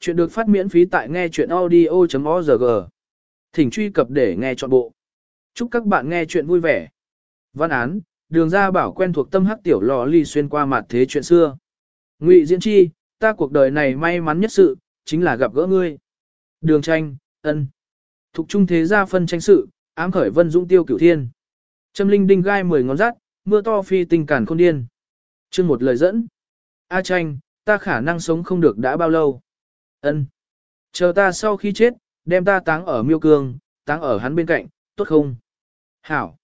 Chuyện được phát miễn phí tại nghe chuyện audio.org. Thỉnh truy cập để nghe trọn bộ. Chúc các bạn nghe chuyện vui vẻ. Văn án, đường ra bảo quen thuộc tâm hắc tiểu lò ly xuyên qua mặt thế chuyện xưa. Ngụy Diễn Chi, ta cuộc đời này may mắn nhất sự, chính là gặp gỡ ngươi. Đường tranh, ân. Thục trung thế gia phân tranh sự, ám khởi vân dũng tiêu cửu thiên. Trâm linh đinh gai mười ngón rát, mưa to phi tình cản khôn điên. Chương một lời dẫn. A tranh, ta khả năng sống không được đã bao lâu. Ân, Chờ ta sau khi chết, đem ta táng ở miêu cương, táng ở hắn bên cạnh, tốt không? Hảo.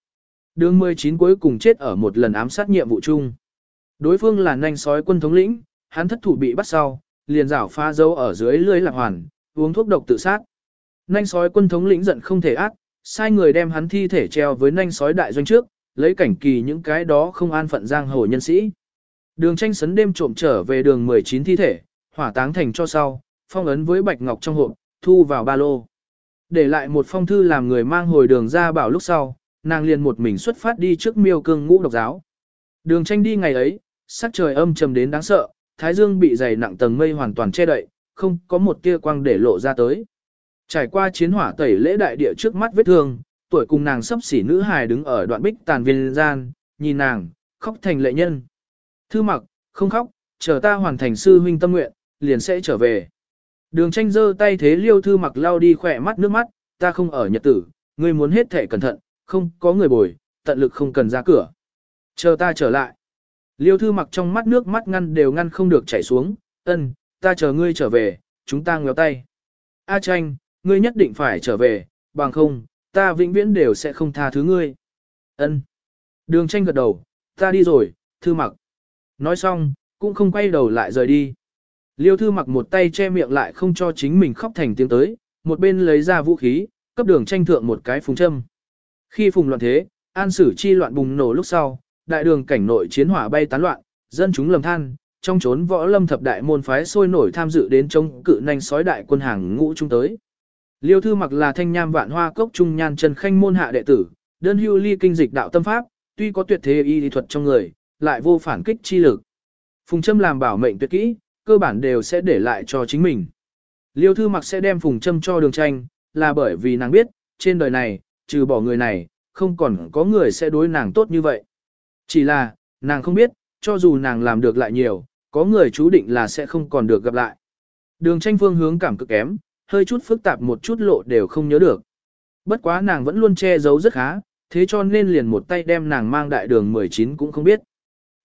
Đường 19 cuối cùng chết ở một lần ám sát nhiệm vụ chung. Đối phương là nanh sói quân thống lĩnh, hắn thất thủ bị bắt sau, liền rảo pha dấu ở dưới lưới lạc hoàn, uống thuốc độc tự sát. Nanh sói quân thống lĩnh giận không thể ác, sai người đem hắn thi thể treo với nanh sói đại doanh trước, lấy cảnh kỳ những cái đó không an phận giang hồ nhân sĩ. Đường tranh sấn đêm trộm trở về đường 19 thi thể, hỏa táng thành cho sau, phong ấn với bạch ngọc trong hộp, thu vào ba lô. Để lại một phong thư làm người mang hồi đường ra bảo lúc sau, nàng liền một mình xuất phát đi trước miêu cương ngũ độc giáo. Đường tranh đi ngày ấy, sắc trời âm trầm đến đáng sợ, thái dương bị dày nặng tầng mây hoàn toàn che đậy, không có một tia quang để lộ ra tới. Trải qua chiến hỏa tẩy lễ đại địa trước mắt vết thương, tuổi cùng nàng sắp xỉ nữ hài đứng ở đoạn bích tàn viên gian, nhìn nàng, khóc thành lệ nhân. Thư mặc, không khóc, chờ ta hoàn thành sư huynh tâm nguyện, liền sẽ trở về. Đường tranh giơ tay thế liêu thư mặc lao đi khỏe mắt nước mắt, ta không ở nhật tử, ngươi muốn hết thể cẩn thận, không có người bồi, tận lực không cần ra cửa. Chờ ta trở lại. Liêu thư mặc trong mắt nước mắt ngăn đều ngăn không được chảy xuống, ân, ta chờ ngươi trở về, chúng ta ngéo tay. A tranh, ngươi nhất định phải trở về, bằng không, ta vĩnh viễn đều sẽ không tha thứ ngươi. Ân. Đường tranh gật đầu, ta đi rồi, thư mặc. Nói xong, cũng không quay đầu lại rời đi. Liêu thư mặc một tay che miệng lại không cho chính mình khóc thành tiếng tới, một bên lấy ra vũ khí, cấp đường tranh thượng một cái phùng châm. Khi phùng loạn thế, an sử chi loạn bùng nổ lúc sau, đại đường cảnh nội chiến hỏa bay tán loạn, dân chúng lầm than, trong chốn võ lâm thập đại môn phái sôi nổi tham dự đến chống cự nhanh sói đại quân hàng ngũ trung tới. Liêu thư mặc là thanh nham vạn hoa cốc trung nhan trần khanh môn hạ đệ tử, đơn hưu ly kinh dịch đạo tâm pháp, tuy có tuyệt thế y lý thuật trong người, lại vô phản kích chi lực. Phùng châm làm bảo mệnh tuyệt kỹ, cơ bản đều sẽ để lại cho chính mình. Liêu thư mặc sẽ đem phùng châm cho đường tranh, là bởi vì nàng biết, trên đời này, trừ bỏ người này, không còn có người sẽ đối nàng tốt như vậy. Chỉ là, nàng không biết, cho dù nàng làm được lại nhiều, có người chú định là sẽ không còn được gặp lại. Đường tranh phương hướng cảm cực kém, hơi chút phức tạp một chút lộ đều không nhớ được. Bất quá nàng vẫn luôn che giấu rất khá, thế cho nên liền một tay đem nàng mang đại đường 19 cũng không biết.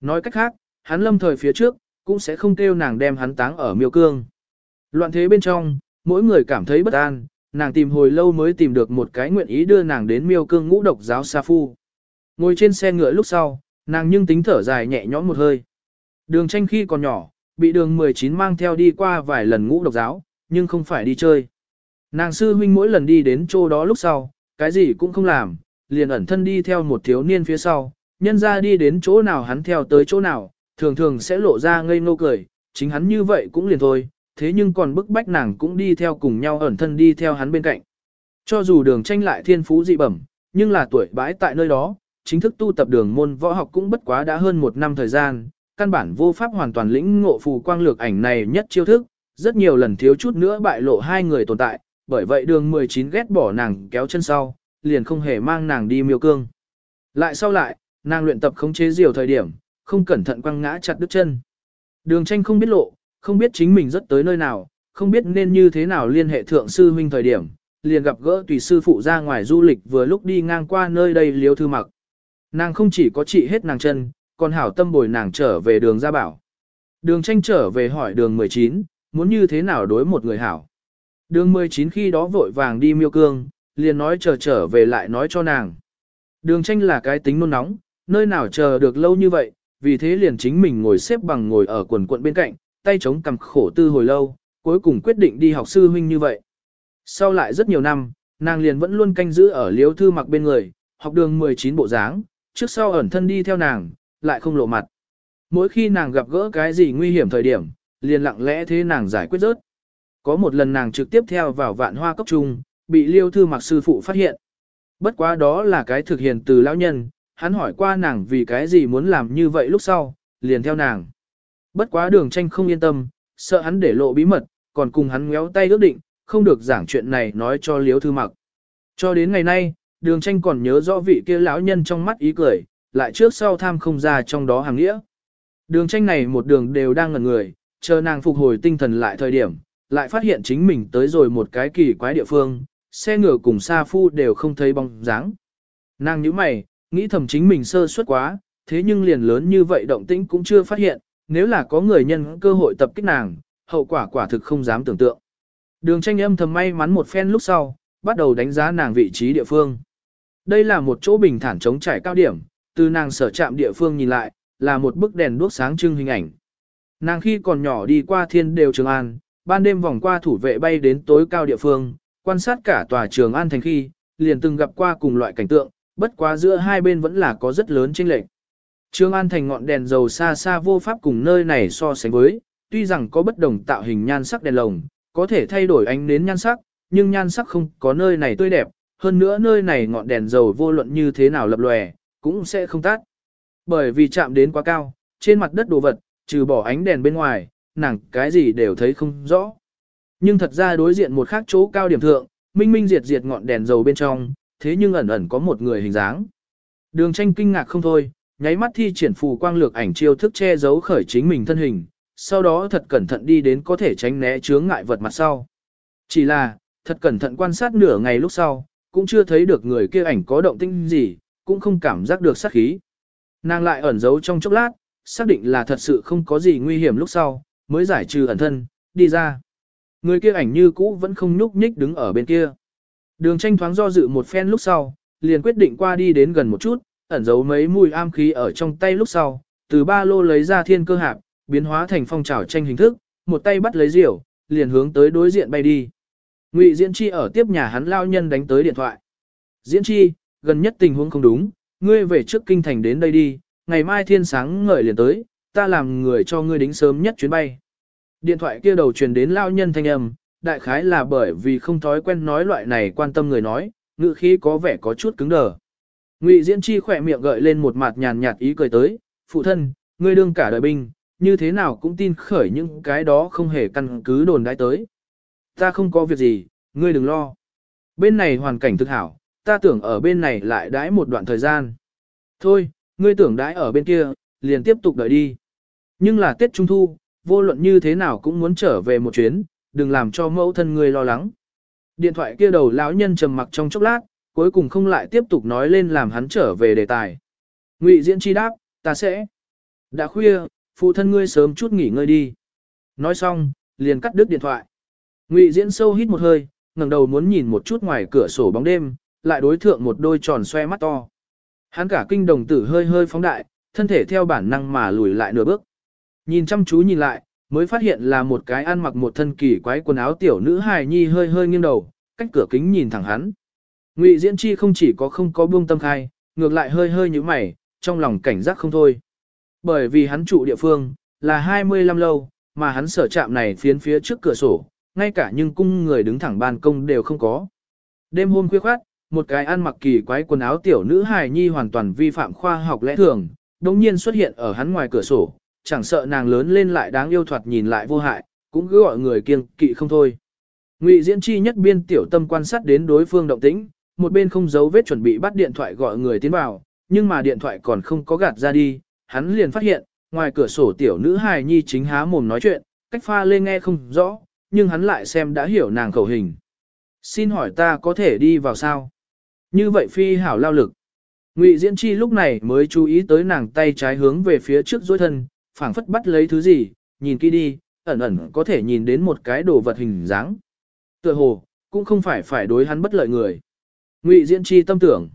Nói cách khác, hắn lâm thời phía trước, cũng sẽ không kêu nàng đem hắn táng ở miêu cương. Loạn thế bên trong, mỗi người cảm thấy bất an, nàng tìm hồi lâu mới tìm được một cái nguyện ý đưa nàng đến miêu cương ngũ độc giáo Sa Phu. Ngồi trên xe ngựa lúc sau, nàng nhưng tính thở dài nhẹ nhõm một hơi. Đường tranh khi còn nhỏ, bị đường 19 mang theo đi qua vài lần ngũ độc giáo, nhưng không phải đi chơi. Nàng sư huynh mỗi lần đi đến chỗ đó lúc sau, cái gì cũng không làm, liền ẩn thân đi theo một thiếu niên phía sau, nhân ra đi đến chỗ nào hắn theo tới chỗ nào, thường thường sẽ lộ ra ngây ngô cười, chính hắn như vậy cũng liền thôi, thế nhưng còn bức bách nàng cũng đi theo cùng nhau ẩn thân đi theo hắn bên cạnh. Cho dù đường tranh lại thiên phú dị bẩm, nhưng là tuổi bãi tại nơi đó, chính thức tu tập đường môn võ học cũng bất quá đã hơn một năm thời gian, căn bản vô pháp hoàn toàn lĩnh ngộ phù quang lược ảnh này nhất chiêu thức, rất nhiều lần thiếu chút nữa bại lộ hai người tồn tại, bởi vậy đường 19 ghét bỏ nàng kéo chân sau, liền không hề mang nàng đi miêu cương. Lại sau lại, nàng luyện tập khống chế diều thời điểm, không cẩn thận quăng ngã chặt đứt chân. Đường tranh không biết lộ, không biết chính mình rất tới nơi nào, không biết nên như thế nào liên hệ thượng sư huynh thời điểm, liền gặp gỡ tùy sư phụ ra ngoài du lịch vừa lúc đi ngang qua nơi đây liếu thư mặc. Nàng không chỉ có trị hết nàng chân, còn hảo tâm bồi nàng trở về đường ra bảo. Đường tranh trở về hỏi đường 19, muốn như thế nào đối một người hảo. Đường 19 khi đó vội vàng đi miêu cương, liền nói chờ trở về lại nói cho nàng. Đường tranh là cái tính nôn nóng, nơi nào chờ được lâu như vậy, vì thế liền chính mình ngồi xếp bằng ngồi ở quần quận bên cạnh, tay chống cầm khổ tư hồi lâu, cuối cùng quyết định đi học sư huynh như vậy. Sau lại rất nhiều năm, nàng liền vẫn luôn canh giữ ở liếu thư mặc bên người, học đường 19 bộ dáng, trước sau ẩn thân đi theo nàng, lại không lộ mặt. Mỗi khi nàng gặp gỡ cái gì nguy hiểm thời điểm, liền lặng lẽ thế nàng giải quyết rớt. Có một lần nàng trực tiếp theo vào vạn hoa cốc trung, bị liêu thư mặc sư phụ phát hiện. Bất quá đó là cái thực hiện từ lão nhân, hắn hỏi qua nàng vì cái gì muốn làm như vậy lúc sau, liền theo nàng. Bất quá đường tranh không yên tâm, sợ hắn để lộ bí mật, còn cùng hắn ngéo tay ước định, không được giảng chuyện này nói cho liếu thư mặc. Cho đến ngày nay, đường tranh còn nhớ rõ vị kia lão nhân trong mắt ý cười, lại trước sau tham không ra trong đó hàng nghĩa. Đường tranh này một đường đều đang ngẩn người, chờ nàng phục hồi tinh thần lại thời điểm, lại phát hiện chính mình tới rồi một cái kỳ quái địa phương, xe ngựa cùng xa phu đều không thấy bóng dáng. Nàng nhíu mày, nghĩ thầm chính mình sơ suất quá, thế nhưng liền lớn như vậy động tĩnh cũng chưa phát hiện, nếu là có người nhân cơ hội tập kích nàng, hậu quả quả thực không dám tưởng tượng. Đường tranh âm thầm may mắn một phen lúc sau, bắt đầu đánh giá nàng vị trí địa phương. Đây là một chỗ bình thản chống trải cao điểm, từ nàng sở trạm địa phương nhìn lại, là một bức đèn đuốc sáng trưng hình ảnh. Nàng khi còn nhỏ đi qua thiên đều Trường An, ban đêm vòng qua thủ vệ bay đến tối cao địa phương, quan sát cả tòa Trường An thành khi, liền từng gặp qua cùng loại cảnh tượng, bất quá giữa hai bên vẫn là có rất lớn chênh lệch. Trương An thành ngọn đèn dầu xa xa vô pháp cùng nơi này so sánh với, tuy rằng có bất đồng tạo hình nhan sắc đèn lồng, có thể thay đổi ánh nến nhan sắc, nhưng nhan sắc không có nơi này tươi đẹp, hơn nữa nơi này ngọn đèn dầu vô luận như thế nào lập lòe, cũng sẽ không tắt. Bởi vì chạm đến quá cao, trên mặt đất đồ vật, trừ bỏ ánh đèn bên ngoài, nàng cái gì đều thấy không rõ. Nhưng thật ra đối diện một khác chỗ cao điểm thượng, minh minh diệt diệt ngọn đèn dầu bên trong, thế nhưng ẩn ẩn có một người hình dáng. Đường tranh kinh ngạc không thôi, nháy mắt thi triển phù quang lược ảnh chiêu thức che giấu khởi chính mình thân hình, sau đó thật cẩn thận đi đến có thể tránh né chướng ngại vật mặt sau. Chỉ là, thật cẩn thận quan sát nửa ngày lúc sau, cũng chưa thấy được người kia ảnh có động tĩnh gì, cũng không cảm giác được sát khí. Nàng lại ẩn giấu trong chốc lát, xác định là thật sự không có gì nguy hiểm lúc sau, mới giải trừ ẩn thân, đi ra. Người kia ảnh như cũ vẫn không nhúc nhích đứng ở bên kia. Đường tranh thoáng do dự một phen lúc sau, liền quyết định qua đi đến gần một chút, ẩn giấu mấy mùi am khí ở trong tay lúc sau, từ ba lô lấy ra thiên cơ hạp, biến hóa thành phong trào tranh hình thức, một tay bắt lấy diều, liền hướng tới đối diện bay đi. Ngụy Diễn Chi ở tiếp nhà hắn lao nhân đánh tới điện thoại. Diễn Chi, gần nhất tình huống không đúng, ngươi về trước kinh thành đến đây đi, ngày mai thiên sáng ngời liền tới, ta làm người cho ngươi đính sớm nhất chuyến bay. Điện thoại kia đầu truyền đến lao nhân thanh âm, đại khái là bởi vì không thói quen nói loại này quan tâm người nói, ngữ khí có vẻ có chút cứng đờ. Ngụy Diễn Chi khỏe miệng gợi lên một mặt nhàn nhạt ý cười tới, phụ thân, ngươi đương cả đời binh, như thế nào cũng tin khởi những cái đó không hề căn cứ đồn đãi tới. Ta không có việc gì, ngươi đừng lo. Bên này hoàn cảnh thực hảo, ta tưởng ở bên này lại đãi một đoạn thời gian. Thôi, ngươi tưởng đãi ở bên kia, liền tiếp tục đợi đi. Nhưng là Tết Trung Thu, vô luận như thế nào cũng muốn trở về một chuyến, đừng làm cho mẫu thân ngươi lo lắng. Điện thoại kia đầu lão nhân trầm mặc trong chốc lát, cuối cùng không lại tiếp tục nói lên làm hắn trở về đề tài. Ngụy Diễn chi đáp, ta sẽ. Đã khuya, phụ thân ngươi sớm chút nghỉ ngơi đi. Nói xong, liền cắt đứt điện thoại. Ngụy Diễn sâu hít một hơi, ngẩng đầu muốn nhìn một chút ngoài cửa sổ bóng đêm, lại đối thượng một đôi tròn xoe mắt to. Hắn cả kinh đồng tử hơi hơi phóng đại, thân thể theo bản năng mà lùi lại nửa bước. Nhìn chăm chú nhìn lại, mới phát hiện là một cái ăn mặc một thân kỳ quái quần áo tiểu nữ hài nhi hơi hơi nghiêng đầu, cách cửa kính nhìn thẳng hắn. Ngụy Diễn Chi không chỉ có không có buông tâm khai, ngược lại hơi hơi như mày, trong lòng cảnh giác không thôi. Bởi vì hắn trụ địa phương, là 25 lâu, mà hắn sở trạm này phiến phía trước cửa sổ, ngay cả nhưng cung người đứng thẳng ban công đều không có. Đêm hôm khuya khoát, một cái ăn mặc kỳ quái quần áo tiểu nữ hài nhi hoàn toàn vi phạm khoa học lẽ thường, đồng nhiên xuất hiện ở hắn ngoài cửa sổ, chẳng sợ nàng lớn lên lại đáng yêu thoạt nhìn lại vô hại, cũng cứ gọi người kiêng kỵ không thôi. Ngụy Diễn Chi nhất biên tiểu tâm quan sát đến đối phương động tĩnh, một bên không giấu vết chuẩn bị bắt điện thoại gọi người tiến vào, nhưng mà điện thoại còn không có gạt ra đi, hắn liền phát hiện, ngoài cửa sổ tiểu nữ hài nhi chính há mồm nói chuyện, cách pha lê nghe không rõ, nhưng hắn lại xem đã hiểu nàng khẩu hình. Xin hỏi ta có thể đi vào sao? Như vậy phi hảo lao lực. Ngụy Diễn Chi lúc này mới chú ý tới nàng tay trái hướng về phía trước dối thân, phảng phất bắt lấy thứ gì, nhìn kỹ đi, ẩn ẩn có thể nhìn đến một cái đồ vật hình dáng. Tựa hồ, cũng không phải phải đối hắn bất lợi người. Ngụy Diễn Chi tâm tưởng.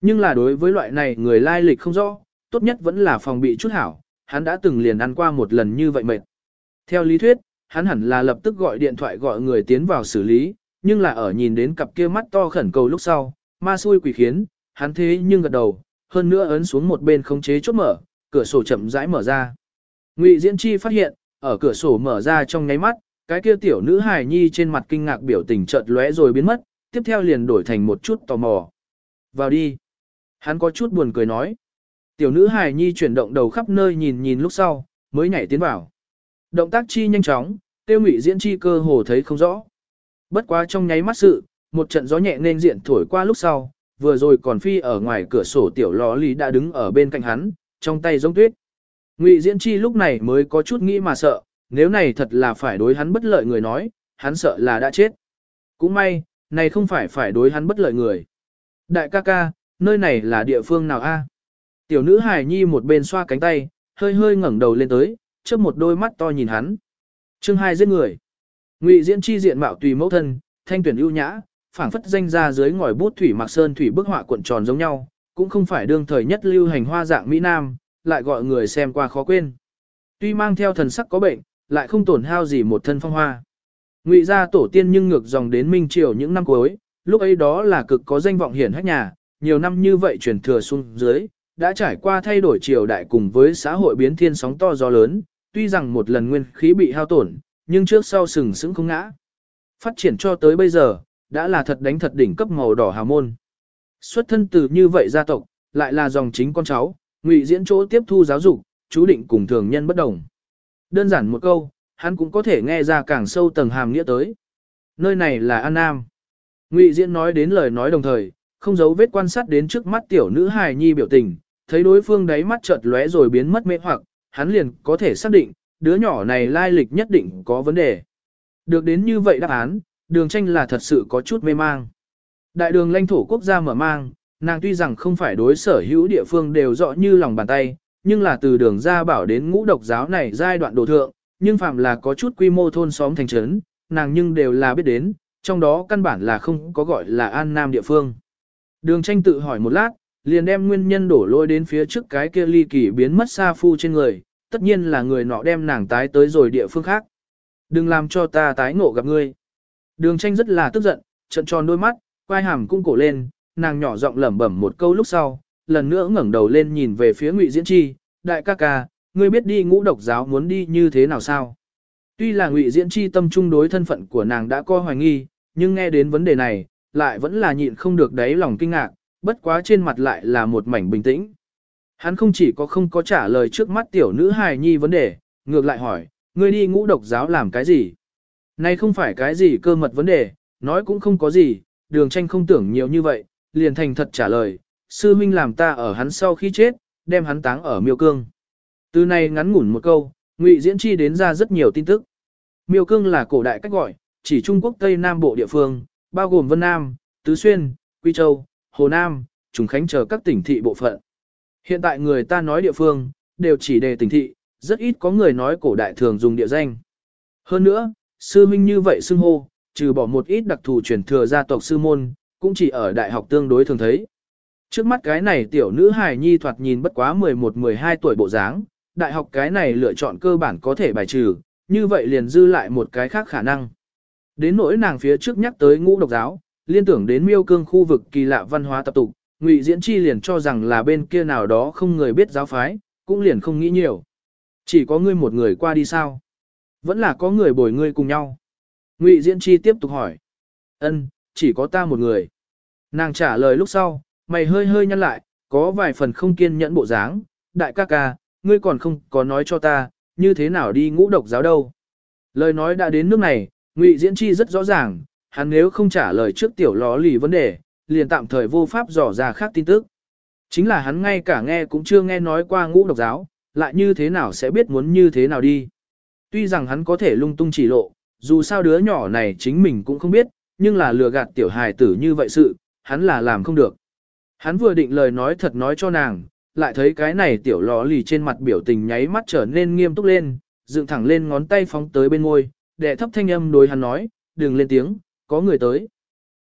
Nhưng là đối với loại này người lai lịch không rõ, tốt nhất vẫn là phòng bị chút hảo, hắn đã từng liền ăn qua một lần như vậy mệt. Theo lý thuyết, hắn hẳn là lập tức gọi điện thoại gọi người tiến vào xử lý, nhưng là ở nhìn đến cặp kia mắt to khẩn cầu lúc sau, ma xui quỷ khiến, hắn thế nhưng gật đầu, hơn nữa ấn xuống một bên khống chế chốt mở, cửa sổ chậm rãi mở ra. Ngụy Diễn Chi phát hiện, ở cửa sổ mở ra trong nháy mắt, cái kia tiểu nữ hài nhi trên mặt kinh ngạc biểu tình chợt lóe rồi biến mất, tiếp theo liền đổi thành một chút tò mò. Vào đi. Hắn có chút buồn cười nói. Tiểu nữ hài nhi chuyển động đầu khắp nơi nhìn nhìn lúc sau, mới nhảy tiến vào. Động tác chi nhanh chóng, tiêu ngụy diễn chi cơ hồ thấy không rõ. Bất quá trong nháy mắt sự, một trận gió nhẹ nên diện thổi qua lúc sau, vừa rồi còn phi ở ngoài cửa sổ tiểu lò lì đã đứng ở bên cạnh hắn, trong tay giống tuyết. Ngụy Diễn Chi lúc này mới có chút nghĩ mà sợ, nếu này thật là phải đối hắn bất lợi người nói, hắn sợ là đã chết. Cũng may, này không phải phải đối hắn bất lợi người. Đại ca ca, nơi này là địa phương nào a? Tiểu nữ Hải nhi một bên xoa cánh tay, hơi hơi ngẩng đầu lên tới, chớp một đôi mắt to nhìn hắn. Chương hai giết người. Ngụy Diễn Chi diện mạo tùy mẫu thân, thanh tuyển ưu nhã, phảng phất danh ra dưới ngòi bút thủy mặc sơn thủy bức họa cuộn tròn giống nhau, cũng không phải đương thời nhất lưu hành hoa dạng mỹ nam, lại gọi người xem qua khó quên. Tuy mang theo thần sắc có bệnh, lại không tổn hao gì một thân phong hoa. Ngụy gia tổ tiên nhưng ngược dòng đến Minh Triều những năm cuối, lúc ấy đó là cực có danh vọng hiển hách nhà, nhiều năm như vậy truyền thừa xuống dưới, đã trải qua thay đổi triều đại cùng với xã hội biến thiên sóng to gió lớn, tuy rằng một lần nguyên khí bị hao tổn, nhưng trước sau sừng sững không ngã. Phát triển cho tới bây giờ, đã là thật đánh thật đỉnh cấp màu đỏ hào môn. Xuất thân từ như vậy gia tộc, lại là dòng chính con cháu, ngụy diễn chỗ tiếp thu giáo dục, chú định cùng thường nhân bất đồng. Đơn giản một câu, hắn cũng có thể nghe ra càng sâu tầng hàm nghĩa tới. Nơi này là An Nam. Ngụy diễn nói đến lời nói đồng thời, không giấu vết quan sát đến trước mắt tiểu nữ hài nhi biểu tình, thấy đối phương đáy mắt chợt lóe rồi biến mất mê hoặc, hắn liền có thể xác định, đứa nhỏ này lai lịch nhất định có vấn đề. Được đến như vậy đáp án, đường tranh là thật sự có chút mê mang. Đại đường lãnh thổ quốc gia mở mang, nàng tuy rằng không phải đối sở hữu địa phương đều rõ như lòng bàn tay, nhưng là từ đường ra bảo đến ngũ độc giáo này giai đoạn đồ thượng, nhưng phạm là có chút quy mô thôn xóm thành trấn, nàng nhưng đều là biết đến, trong đó căn bản là không có gọi là an nam địa phương. Đường tranh tự hỏi một lát, liền đem nguyên nhân đổ lôi đến phía trước cái kia ly kỳ biến mất xa phu trên người, tất nhiên là người nọ đem nàng tái tới rồi địa phương khác. Đừng làm cho ta tái ngộ gặp ngươi. Đường tranh rất là tức giận, trận tròn đôi mắt, quai hàm cung cổ lên, nàng nhỏ giọng lẩm bẩm một câu lúc sau, lần nữa ngẩng đầu lên nhìn về phía Ngụy Diễn Chi, đại ca ca, ngươi biết đi ngũ độc giáo muốn đi như thế nào sao? Tuy là Ngụy Diễn Chi tâm trung đối thân phận của nàng đã có hoài nghi, nhưng nghe đến vấn đề này, lại vẫn là nhịn không được đáy lòng kinh ngạc, bất quá trên mặt lại là một mảnh bình tĩnh. Hắn không chỉ có không có trả lời trước mắt tiểu nữ hài nhi vấn đề, ngược lại hỏi, ngươi đi ngũ độc giáo làm cái gì? Này không phải cái gì cơ mật vấn đề, nói cũng không có gì, đường tranh không tưởng nhiều như vậy, liền thành thật trả lời, sư minh làm ta ở hắn sau khi chết, đem hắn táng ở miêu cương. Từ này ngắn ngủn một câu, ngụy diễn chi đến ra rất nhiều tin tức. Miêu cương là cổ đại cách gọi, chỉ Trung Quốc Tây Nam Bộ địa phương, bao gồm Vân Nam, Tứ Xuyên, Quy Châu, Hồ Nam, Trùng Khánh chờ các tỉnh thị bộ phận. Hiện tại người ta nói địa phương, đều chỉ đề tỉnh thị, rất ít có người nói cổ đại thường dùng địa danh. Hơn nữa, sư minh như vậy xưng hô, trừ bỏ một ít đặc thù truyền thừa gia tộc sư môn, cũng chỉ ở đại học tương đối thường thấy. Trước mắt cái này tiểu nữ hài nhi thoạt nhìn bất quá 11-12 tuổi bộ dáng, đại học cái này lựa chọn cơ bản có thể bài trừ, như vậy liền dư lại một cái khác khả năng. Đến nỗi nàng phía trước nhắc tới ngũ độc giáo, liên tưởng đến miêu cương khu vực kỳ lạ văn hóa tập tục, ngụy diễn chi liền cho rằng là bên kia nào đó không người biết giáo phái, cũng liền không nghĩ nhiều. Chỉ có ngươi một người qua đi sao? Vẫn là có người bồi ngươi cùng nhau. Ngụy diễn chi tiếp tục hỏi. Ân, chỉ có ta một người. Nàng trả lời lúc sau, mày hơi hơi nhăn lại, có vài phần không kiên nhẫn bộ dáng. Đại ca ca, ngươi còn không có nói cho ta, như thế nào đi ngũ độc giáo đâu. Lời nói đã đến nước này, Ngụy Diễn Chi rất rõ ràng, hắn nếu không trả lời trước tiểu ló lì vấn đề, liền tạm thời vô pháp dò ra khác tin tức. Chính là hắn ngay cả nghe cũng chưa nghe nói qua ngũ độc giáo, lại như thế nào sẽ biết muốn như thế nào đi. Tuy rằng hắn có thể lung tung chỉ lộ, dù sao đứa nhỏ này chính mình cũng không biết, nhưng là lừa gạt tiểu hài tử như vậy sự, hắn là làm không được. Hắn vừa định lời nói thật nói cho nàng, lại thấy cái này tiểu lò lì trên mặt biểu tình nháy mắt trở nên nghiêm túc lên, dựng thẳng lên ngón tay phóng tới bên ngôi, đệ thấp thanh âm đối hắn nói, đừng lên tiếng, có người tới.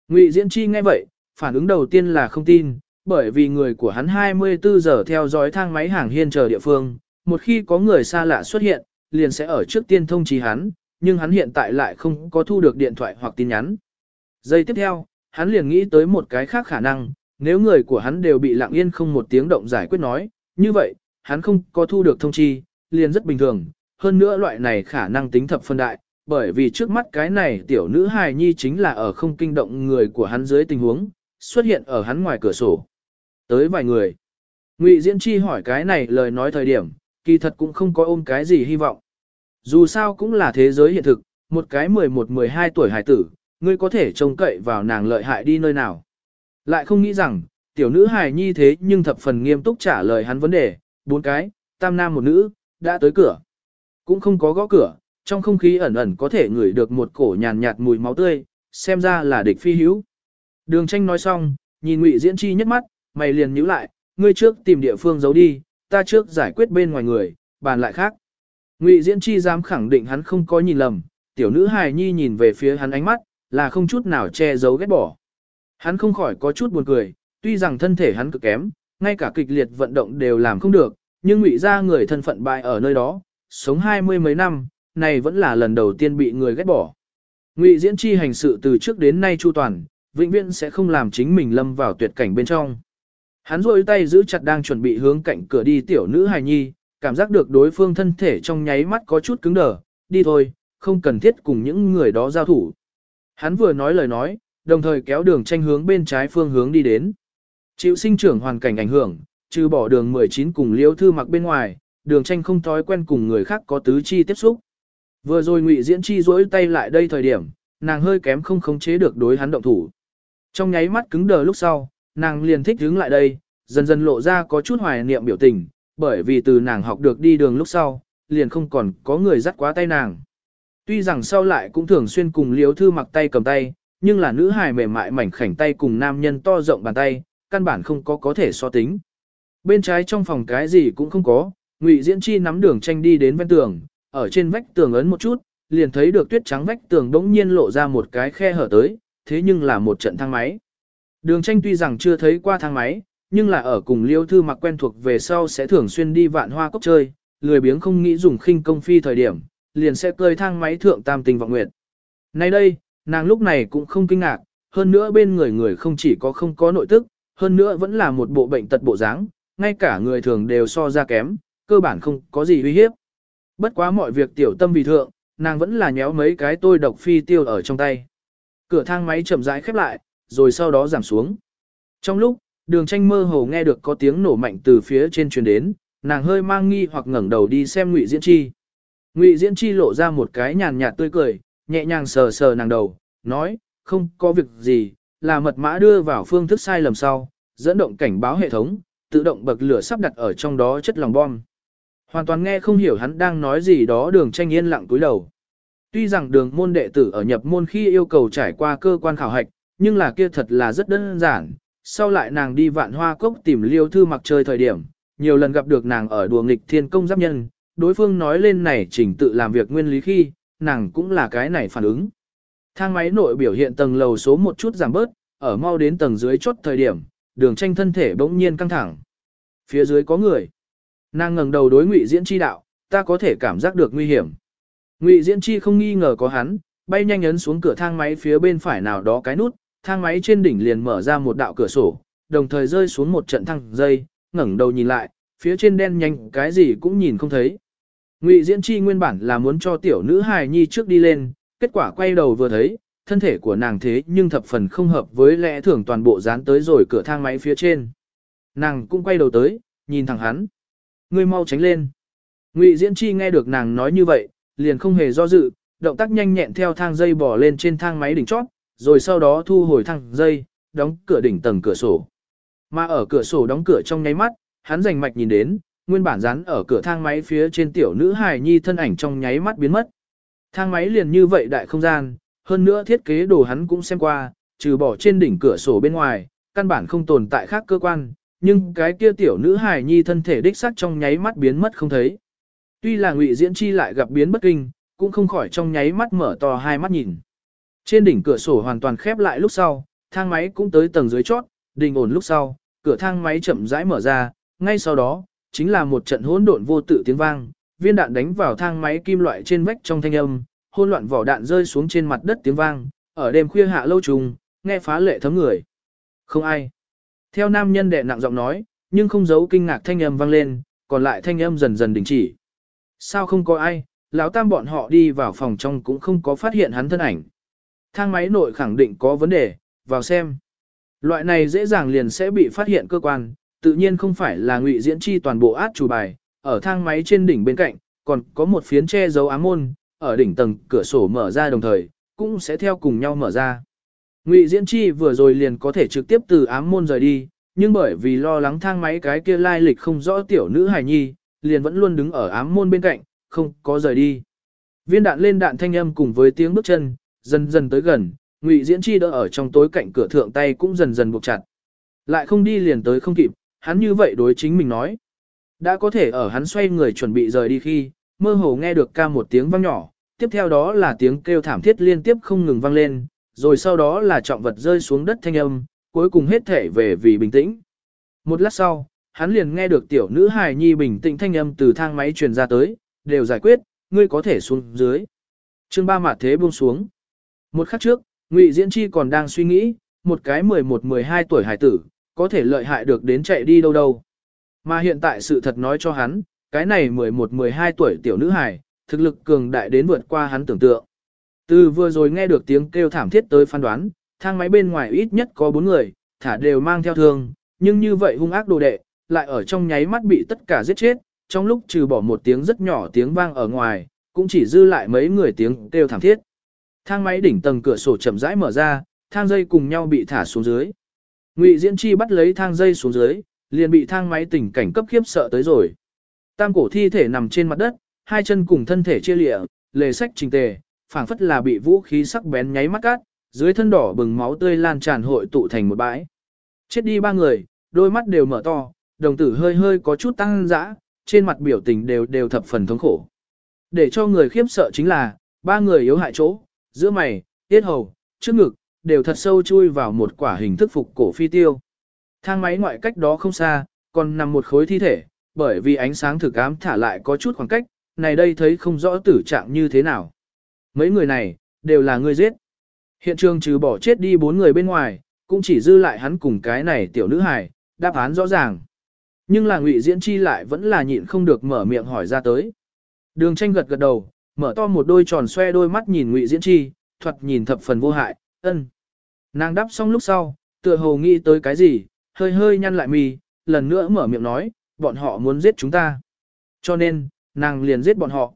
Ngụy Diễn Chi nghe vậy, phản ứng đầu tiên là không tin, bởi vì người của hắn 24 giờ theo dõi thang máy hàng hiên chờ địa phương, một khi có người xa lạ xuất hiện, liền sẽ ở trước tiên thông trí hắn, nhưng hắn hiện tại lại không có thu được điện thoại hoặc tin nhắn. Giây tiếp theo, hắn liền nghĩ tới một cái khác khả năng, nếu người của hắn đều bị lặng yên không một tiếng động giải quyết nói, như vậy, hắn không có thu được thông chi, liền rất bình thường, hơn nữa loại này khả năng tính thập phân đại, bởi vì trước mắt cái này tiểu nữ hài nhi chính là ở không kinh động người của hắn dưới tình huống, xuất hiện ở hắn ngoài cửa sổ. Tới vài người. Ngụy Diễn Chi hỏi cái này lời nói thời điểm, kỳ thật cũng không có ôm cái gì hy vọng. Dù sao cũng là thế giới hiện thực, một cái 11-12 tuổi hải tử, ngươi có thể trông cậy vào nàng lợi hại đi nơi nào. Lại không nghĩ rằng, tiểu nữ hài nhi thế nhưng thập phần nghiêm túc trả lời hắn vấn đề, bốn cái, tam nam một nữ, đã tới cửa. Cũng không có gõ cửa, trong không khí ẩn ẩn có thể ngửi được một cổ nhàn nhạt mùi máu tươi, xem ra là địch phi hữu. Đường tranh nói xong, nhìn Ngụy Diễn Chi nhất mắt, mày liền nhíu lại, ngươi trước tìm địa phương giấu đi, ta trước giải quyết bên ngoài người, bàn lại khác. Ngụy Diễn Chi dám khẳng định hắn không có nhìn lầm, tiểu nữ hài nhi nhìn về phía hắn ánh mắt, là không chút nào che giấu ghét bỏ. Hắn không khỏi có chút buồn cười, tuy rằng thân thể hắn cực kém, ngay cả kịch liệt vận động đều làm không được, nhưng ngụy ra người thân phận bại ở nơi đó, sống hai mươi mấy năm, này vẫn là lần đầu tiên bị người ghét bỏ. Ngụy Diễn Chi hành sự từ trước đến nay chu toàn, vĩnh viễn sẽ không làm chính mình lâm vào tuyệt cảnh bên trong. Hắn rôi tay giữ chặt đang chuẩn bị hướng cạnh cửa đi tiểu nữ hài nhi, cảm giác được đối phương thân thể trong nháy mắt có chút cứng đờ, đi thôi, không cần thiết cùng những người đó giao thủ. Hắn vừa nói lời nói, đồng thời kéo đường tranh hướng bên trái phương hướng đi đến. Chịu sinh trưởng hoàn cảnh ảnh hưởng, trừ bỏ đường 19 cùng liễu thư mặc bên ngoài, đường tranh không thói quen cùng người khác có tứ chi tiếp xúc. Vừa rồi ngụy diễn chi rỗi tay lại đây thời điểm, nàng hơi kém không khống chế được đối hắn động thủ. Trong nháy mắt cứng đờ lúc sau, nàng liền thích hướng lại đây, dần dần lộ ra có chút hoài niệm biểu tình, bởi vì từ nàng học được đi đường lúc sau, liền không còn có người dắt quá tay nàng. Tuy rằng sau lại cũng thường xuyên cùng liếu thư mặc tay cầm tay, nhưng là nữ hài mềm mại mảnh khảnh tay cùng nam nhân to rộng bàn tay, căn bản không có có thể so tính. Bên trái trong phòng cái gì cũng không có, Ngụy Diễn Chi nắm đường tranh đi đến ven tường, ở trên vách tường ấn một chút, liền thấy được tuyết trắng vách tường đống nhiên lộ ra một cái khe hở tới, thế nhưng là một trận thang máy. Đường tranh tuy rằng chưa thấy qua thang máy, nhưng là ở cùng liêu thư mặc quen thuộc về sau sẽ thường xuyên đi vạn hoa cốc chơi, lười biếng không nghĩ dùng khinh công phi thời điểm, liền sẽ cơi thang máy thượng tam tình vọng nguyệt. Nay đây, nàng lúc này cũng không kinh ngạc, hơn nữa bên người người không chỉ có không có nội tức, hơn nữa vẫn là một bộ bệnh tật bộ dáng, ngay cả người thường đều so ra kém, cơ bản không có gì uy hiếp. Bất quá mọi việc tiểu tâm vì thượng, nàng vẫn là nhéo mấy cái tôi độc phi tiêu ở trong tay. Cửa thang máy chậm rãi khép lại, rồi sau đó giảm xuống. Trong lúc, đường tranh mơ hồ nghe được có tiếng nổ mạnh từ phía trên truyền đến, nàng hơi mang nghi hoặc ngẩng đầu đi xem ngụy diễn chi. Ngụy diễn chi lộ ra một cái nhàn nhạt tươi cười, nhẹ nhàng sờ sờ nàng đầu, nói, không có việc gì, là mật mã đưa vào phương thức sai lầm sau, dẫn động cảnh báo hệ thống, tự động bậc lửa sắp đặt ở trong đó chất lòng bom. Hoàn toàn nghe không hiểu hắn đang nói gì đó đường tranh yên lặng cúi đầu. Tuy rằng đường môn đệ tử ở nhập môn khi yêu cầu trải qua cơ quan khảo hạch, nhưng là kia thật là rất đơn giản. Sau lại nàng đi vạn hoa cốc tìm liêu thư mặc chơi thời điểm, nhiều lần gặp được nàng ở đùa nghịch thiên công giáp nhân, đối phương nói lên này trình tự làm việc nguyên lý khi, nàng cũng là cái này phản ứng. Thang máy nội biểu hiện tầng lầu số một chút giảm bớt, ở mau đến tầng dưới chốt thời điểm, đường tranh thân thể bỗng nhiên căng thẳng. Phía dưới có người. Nàng ngẩng đầu đối ngụy diễn chi đạo, ta có thể cảm giác được nguy hiểm. Ngụy diễn chi không nghi ngờ có hắn, bay nhanh ấn xuống cửa thang máy phía bên phải nào đó cái nút, thang máy trên đỉnh liền mở ra một đạo cửa sổ, đồng thời rơi xuống một trận thăng dây, ngẩng đầu nhìn lại, phía trên đen nhanh cái gì cũng nhìn không thấy. Ngụy Diễn Chi nguyên bản là muốn cho tiểu nữ hài nhi trước đi lên, kết quả quay đầu vừa thấy, thân thể của nàng thế nhưng thập phần không hợp với lẽ thường toàn bộ dán tới rồi cửa thang máy phía trên. Nàng cũng quay đầu tới, nhìn thẳng hắn. Ngươi mau tránh lên. Ngụy Diễn Chi nghe được nàng nói như vậy, liền không hề do dự, động tác nhanh nhẹn theo thang dây bỏ lên trên thang máy đỉnh chót, rồi sau đó thu hồi thang dây, đóng cửa đỉnh tầng cửa sổ. Mà ở cửa sổ đóng cửa trong nháy mắt, hắn rành mạch nhìn đến, nguyên bản dán ở cửa thang máy phía trên tiểu nữ hài nhi thân ảnh trong nháy mắt biến mất. Thang máy liền như vậy đại không gian, hơn nữa thiết kế đồ hắn cũng xem qua, trừ bỏ trên đỉnh cửa sổ bên ngoài, căn bản không tồn tại khác cơ quan, nhưng cái kia tiểu nữ hài nhi thân thể đích xác trong nháy mắt biến mất không thấy. Tuy là ngụy diễn chi lại gặp biến bất kinh, cũng không khỏi trong nháy mắt mở to hai mắt nhìn. Trên đỉnh cửa sổ hoàn toàn khép lại lúc sau, thang máy cũng tới tầng dưới chót, đình ổn lúc sau, cửa thang máy chậm rãi mở ra, ngay sau đó, chính là một trận hỗn độn vô tự tiếng vang, viên đạn đánh vào thang máy kim loại trên vách trong thanh âm, hỗn loạn vỏ đạn rơi xuống trên mặt đất tiếng vang, ở đêm khuya hạ lâu trùng, nghe phá lệ thấm người. Không ai. Theo nam nhân đệ nặng giọng nói, nhưng không giấu kinh ngạc thanh âm vang lên, còn lại thanh âm dần dần đình chỉ. Sao không có ai, lão tam bọn họ đi vào phòng trong cũng không có phát hiện hắn thân ảnh. Thang máy nội khẳng định có vấn đề, vào xem. Loại này dễ dàng liền sẽ bị phát hiện cơ quan, tự nhiên không phải là ngụy diễn chi toàn bộ át chủ bài, ở thang máy trên đỉnh bên cạnh, còn có một phiến che dấu ám môn, ở đỉnh tầng cửa sổ mở ra đồng thời, cũng sẽ theo cùng nhau mở ra. Ngụy Diễn Chi vừa rồi liền có thể trực tiếp từ ám môn rời đi, nhưng bởi vì lo lắng thang máy cái kia lai lịch không rõ tiểu nữ hài nhi, liền vẫn luôn đứng ở ám môn bên cạnh, không có rời đi. Viên đạn lên đạn thanh âm cùng với tiếng bước chân, dần dần tới gần, Ngụy Diễn Chi đỡ ở trong tối cạnh cửa thượng tay cũng dần dần buộc chặt. Lại không đi liền tới không kịp, hắn như vậy đối chính mình nói. Đã có thể ở hắn xoay người chuẩn bị rời đi khi, mơ hồ nghe được ca một tiếng vang nhỏ, tiếp theo đó là tiếng kêu thảm thiết liên tiếp không ngừng vang lên, rồi sau đó là trọng vật rơi xuống đất thanh âm, cuối cùng hết thể về vì bình tĩnh. Một lát sau, hắn liền nghe được tiểu nữ hài nhi bình tĩnh thanh âm từ thang máy truyền ra tới, đều giải quyết, ngươi có thể xuống dưới. Chương ba mặt thế buông xuống. Một khắc trước, Ngụy Diễn Chi còn đang suy nghĩ, một cái 11-12 tuổi hải tử, có thể lợi hại được đến chạy đi đâu đâu. Mà hiện tại sự thật nói cho hắn, cái này 11-12 tuổi tiểu nữ hài, thực lực cường đại đến vượt qua hắn tưởng tượng. Từ vừa rồi nghe được tiếng kêu thảm thiết tới phán đoán, thang máy bên ngoài ít nhất có 4 người, thả đều mang theo thương, nhưng như vậy hung ác đồ đệ, lại ở trong nháy mắt bị tất cả giết chết, trong lúc trừ bỏ một tiếng rất nhỏ tiếng vang ở ngoài, cũng chỉ dư lại mấy người tiếng kêu thảm thiết. Thang máy đỉnh tầng cửa sổ chậm rãi mở ra, thang dây cùng nhau bị thả xuống dưới. Ngụy Diễn Chi bắt lấy thang dây xuống dưới, liền bị thang máy tình cảnh cấp khiếp sợ tới rồi. Tam cổ thi thể nằm trên mặt đất, hai chân cùng thân thể chia lịa, lề sách trình tề, phảng phất là bị vũ khí sắc bén nháy mắt cắt, dưới thân đỏ bừng máu tươi lan tràn hội tụ thành một bãi. Chết đi ba người, đôi mắt đều mở to, đồng tử hơi hơi có chút tăng dã, trên mặt biểu tình đều đều thập phần thống khổ. Để cho người khiếp sợ chính là, ba người yếu hại chỗ, giữa mày, tiết hầu, trước ngực, đều thật sâu chui vào một quả hình thức phục cổ phi tiêu. Thang máy ngoại cách đó không xa, còn nằm một khối thi thể, bởi vì ánh sáng thực ám thả lại có chút khoảng cách, này đây thấy không rõ tử trạng như thế nào. Mấy người này, đều là người giết. Hiện trường trừ bỏ chết đi bốn người bên ngoài, cũng chỉ dư lại hắn cùng cái này tiểu nữ hài, đáp án rõ ràng. Nhưng là ngụy diễn chi lại vẫn là nhịn không được mở miệng hỏi ra tới. Đường tranh gật gật đầu, mở to một đôi tròn xoe đôi mắt nhìn ngụy diễn chi, thuật nhìn thập phần vô hại, ân. Nàng đáp xong lúc sau, tựa hồ nghĩ tới cái gì, hơi hơi nhăn lại mì, lần nữa mở miệng nói, bọn họ muốn giết chúng ta. Cho nên, nàng liền giết bọn họ.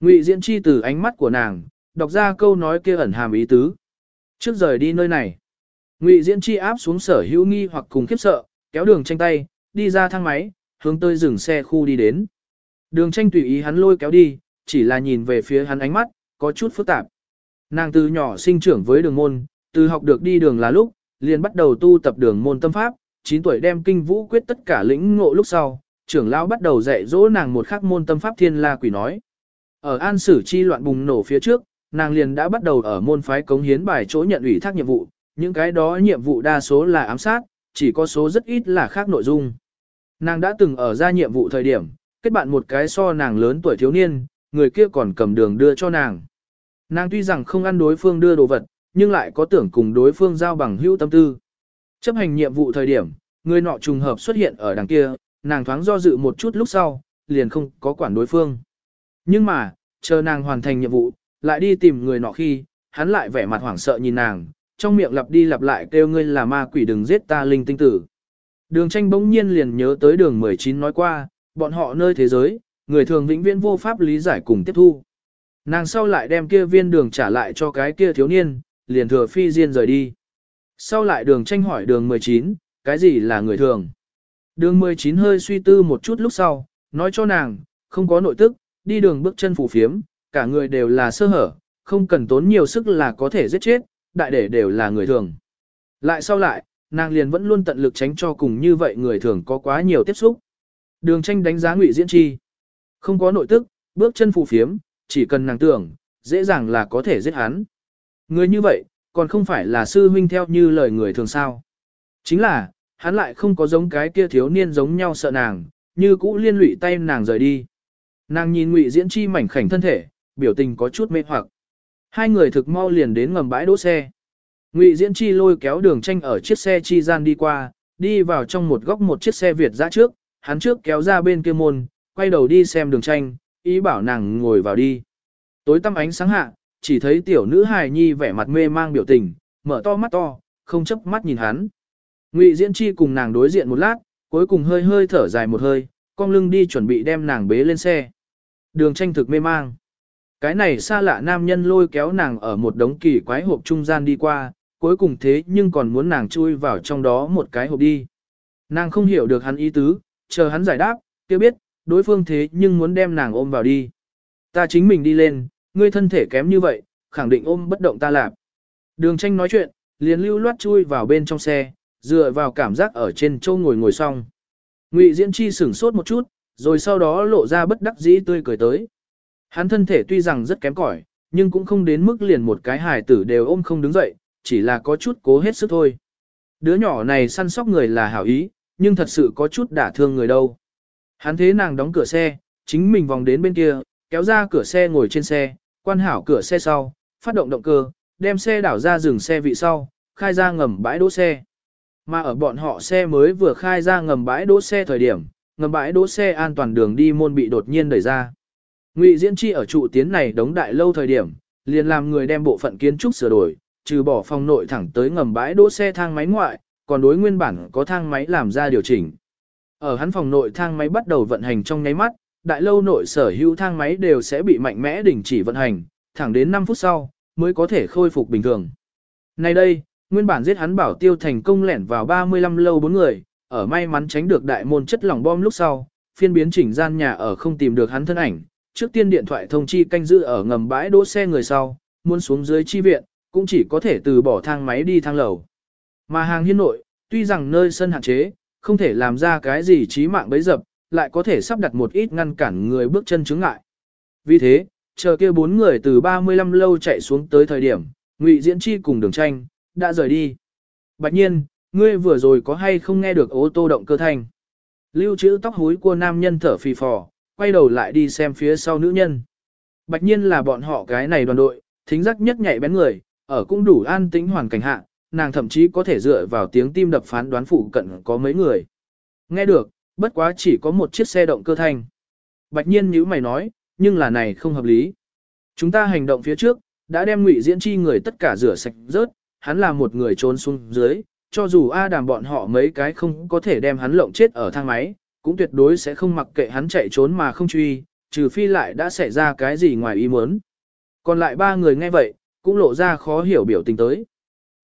Ngụy Diễn Chi từ ánh mắt của nàng, đọc ra câu nói kia ẩn hàm ý tứ. Trước rời đi nơi này, Ngụy Diễn Chi áp xuống sở hữu nghi hoặc cùng khiếp sợ, kéo đường tranh tay, đi ra thang máy, hướng tới dừng xe khu đi đến. Đường tranh tùy ý hắn lôi kéo đi, chỉ là nhìn về phía hắn ánh mắt, có chút phức tạp. Nàng từ nhỏ sinh trưởng với đường môn, từ học được đi đường là lúc, liền bắt đầu tu tập đường môn tâm pháp, 9 tuổi đem kinh vũ quyết tất cả lĩnh ngộ lúc sau, trưởng lão bắt đầu dạy dỗ nàng một khắc môn tâm pháp thiên la quỷ nói. Ở an sử chi loạn bùng nổ phía trước, nàng liền đã bắt đầu ở môn phái cống hiến bài chỗ nhận ủy thác nhiệm vụ, những cái đó nhiệm vụ đa số là ám sát, chỉ có số rất ít là khác nội dung. Nàng đã từng ở ra nhiệm vụ thời điểm, kết bạn một cái so nàng lớn tuổi thiếu niên, người kia còn cầm đường đưa cho nàng. Nàng tuy rằng không ăn đối phương đưa đồ vật, nhưng lại có tưởng cùng đối phương giao bằng hữu tâm tư. Chấp hành nhiệm vụ thời điểm, người nọ trùng hợp xuất hiện ở đằng kia, nàng thoáng do dự một chút lúc sau, liền không có quản đối phương. Nhưng mà, chờ nàng hoàn thành nhiệm vụ, lại đi tìm người nọ khi, hắn lại vẻ mặt hoảng sợ nhìn nàng, trong miệng lặp đi lặp lại kêu ngươi là ma quỷ đừng giết ta linh tinh tử. Đường tranh bỗng nhiên liền nhớ tới đường 19 nói qua, bọn họ nơi thế giới, người thường vĩnh viễn vô pháp lý giải cùng tiếp thu. Nàng sau lại đem kia viên đường trả lại cho cái kia thiếu niên, liền thừa phi diên rời đi. Sau lại đường tranh hỏi đường 19, cái gì là người thường? Đường 19 hơi suy tư một chút lúc sau, nói cho nàng, không có nội tức, đi đường bước chân phủ phiếm, cả người đều là sơ hở, không cần tốn nhiều sức là có thể giết chết, đại để đều là người thường. Lại sau lại, nàng liền vẫn luôn tận lực tránh cho cùng như vậy người thường có quá nhiều tiếp xúc. Đường tranh đánh giá ngụy diễn chi. Không có nội tức, bước chân phù phiếm, chỉ cần nàng tưởng, dễ dàng là có thể giết hắn. Người như vậy, còn không phải là sư huynh theo như lời người thường sao. Chính là, hắn lại không có giống cái kia thiếu niên giống nhau sợ nàng, như cũ liên lụy tay nàng rời đi. Nàng nhìn ngụy diễn chi mảnh khảnh thân thể, biểu tình có chút mê hoặc. Hai người thực mau liền đến ngầm bãi đỗ xe. Ngụy diễn chi lôi kéo đường tranh ở chiếc xe chi gian đi qua, đi vào trong một góc một chiếc xe Việt ra trước, hắn trước kéo ra bên kia môn, quay đầu đi xem đường tranh, ý bảo nàng ngồi vào đi. Tối tăm ánh sáng hạ, chỉ thấy tiểu nữ hài nhi vẻ mặt mê mang biểu tình, mở to mắt to, không chấp mắt nhìn hắn. Ngụy Diễn Chi cùng nàng đối diện một lát, cuối cùng hơi hơi thở dài một hơi, cong lưng đi chuẩn bị đem nàng bế lên xe. Đường tranh thực mê mang. Cái này xa lạ nam nhân lôi kéo nàng ở một đống kỳ quái hộp trung gian đi qua, cuối cùng thế nhưng còn muốn nàng chui vào trong đó một cái hộp đi. Nàng không hiểu được hắn ý tứ, chờ hắn giải đáp, kia biết, đối phương thế nhưng muốn đem nàng ôm vào đi. Ta chính mình đi lên, ngươi thân thể kém như vậy, khẳng định ôm bất động ta làm. Đường tranh nói chuyện, liền lưu loát chui vào bên trong xe, dựa vào cảm giác ở trên châu ngồi ngồi xong. Ngụy Diễn Chi sửng sốt một chút, rồi sau đó lộ ra bất đắc dĩ tươi cười tới. Hắn thân thể tuy rằng rất kém cỏi, nhưng cũng không đến mức liền một cái hài tử đều ôm không đứng dậy, chỉ là có chút cố hết sức thôi. Đứa nhỏ này săn sóc người là hảo ý, nhưng thật sự có chút đả thương người đâu. Hắn thế nàng đóng cửa xe, chính mình vòng đến bên kia, kéo ra cửa xe ngồi trên xe, quan hảo cửa xe sau, phát động động cơ, đem xe đảo ra dừng xe vị sau, khai ra ngầm bãi đỗ xe. Mà ở bọn họ xe mới vừa khai ra ngầm bãi đỗ xe thời điểm, ngầm bãi đỗ xe an toàn đường đi môn bị đột nhiên đẩy ra. Ngụy Diễn Chi ở trụ tiến này đóng đại lâu thời điểm, liền làm người đem bộ phận kiến trúc sửa đổi, trừ bỏ phòng nội thẳng tới ngầm bãi đỗ xe thang máy ngoại, còn đối nguyên bản có thang máy làm ra điều chỉnh. Ở hắn phòng nội thang máy bắt đầu vận hành trong nháy mắt, đại lâu nội sở hữu thang máy đều sẽ bị mạnh mẽ đình chỉ vận hành, thẳng đến 5 phút sau, mới có thể khôi phục bình thường. Nay đây, nguyên bản giết hắn bảo tiêu thành công lẻn vào 35 lâu bốn người, ở may mắn tránh được đại môn chất lỏng bom lúc sau, phiên biến chỉnh gian nhà ở không tìm được hắn thân ảnh, trước tiên điện thoại thông chi canh giữ ở ngầm bãi đỗ xe người sau, muốn xuống dưới chi viện, cũng chỉ có thể từ bỏ thang máy đi thang lầu. Mà hàng hiên nội, tuy rằng nơi sân hạn chế, không thể làm ra cái gì chí mạng bấy dập, lại có thể sắp đặt một ít ngăn cản người bước chân chứng ngại. Vì thế, chờ kia bốn người từ 35 lâu chạy xuống tới thời điểm, Ngụy Diễn Chi cùng Đường Tranh đã rời đi. Bạch nhiên, ngươi vừa rồi có hay không nghe được ô tô động cơ thanh? Lưu trữ tóc hối của nam nhân thở phì phò, quay đầu lại đi xem phía sau nữ nhân. Bạch nhiên là bọn họ cái này đoàn đội, thính giác nhất nhạy bén người, ở cũng đủ an tĩnh hoàn cảnh hạ, nàng thậm chí có thể dựa vào tiếng tim đập phán đoán phụ cận có mấy người. Nghe được, bất quá chỉ có một chiếc xe động cơ thanh. Bạch nhiên như mày nói, nhưng là này không hợp lý. Chúng ta hành động phía trước, đã đem ngụy diễn chi người tất cả rửa sạch rớt, hắn là một người trốn xuống dưới, cho dù A đàm bọn họ mấy cái không có thể đem hắn lộng chết ở thang máy, cũng tuyệt đối sẽ không mặc kệ hắn chạy trốn mà không truy, trừ phi lại đã xảy ra cái gì ngoài ý muốn. Còn lại ba người nghe vậy, cũng lộ ra khó hiểu biểu tình tới.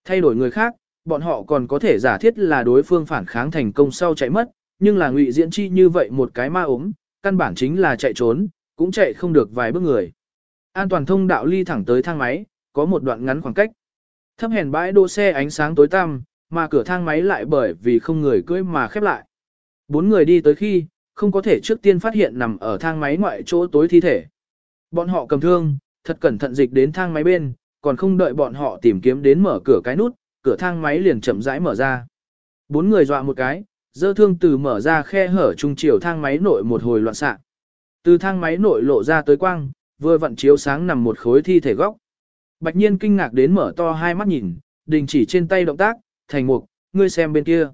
Thay đổi người khác, bọn họ còn có thể giả thiết là đối phương phản kháng thành công sau chạy mất, nhưng là ngụy diễn chi như vậy một cái ma ốm, căn bản chính là chạy trốn, cũng chạy không được vài bước người. An toàn thông đạo ly thẳng tới thang máy, có một đoạn ngắn khoảng cách. Thấp hèn bãi đỗ xe ánh sáng tối tăm, mà cửa thang máy lại bởi vì không người cưỡi mà khép lại. Bốn người đi tới khi, không có thể trước tiên phát hiện nằm ở thang máy ngoại chỗ tối thi thể. Bọn họ cầm thương, thật cẩn thận dịch đến thang máy bên, còn không đợi bọn họ tìm kiếm đến mở cửa cái nút, cửa thang máy liền chậm rãi mở ra. Bốn người dọa một cái, dơ thương từ mở ra khe hở trung chiều thang máy nội một hồi loạn xạ. Từ thang máy nội lộ ra tới quang, vừa vặn chiếu sáng nằm một khối thi thể góc. Bạch nhiên kinh ngạc đến mở to hai mắt nhìn, đình chỉ trên tay động tác, thành mục, ngươi xem bên kia.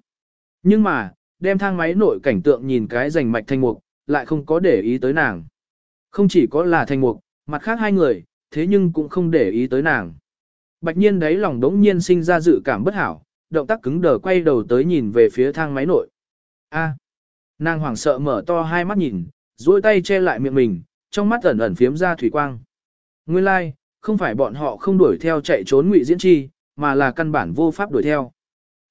Nhưng mà, đem thang máy nội cảnh tượng nhìn cái rành mạch thành mục, lại không có để ý tới nàng. Không chỉ có là thành mục, mặt khác hai người, thế nhưng cũng không để ý tới nàng. Bạch nhiên đấy lòng đống nhiên sinh ra dự cảm bất hảo, động tác cứng đờ quay đầu tới nhìn về phía thang máy nội. A. nàng hoảng sợ mở to hai mắt nhìn, duỗi tay che lại miệng mình, trong mắt ẩn ẩn phiếm ra thủy quang. Nguyên lai, like, không phải bọn họ không đuổi theo chạy trốn ngụy diễn chi, mà là căn bản vô pháp đuổi theo.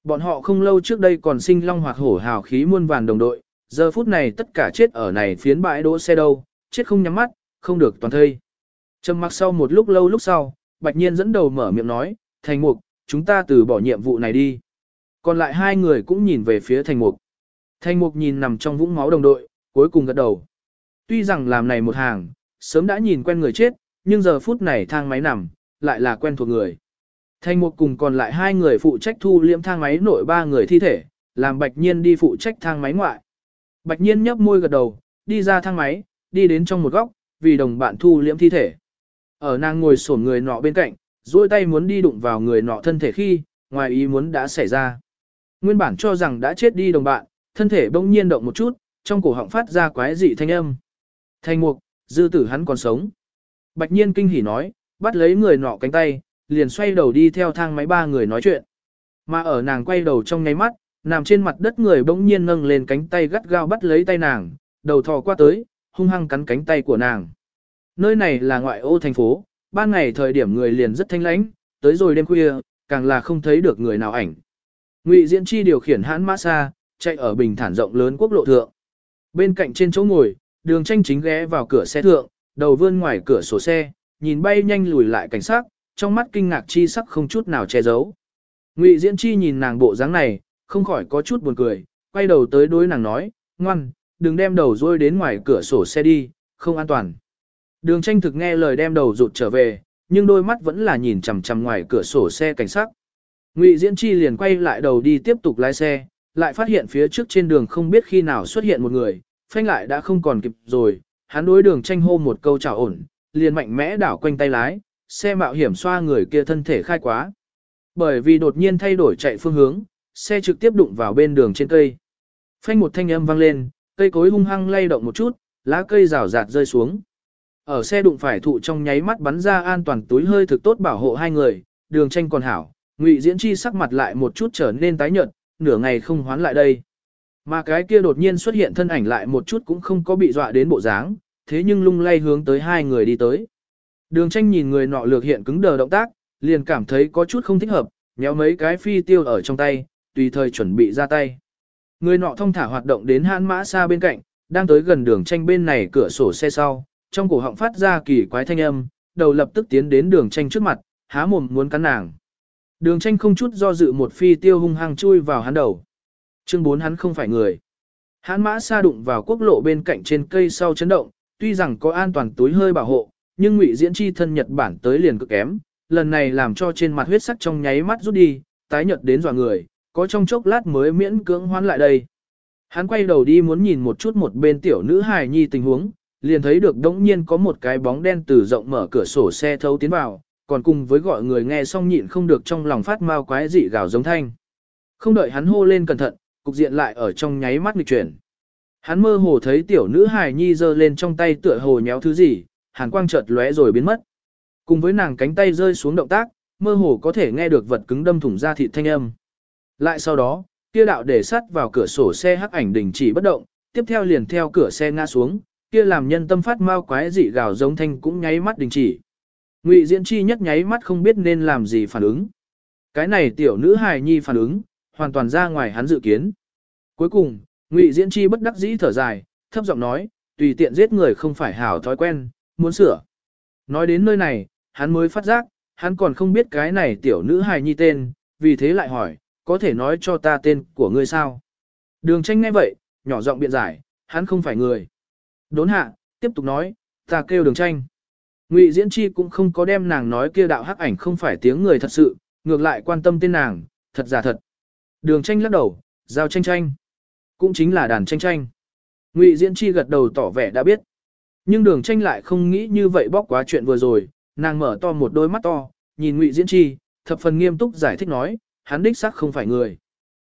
Bọn họ không lâu trước đây còn sinh long hoặc hổ hào khí muôn vàn đồng đội, giờ phút này tất cả chết ở này phiến bãi đỗ xe đâu, chết không nhắm mắt, không được toàn thây. Trầm mặc sau một lúc lâu lúc sau, Bạch Nhiên dẫn đầu mở miệng nói, Thành Mục, chúng ta từ bỏ nhiệm vụ này đi. Còn lại hai người cũng nhìn về phía Thành Mục. Thành Mục nhìn nằm trong vũng máu đồng đội, cuối cùng gật đầu. Tuy rằng làm này một hàng, sớm đã nhìn quen người chết, nhưng giờ phút này thang máy nằm, lại là quen thuộc người. Thành Mục cùng còn lại hai người phụ trách thu liễm thang máy nội ba người thi thể, làm Bạch Nhiên đi phụ trách thang máy ngoại. Bạch Nhiên nhấp môi gật đầu, đi ra thang máy, đi đến trong một góc, vì đồng bạn thu liễm thi thể. Ở nàng ngồi sổn người nọ bên cạnh, duỗi tay muốn đi đụng vào người nọ thân thể khi, ngoài ý muốn đã xảy ra. Nguyên bản cho rằng đã chết đi đồng bạn, thân thể bỗng nhiên động một chút, trong cổ họng phát ra quái dị thanh âm. Thanh mục, dư tử hắn còn sống. Bạch nhiên kinh hỉ nói, bắt lấy người nọ cánh tay, liền xoay đầu đi theo thang máy ba người nói chuyện. Mà ở nàng quay đầu trong nháy mắt, nằm trên mặt đất người bỗng nhiên nâng lên cánh tay gắt gao bắt lấy tay nàng, đầu thò qua tới, hung hăng cắn cánh tay của nàng. Nơi này là ngoại ô thành phố, ban ngày thời điểm người liền rất thanh lãnh, tới rồi đêm khuya, càng là không thấy được người nào ảnh. Ngụy Diễn Chi điều khiển hãn mã xa, chạy ở bình thản rộng lớn quốc lộ thượng. Bên cạnh trên chỗ ngồi, đường tranh chính ghé vào cửa xe thượng, đầu vươn ngoài cửa sổ xe, nhìn bay nhanh lùi lại cảnh sát, trong mắt kinh ngạc chi sắc không chút nào che giấu. Ngụy Diễn Chi nhìn nàng bộ dáng này, không khỏi có chút buồn cười, quay đầu tới đối nàng nói, ngoan, đừng đem đầu rôi đến ngoài cửa sổ xe đi, không an toàn. Đường tranh thực nghe lời đem đầu rụt trở về, nhưng đôi mắt vẫn là nhìn chằm chằm ngoài cửa sổ xe cảnh sát. Ngụy Diễn Chi liền quay lại đầu đi tiếp tục lái xe, lại phát hiện phía trước trên đường không biết khi nào xuất hiện một người, phanh lại đã không còn kịp rồi, hắn đối đường tranh hô một câu chào ổn, liền mạnh mẽ đảo quanh tay lái, xe mạo hiểm xoa người kia thân thể khai quá. Bởi vì đột nhiên thay đổi chạy phương hướng, xe trực tiếp đụng vào bên đường trên cây. Phanh một thanh âm vang lên, cây cối hung hăng lay động một chút, lá cây rào rạt rơi xuống. Ở xe đụng phải thụ trong nháy mắt bắn ra an toàn túi hơi thực tốt bảo hộ hai người, đường tranh còn hảo, ngụy diễn chi sắc mặt lại một chút trở nên tái nhợt, nửa ngày không hoán lại đây. Mà cái kia đột nhiên xuất hiện thân ảnh lại một chút cũng không có bị dọa đến bộ dáng, thế nhưng lung lay hướng tới hai người đi tới. Đường tranh nhìn người nọ lược hiện cứng đờ động tác, liền cảm thấy có chút không thích hợp, nhéo mấy cái phi tiêu ở trong tay, tùy thời chuẩn bị ra tay. Người nọ thông thả hoạt động đến hãn mã xa bên cạnh, đang tới gần đường tranh bên này cửa sổ xe sau, trong cổ họng phát ra kỳ quái thanh âm, đầu lập tức tiến đến đường tranh trước mặt, há mồm muốn cắn nàng. Đường tranh không chút do dự một phi tiêu hung hăng chui vào hắn đầu. Chương 4 hắn không phải người. Hắn mã xa đụng vào quốc lộ bên cạnh trên cây sau chấn động, tuy rằng có an toàn túi hơi bảo hộ, nhưng ngụy diễn chi thân Nhật Bản tới liền cực kém, lần này làm cho trên mặt huyết sắc trong nháy mắt rút đi, tái nhợt đến dọa người, có trong chốc lát mới miễn cưỡng hoán lại đây. Hắn quay đầu đi muốn nhìn một chút một bên tiểu nữ hài nhi tình huống, liền thấy được đống nhiên có một cái bóng đen từ rộng mở cửa sổ xe thấu tiến vào, còn cùng với gọi người nghe xong nhịn không được trong lòng phát mau quái dị gào giống thanh. Không đợi hắn hô lên cẩn thận, cục diện lại ở trong nháy mắt nghịch chuyển. Hắn mơ hồ thấy tiểu nữ hài nhi giơ lên trong tay tựa hồ nhéo thứ gì, hàn quang chợt lóe rồi biến mất. Cùng với nàng cánh tay rơi xuống động tác, mơ hồ có thể nghe được vật cứng đâm thủng ra thịt thanh âm. Lại sau đó, kia đạo để sắt vào cửa sổ xe hắc ảnh đình chỉ bất động, tiếp theo liền theo cửa xe ngã xuống, kia làm nhân tâm phát mau quái dị gào giống thanh cũng nháy mắt đình chỉ. Ngụy Diễn Chi nhất nháy mắt không biết nên làm gì phản ứng. Cái này tiểu nữ hài nhi phản ứng, hoàn toàn ra ngoài hắn dự kiến. Cuối cùng, Ngụy Diễn Chi bất đắc dĩ thở dài, thấp giọng nói, tùy tiện giết người không phải hảo thói quen, muốn sửa. Nói đến nơi này, hắn mới phát giác, hắn còn không biết cái này tiểu nữ hài nhi tên, vì thế lại hỏi, có thể nói cho ta tên của ngươi sao? Đường tranh ngay vậy, nhỏ giọng biện giải, hắn không phải người. Đốn hạ, tiếp tục nói, ta kêu đường tranh. Ngụy Diễn Chi cũng không có đem nàng nói kia đạo hắc ảnh không phải tiếng người thật sự, ngược lại quan tâm tên nàng, thật giả thật. Đường tranh lắc đầu, giao tranh tranh. Cũng chính là đàn tranh tranh. Ngụy Diễn Chi gật đầu tỏ vẻ đã biết. Nhưng đường tranh lại không nghĩ như vậy bóc quá chuyện vừa rồi, nàng mở to một đôi mắt to, nhìn Ngụy Diễn Chi, thập phần nghiêm túc giải thích nói, hắn đích xác không phải người.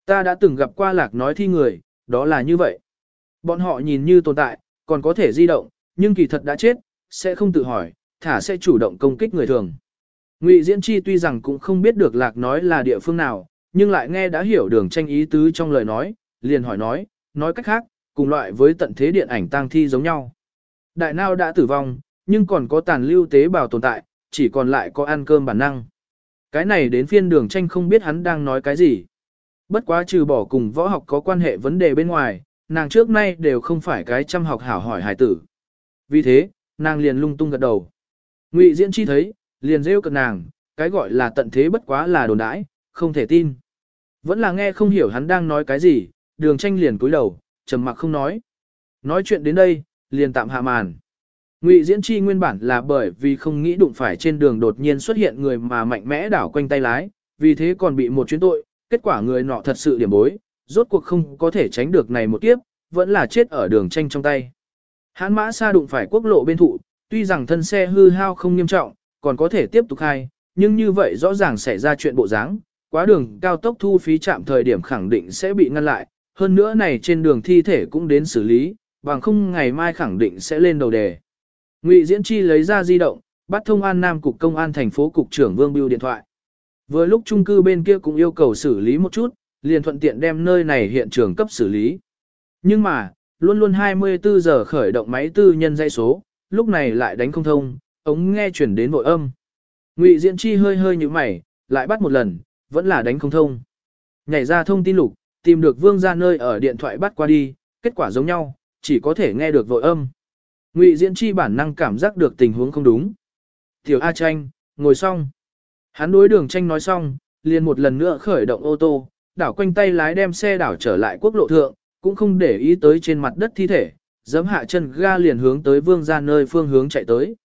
Ta đã từng gặp qua lạc nói thi người, đó là như vậy. Bọn họ nhìn như tồn tại, còn có thể di động, nhưng kỳ thật đã chết, sẽ không tự hỏi, thả sẽ chủ động công kích người thường. Ngụy Diễn Chi tuy rằng cũng không biết được lạc nói là địa phương nào, nhưng lại nghe đã hiểu đường tranh ý tứ trong lời nói, liền hỏi nói, nói cách khác, cùng loại với tận thế điện ảnh tang thi giống nhau. Đại nào đã tử vong, nhưng còn có tàn lưu tế bào tồn tại, chỉ còn lại có ăn cơm bản năng. Cái này đến phiên đường tranh không biết hắn đang nói cái gì. Bất quá trừ bỏ cùng võ học có quan hệ vấn đề bên ngoài, nàng trước nay đều không phải cái chăm học hảo hỏi hài tử. Vì thế, nàng liền lung tung gật đầu. Ngụy Diễn Chi thấy, liền rêu cợt nàng, cái gọi là tận thế bất quá là đồn đãi, không thể tin. Vẫn là nghe không hiểu hắn đang nói cái gì, đường tranh liền cúi đầu, trầm mặc không nói. Nói chuyện đến đây, liền tạm hạ màn. Ngụy Diễn Chi nguyên bản là bởi vì không nghĩ đụng phải trên đường đột nhiên xuất hiện người mà mạnh mẽ đảo quanh tay lái, vì thế còn bị một chuyến tội, kết quả người nọ thật sự điểm bối, rốt cuộc không có thể tránh được này một kiếp, vẫn là chết ở đường tranh trong tay. Hán mã xa đụng phải quốc lộ bên thụ, tuy rằng thân xe hư hao không nghiêm trọng, còn có thể tiếp tục khai, nhưng như vậy rõ ràng xảy ra chuyện bộ dáng, quá đường cao tốc thu phí chạm thời điểm khẳng định sẽ bị ngăn lại, hơn nữa này trên đường thi thể cũng đến xử lý, bằng không ngày mai khẳng định sẽ lên đầu đề. Ngụy Diễn Chi lấy ra di động, bắt thông an Nam Cục Công an thành phố Cục trưởng Vương Biêu điện thoại. Vừa lúc trung cư bên kia cũng yêu cầu xử lý một chút, liền thuận tiện đem nơi này hiện trường cấp xử lý. Nhưng mà, luôn luôn 24 giờ khởi động máy tư nhân dây số, lúc này lại đánh không thông, ống nghe chuyển đến nội âm. Ngụy Diễn Chi hơi hơi như mày, lại bắt một lần, vẫn là đánh không thông. Nhảy ra thông tin lục, tìm được vương ra nơi ở điện thoại bắt qua đi, kết quả giống nhau, chỉ có thể nghe được vội âm. Ngụy Diễn Chi bản năng cảm giác được tình huống không đúng. Tiểu A Tranh, ngồi xong. Hắn đối đường tranh nói xong, liền một lần nữa khởi động ô tô, đảo quanh tay lái đem xe đảo trở lại quốc lộ thượng, cũng không để ý tới trên mặt đất thi thể, giẫm hạ chân ga liền hướng tới vương ra nơi phương hướng chạy tới.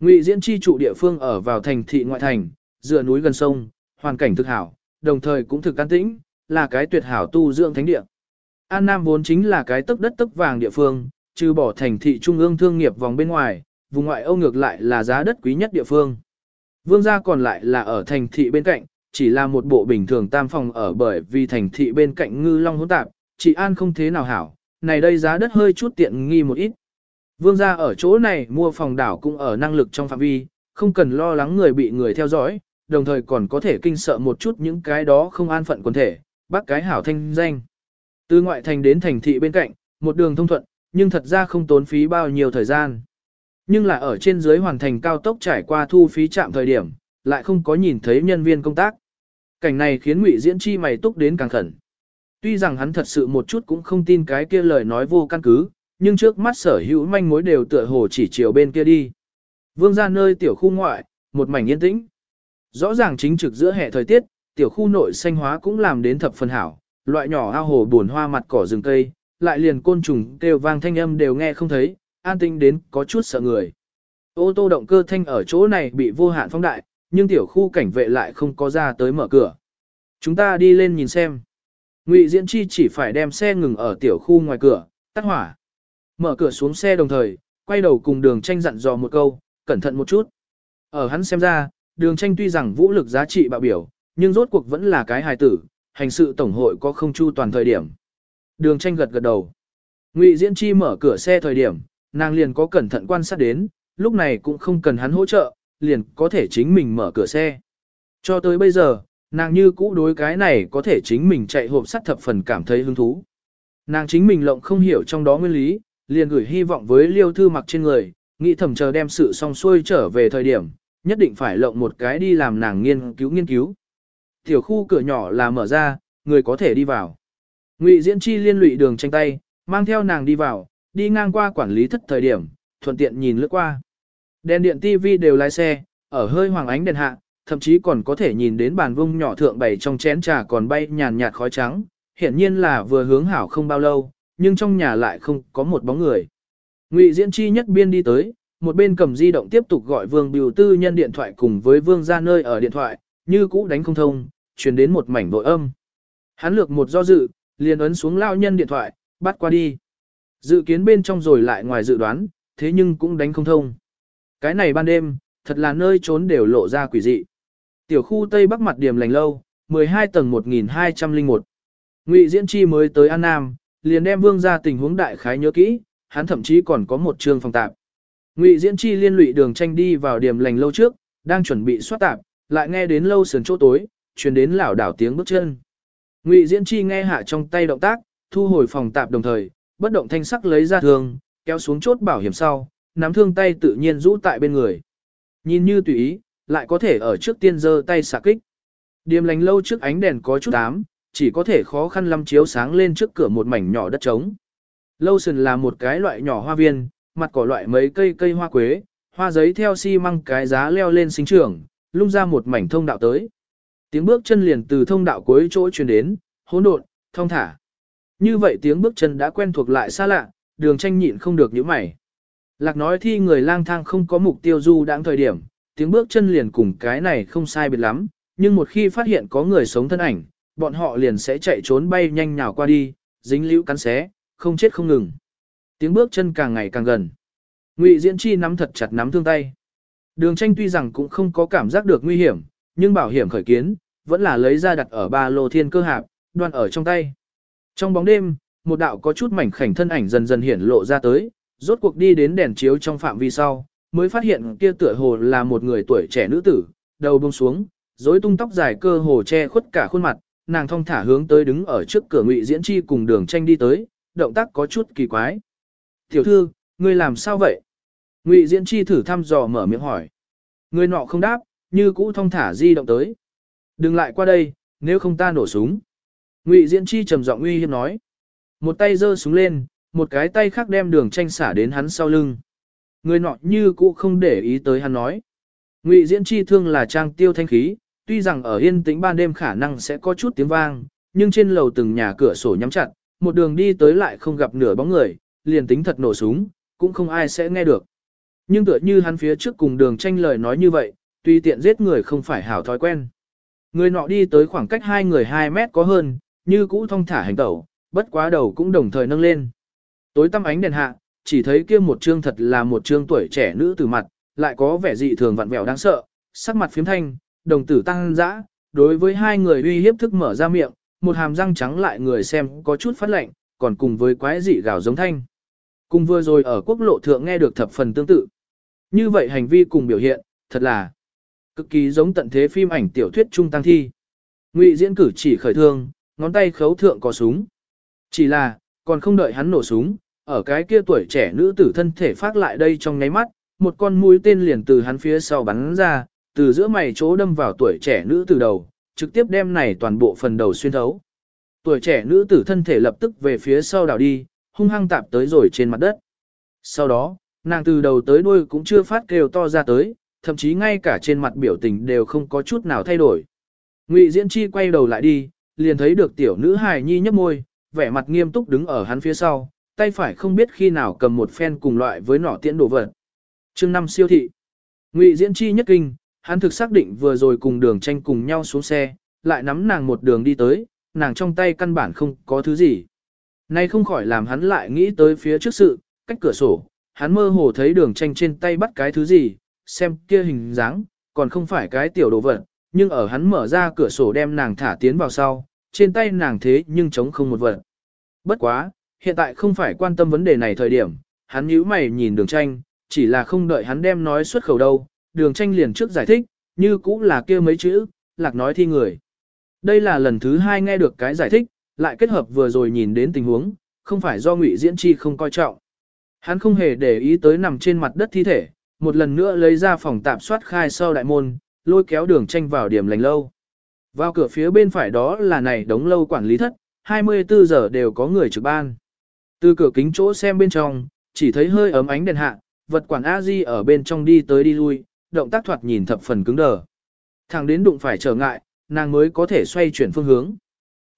Ngụy Diễn Chi trụ địa phương ở vào thành thị ngoại thành, dựa núi gần sông, hoàn cảnh thực hảo, đồng thời cũng thực an tĩnh, là cái tuyệt hảo tu dưỡng thánh địa. An Nam vốn chính là cái tấc đất tấc vàng địa phương, trừ bỏ thành thị trung ương thương nghiệp vòng bên ngoài, vùng ngoại Âu ngược lại là giá đất quý nhất địa phương. Vương gia còn lại là ở thành thị bên cạnh, chỉ là một bộ bình thường tam phòng ở bởi vì thành thị bên cạnh ngư long hỗn tạp, chị An không thế nào hảo, này đây giá đất hơi chút tiện nghi một ít. Vương gia ở chỗ này mua phòng đảo cũng ở năng lực trong phạm vi, không cần lo lắng người bị người theo dõi, đồng thời còn có thể kinh sợ một chút những cái đó không an phận quần thể, bác cái hảo thanh danh. Từ ngoại thành đến thành thị bên cạnh, một đường thông thuận, nhưng thật ra không tốn phí bao nhiêu thời gian. Nhưng là ở trên dưới hoàn thành cao tốc trải qua thu phí chạm thời điểm, lại không có nhìn thấy nhân viên công tác. Cảnh này khiến Ngụy Diễn Chi mày túc đến càng khẩn. Tuy rằng hắn thật sự một chút cũng không tin cái kia lời nói vô căn cứ, nhưng trước mắt sở hữu manh mối đều tựa hồ chỉ chiều bên kia đi. Vương ra nơi tiểu khu ngoại, một mảnh yên tĩnh. Rõ ràng chính trực giữa hệ thời tiết, tiểu khu nội xanh hóa cũng làm đến thập phần hảo, loại nhỏ ao hồ buồn hoa mặt cỏ rừng cây, lại liền côn trùng kêu vang thanh âm đều nghe không thấy, an tinh đến có chút sợ người. Ô tô động cơ thanh ở chỗ này bị vô hạn phóng đại, nhưng tiểu khu cảnh vệ lại không có ra tới mở cửa. Chúng ta đi lên nhìn xem. Ngụy Diễn Chi chỉ phải đem xe ngừng ở tiểu khu ngoài cửa, tắt hỏa. Mở cửa xuống xe đồng thời, quay đầu cùng đường tranh dặn dò một câu, cẩn thận một chút. Ở hắn xem ra, đường tranh tuy rằng vũ lực giá trị bạo biểu, nhưng rốt cuộc vẫn là cái hài tử, hành sự tổng hội có không chu toàn thời điểm. Đường tranh gật gật đầu. Ngụy Diễn Chi mở cửa xe thời điểm, nàng liền có cẩn thận quan sát đến, lúc này cũng không cần hắn hỗ trợ, liền có thể chính mình mở cửa xe. Cho tới bây giờ, nàng như cũ đối cái này có thể chính mình chạy hộp sắt thập phần cảm thấy hứng thú. Nàng chính mình lộng không hiểu trong đó nguyên lý, liền gửi hy vọng với liêu thư mặc trên người, nghĩ thầm chờ đem sự xong xuôi trở về thời điểm, nhất định phải lộng một cái đi làm nàng nghiên cứu nghiên cứu. Tiểu khu cửa nhỏ là mở ra, người có thể đi vào. Ngụy Diễn Chi liên lụy đường tranh tay, mang theo nàng đi vào, đi ngang qua quản lý thất thời điểm, thuận tiện nhìn lướt qua. Đèn điện TV đều lái xe, ở hơi hoàng ánh đèn hạ, thậm chí còn có thể nhìn đến bàn vung nhỏ thượng bày trong chén trà còn bay nhàn nhạt khói trắng, hiển nhiên là vừa hướng hảo không bao lâu, nhưng trong nhà lại không có một bóng người. Ngụy Diễn Chi nhất biên đi tới, một bên cầm di động tiếp tục gọi Vương Bưu Tư nhân điện thoại cùng với Vương ra nơi ở điện thoại, như cũ đánh không thông, truyền đến một mảnh vội âm. Hắn lược một do dự, liền ấn xuống lao nhân điện thoại, bắt qua đi. Dự kiến bên trong rồi lại ngoài dự đoán, thế nhưng cũng đánh không thông. Cái này ban đêm, thật là nơi trốn đều lộ ra quỷ dị. Tiểu khu Tây Bắc mặt điểm lành lâu, 12 tầng 1201. Ngụy Diễn Chi mới tới An Nam, liền đem vương ra tình huống đại khái nhớ kỹ, hắn thậm chí còn có một trường phòng tạp. Ngụy Diễn Chi liên lụy đường tranh đi vào điểm lành lâu trước, đang chuẩn bị soát tạp, lại nghe đến lâu sườn chỗ tối, truyền đến lảo đảo tiếng bước chân. Ngụy Diễn Chi nghe hạ trong tay động tác, thu hồi phòng tạp đồng thời, bất động thanh sắc lấy ra thường kéo xuống chốt bảo hiểm sau, nắm thương tay tự nhiên rũ tại bên người. Nhìn như tùy ý, lại có thể ở trước tiên giơ tay xạ kích. Điềm lành lâu trước ánh đèn có chút ám, chỉ có thể khó khăn lắm chiếu sáng lên trước cửa một mảnh nhỏ đất trống. Lâu sườn là một cái loại nhỏ hoa viên, mặt cỏ loại mấy cây cây hoa quế, hoa giấy theo xi măng cái giá leo lên sinh trưởng, lung ra một mảnh thông đạo tới. Tiếng bước chân liền từ thông đạo cuối chỗ truyền đến, hỗn độn, thông thả. Như vậy tiếng bước chân đã quen thuộc lại xa lạ, đường tranh nhịn không được những mày. Lạc nói thi người lang thang không có mục tiêu du đáng thời điểm, tiếng bước chân liền cùng cái này không sai biệt lắm, nhưng một khi phát hiện có người sống thân ảnh, bọn họ liền sẽ chạy trốn bay nhanh nhào qua đi, dính liễu cắn xé, không chết không ngừng. Tiếng bước chân càng ngày càng gần. Ngụy Diễn Chi nắm thật chặt nắm thương tay. Đường tranh tuy rằng cũng không có cảm giác được nguy hiểm, nhưng bảo hiểm khởi kiến, vẫn là lấy ra đặt ở ba lô thiên cơ hạp, đoan ở trong tay. Trong bóng đêm, một đạo có chút mảnh khảnh thân ảnh dần dần hiển lộ ra tới, rốt cuộc đi đến đèn chiếu trong phạm vi sau, mới phát hiện kia tựa hồ là một người tuổi trẻ nữ tử, đầu buông xuống, rối tung tóc dài cơ hồ che khuất cả khuôn mặt, nàng thong thả hướng tới đứng ở trước cửa Ngụy Diễn Chi cùng Đường Tranh đi tới, động tác có chút kỳ quái. "Tiểu thư, ngươi làm sao vậy?" Ngụy Diễn Chi thử thăm dò mở miệng hỏi. Người nọ không đáp, như cũ thong thả di động tới. Đừng lại qua đây, nếu không ta nổ súng. Ngụy Diễn Chi trầm giọng uy hiếp nói. Một tay giơ súng lên, một cái tay khác đem đường tranh xả đến hắn sau lưng. Người nọ như cũ không để ý tới hắn nói. Ngụy Diễn Chi thương là trang tiêu thanh khí, tuy rằng ở yên tĩnh ban đêm khả năng sẽ có chút tiếng vang, nhưng trên lầu từng nhà cửa sổ nhắm chặt, một đường đi tới lại không gặp nửa bóng người, liền tính thật nổ súng, cũng không ai sẽ nghe được. Nhưng tựa như hắn phía trước cùng đường tranh lời nói như vậy, tuy tiện giết người không phải hảo thói quen. Người nọ đi tới khoảng cách hai người 2 mét có hơn, như cũ thông thả hành tẩu, bất quá đầu cũng đồng thời nâng lên. Tối tăm ánh đèn hạ, chỉ thấy kia một trương thật là một trương tuổi trẻ nữ tử mặt, lại có vẻ dị thường vặn vẹo đáng sợ, sắc mặt phiếm thanh, đồng tử tăng dã, đối với hai người uy hiếp thức mở ra miệng, một hàm răng trắng lại người xem có chút phát lạnh, còn cùng với quái dị gào giống thanh. Cùng vừa rồi ở quốc lộ thượng nghe được thập phần tương tự. Như vậy hành vi cùng biểu hiện, thật là cực kỳ giống tận thế phim ảnh tiểu thuyết trung tăng thi. Ngụy diễn cử chỉ khởi thương, ngón tay khấu thượng có súng. Chỉ là, còn không đợi hắn nổ súng, ở cái kia tuổi trẻ nữ tử thân thể phát lại đây trong nháy mắt, một con mũi tên liền từ hắn phía sau bắn ra, từ giữa mày chỗ đâm vào tuổi trẻ nữ tử đầu, trực tiếp đem này toàn bộ phần đầu xuyên thấu. Tuổi trẻ nữ tử thân thể lập tức về phía sau đảo đi, hung hăng tạp tới rồi trên mặt đất. Sau đó, nàng từ đầu tới đuôi cũng chưa phát kêu to ra tới, thậm chí ngay cả trên mặt biểu tình đều không có chút nào thay đổi. Ngụy Diễn Chi quay đầu lại đi, liền thấy được tiểu nữ hài nhi nhấp môi, vẻ mặt nghiêm túc đứng ở hắn phía sau, tay phải không biết khi nào cầm một phen cùng loại với nỏ tiễn đồ vật. Chương năm siêu thị. Ngụy Diễn Chi nhất kinh, hắn thực xác định vừa rồi cùng đường tranh cùng nhau xuống xe, lại nắm nàng một đường đi tới, nàng trong tay căn bản không có thứ gì. Nay không khỏi làm hắn lại nghĩ tới phía trước sự, cách cửa sổ, hắn mơ hồ thấy đường tranh trên tay bắt cái thứ gì, xem kia hình dáng, còn không phải cái tiểu đồ vật, nhưng ở hắn mở ra cửa sổ đem nàng thả tiến vào sau, trên tay nàng thế nhưng chống không một vật. Bất quá, hiện tại không phải quan tâm vấn đề này thời điểm, hắn nhíu mày nhìn đường tranh, chỉ là không đợi hắn đem nói xuất khẩu đâu, đường tranh liền trước giải thích, như cũng là kia mấy chữ, lạc nói thi người. Đây là lần thứ hai nghe được cái giải thích, lại kết hợp vừa rồi nhìn đến tình huống, không phải do ngụy diễn chi không coi trọng. Hắn không hề để ý tới nằm trên mặt đất thi thể, một lần nữa lấy ra phòng tạm soát khai sau đại môn, lôi kéo đường tranh vào điểm lành lâu. Vào cửa phía bên phải đó là này đống lâu quản lý thất, 24 giờ đều có người trực ban. Từ cửa kính chỗ xem bên trong, chỉ thấy hơi ấm ánh đèn hạ, vật quản a di ở bên trong đi tới đi lui, động tác thoạt nhìn thập phần cứng đờ. Thằng đến đụng phải trở ngại, nàng mới có thể xoay chuyển phương hướng.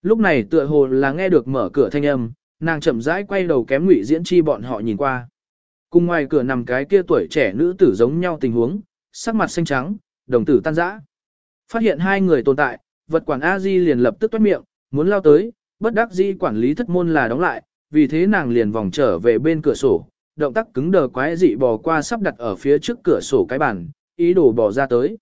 Lúc này tựa hồ là nghe được mở cửa thanh âm, nàng chậm rãi quay đầu kém ngụy diễn chi bọn họ nhìn qua. Cùng ngoài cửa nằm cái kia tuổi trẻ nữ tử giống nhau tình huống, sắc mặt xanh trắng, đồng tử tan rã. Phát hiện hai người tồn tại, vật quản a di liền lập tức toát miệng, muốn lao tới, bất đắc di quản lý thất môn là đóng lại, vì thế nàng liền vòng trở về bên cửa sổ, động tác cứng đờ quái dị bò qua sắp đặt ở phía trước cửa sổ cái bàn, ý đồ bò ra tới.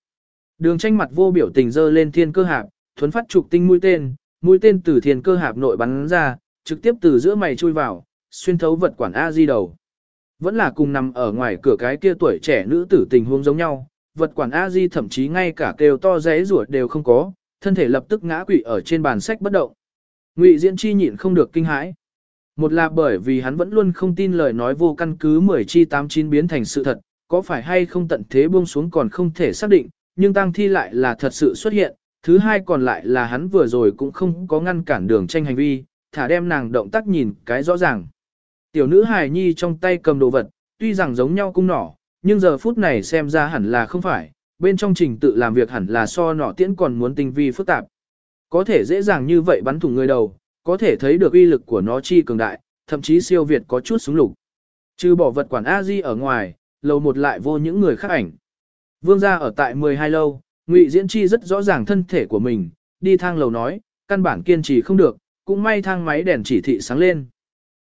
Đường tranh mặt vô biểu tình dơ lên thiên cơ hạp, thuấn phát trục tinh mũi tên, mũi tên từ thiên cơ hạp nội bắn ra, trực tiếp từ giữa mày chui vào, xuyên thấu vật quản A Di đầu. Vẫn là cùng nằm ở ngoài cửa cái kia tuổi trẻ nữ tử tình huống giống nhau, vật quản A Di thậm chí ngay cả kêu to rẽ ruột đều không có, thân thể lập tức ngã quỵ ở trên bàn sách bất động. Ngụy Diễn Chi nhịn không được kinh hãi. Một là bởi vì hắn vẫn luôn không tin lời nói vô căn cứ 10 chi 89 biến thành sự thật, có phải hay không tận thế buông xuống còn không thể xác định, nhưng tang thi lại là thật sự xuất hiện. Thứ hai còn lại là hắn vừa rồi cũng không có ngăn cản đường tranh hành vi, thả đem nàng động tác nhìn cái rõ ràng. Tiểu nữ hài nhi trong tay cầm đồ vật, tuy rằng giống nhau cung nỏ, nhưng giờ phút này xem ra hẳn là không phải, bên trong trình tự làm việc hẳn là so nỏ tiễn còn muốn tinh vi phức tạp. Có thể dễ dàng như vậy bắn thủng người đầu, có thể thấy được uy lực của nó chi cường đại, thậm chí siêu việt có chút súng lục. Trừ bỏ vật quản A-di ở ngoài, lầu một lại vô những người khác ảnh. Vương gia ở tại 12 lâu, Ngụy Diễn Chi rất rõ ràng thân thể của mình, đi thang lầu nói, căn bản kiên trì không được, cũng may thang máy đèn chỉ thị sáng lên.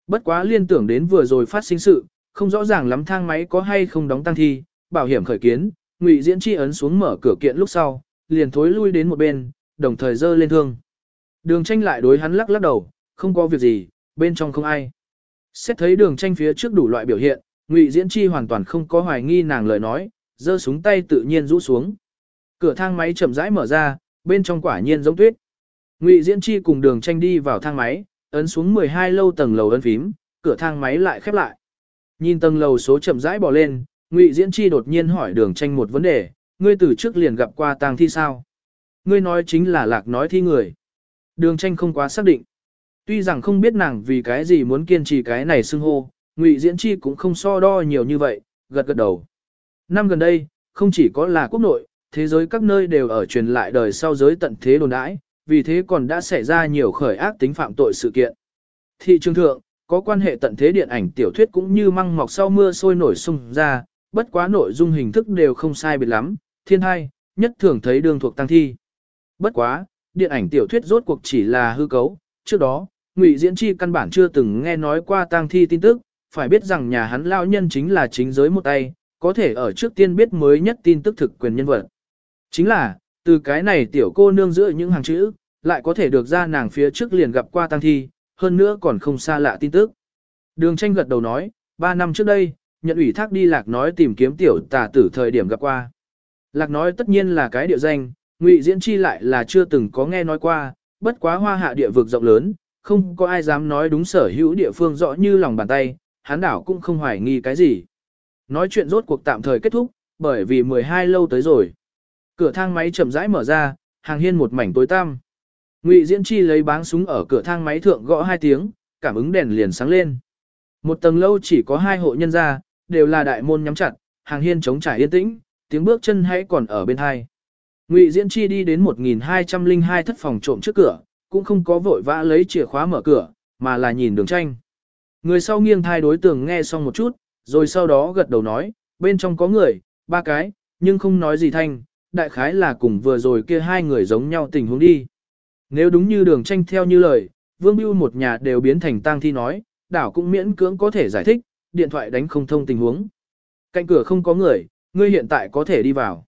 Bất quá liên tưởng đến vừa rồi phát sinh sự, không rõ ràng lắm thang máy có hay không đóng tăng thi, bảo hiểm khởi kiến, Ngụy Diễn Chi ấn xuống mở cửa kiện lúc sau, liền thối lui đến một bên, đồng thời dơ lên thương. Đường tranh lại đối hắn lắc lắc đầu, không có việc gì, bên trong không ai. Xét thấy đường tranh phía trước đủ loại biểu hiện, Ngụy Diễn Chi hoàn toàn không có hoài nghi nàng lời nói, giơ súng tay tự nhiên rũ xuống. Cửa thang máy chậm rãi mở ra, bên trong quả nhiên giống tuyết. Ngụy Diễn Chi cùng đường tranh đi vào thang máy, ấn xuống 12 lâu tầng lầu ấn phím, cửa thang máy lại khép lại. Nhìn tầng lầu số chậm rãi bỏ lên, Ngụy Diễn Chi đột nhiên hỏi đường tranh một vấn đề, ngươi từ trước liền gặp qua tang thi sao? Ngươi nói chính là lạc nói thi người. Đường tranh không quá xác định. Tuy rằng không biết nàng vì cái gì muốn kiên trì cái này xưng hô, Ngụy Diễn Chi cũng không so đo nhiều như vậy, gật gật đầu. Năm gần đây, không chỉ có là quốc nội, thế giới các nơi đều ở truyền lại đời sau giới tận thế đồn đãi, vì thế còn đã xảy ra nhiều khởi ác tính phạm tội sự kiện. Thị trường thượng, có quan hệ tận thế điện ảnh tiểu thuyết cũng như măng mọc sau mưa sôi nổi sung ra, bất quá nội dung hình thức đều không sai biệt lắm, thiên hai, nhất thường thấy đường thuộc tăng thi. Bất quá, điện ảnh tiểu thuyết rốt cuộc chỉ là hư cấu, trước đó, Ngụy Diễn Chi căn bản chưa từng nghe nói qua tang thi tin tức, phải biết rằng nhà hắn lao nhân chính là chính giới một tay, có thể ở trước tiên biết mới nhất tin tức thực quyền nhân vật. Chính là, từ cái này tiểu cô nương giữa những hàng chữ, lại có thể được ra nàng phía trước liền gặp qua tang thi, hơn nữa còn không xa lạ tin tức. Đường tranh gật đầu nói, ba năm trước đây, nhận ủy thác đi lạc nói tìm kiếm tiểu tà tử thời điểm gặp qua. Lạc nói tất nhiên là cái địa danh, ngụy diễn chi lại là chưa từng có nghe nói qua, bất quá hoa hạ địa vực rộng lớn, không có ai dám nói đúng sở hữu địa phương rõ như lòng bàn tay, hán đảo cũng không hoài nghi cái gì. Nói chuyện rốt cuộc tạm thời kết thúc, bởi vì 12 lâu tới rồi. Cửa thang máy chậm rãi mở ra, hàng hiên một mảnh tối tăm. Ngụy Diễn Chi lấy báng súng ở cửa thang máy thượng gõ hai tiếng, cảm ứng đèn liền sáng lên. Một tầng lâu chỉ có hai hộ nhân gia, đều là đại môn nhắm chặt, hàng hiên chống trải yên tĩnh, tiếng bước chân hãy còn ở bên hai. Ngụy Diễn Chi đi đến 1202 thất phòng trộm trước cửa, cũng không có vội vã lấy chìa khóa mở cửa, mà là nhìn đường tranh. Người sau nghiêng thai đối tượng nghe xong một chút, rồi sau đó gật đầu nói, bên trong có người, ba cái, nhưng không nói gì thanh, đại khái là cùng vừa rồi kia hai người giống nhau tình huống đi. Nếu đúng như đường tranh theo như lời, Vương Bưu một nhà đều biến thành tang thi nói, đảo cũng miễn cưỡng có thể giải thích, điện thoại đánh không thông tình huống. Cạnh cửa không có người, ngươi hiện tại có thể đi vào.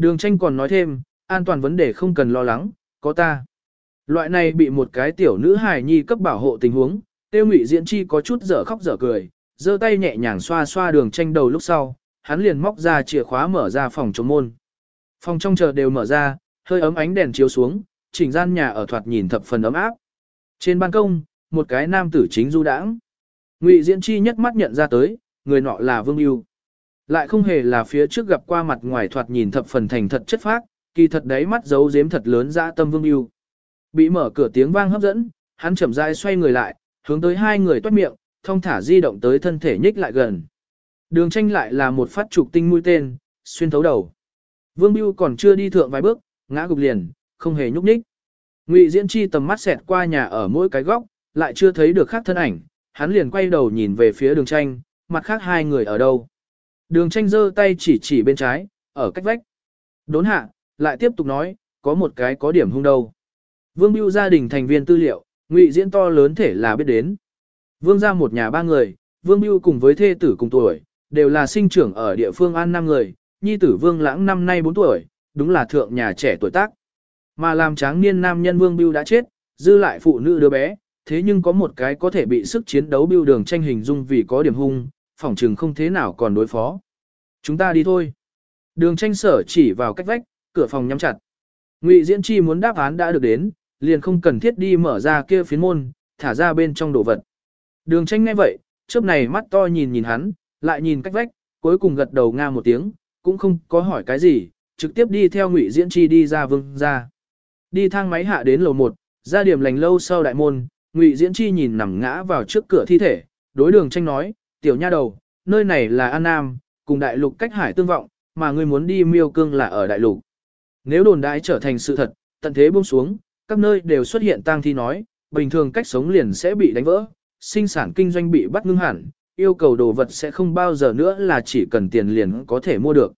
Đường tranh còn nói thêm, an toàn vấn đề không cần lo lắng, có ta. Loại này bị một cái tiểu nữ hài nhi cấp bảo hộ tình huống, tiêu ngụy diễn chi có chút dở khóc dở cười, giơ tay nhẹ nhàng xoa xoa đường tranh đầu lúc sau, hắn liền móc ra chìa khóa mở ra phòng chống môn. Phòng trong chờ đều mở ra, hơi ấm ánh đèn chiếu xuống, chỉnh gian nhà ở thoạt nhìn thập phần ấm áp. Trên ban công, một cái nam tử chính du đãng. Ngụy Diễn Chi nhất mắt nhận ra tới, người nọ là Vương Ưu. Lại không hề là phía trước gặp qua mặt ngoài thoạt nhìn thập phần thành thật chất phác, kỳ thật đấy mắt giấu giếm thật lớn dã tâm Vương Ưu. Bị mở cửa tiếng vang hấp dẫn, hắn chậm rãi xoay người lại, hướng tới hai người toát miệng, thông thả di động tới thân thể nhích lại gần. Đường tranh lại là một phát trục tinh mũi tên, xuyên thấu đầu. Vương Bưu còn chưa đi thượng vài bước, ngã gục liền, không hề nhúc nhích. Ngụy Diễn Chi tầm mắt xẹt qua nhà ở mỗi cái góc, lại chưa thấy được khác thân ảnh, hắn liền quay đầu nhìn về phía đường tranh, mặt khác hai người ở đâu. Đường tranh giơ tay chỉ chỉ bên trái, ở cách vách. Đốn hạ, lại tiếp tục nói, có một cái có điểm hung đâu. Vương Bưu gia đình thành viên tư liệu, Ngụy Diễn to lớn thể là biết đến. Vương gia một nhà ba người, Vương Bưu cùng với thê tử cùng tuổi, đều là sinh trưởng ở địa phương An năm người, nhi tử Vương Lãng năm nay 4 tuổi, đúng là thượng nhà trẻ tuổi tác. Mà làm tráng niên nam nhân Vương Bưu đã chết, dư lại phụ nữ đứa bé, thế nhưng có một cái có thể bị sức chiến đấu Bưu đường tranh hình dung vì có điểm hung, phỏng trừng không thế nào còn đối phó. Chúng ta đi thôi. Đường tranh sở chỉ vào cách vách, cửa phòng nhắm chặt. Ngụy Diễn Chi muốn đáp án đã được đến, liền không cần thiết đi mở ra kia phiến môn, thả ra bên trong đồ vật. Đường tranh ngay vậy, chớp này mắt to nhìn nhìn hắn, lại nhìn cách vách, cuối cùng gật đầu nga một tiếng, cũng không có hỏi cái gì, trực tiếp đi theo Ngụy Diễn Chi đi ra vương ra. Đi thang máy hạ đến lầu 1, ra điểm lành lâu sau đại môn, Ngụy Diễn Chi nhìn nằm ngã vào trước cửa thi thể, đối đường tranh nói, tiểu nha đầu, nơi này là An Nam, cùng đại lục cách hải tương vọng, mà ngươi muốn đi miêu cương là ở đại lục. Nếu đồn đại trở thành sự thật, tận thế buông xuống, các nơi đều xuất hiện tang thi nói, bình thường cách sống liền sẽ bị đánh vỡ, sinh sản kinh doanh bị bắt ngưng hẳn, yêu cầu đồ vật sẽ không bao giờ nữa là chỉ cần tiền liền có thể mua được.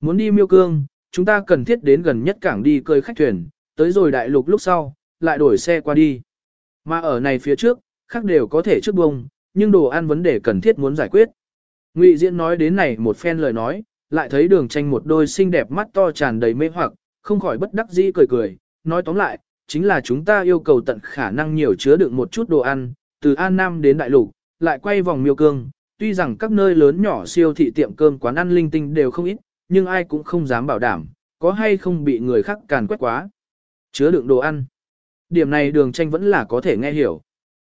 Muốn đi miêu cương, chúng ta cần thiết đến gần nhất cảng đi cơi khách thuyền, tới rồi đại lục lúc sau, lại đổi xe qua đi. Mà ở này phía trước, khác đều có thể trước bông, nhưng đồ ăn vấn đề cần thiết muốn giải quyết. Ngụy Diễn nói đến này một phen lời nói, lại thấy đường tranh một đôi xinh đẹp mắt to tràn đầy mê hoặc, không khỏi bất đắc dĩ cười cười, nói tóm lại, chính là chúng ta yêu cầu tận khả năng nhiều chứa đựng một chút đồ ăn, từ An Nam đến Đại Lục, lại quay vòng miêu cương, tuy rằng các nơi lớn nhỏ siêu thị tiệm cơm quán ăn linh tinh đều không ít, nhưng ai cũng không dám bảo đảm, có hay không bị người khác càn quét quá. Chứa đựng đồ ăn. Điểm này đường tranh vẫn là có thể nghe hiểu.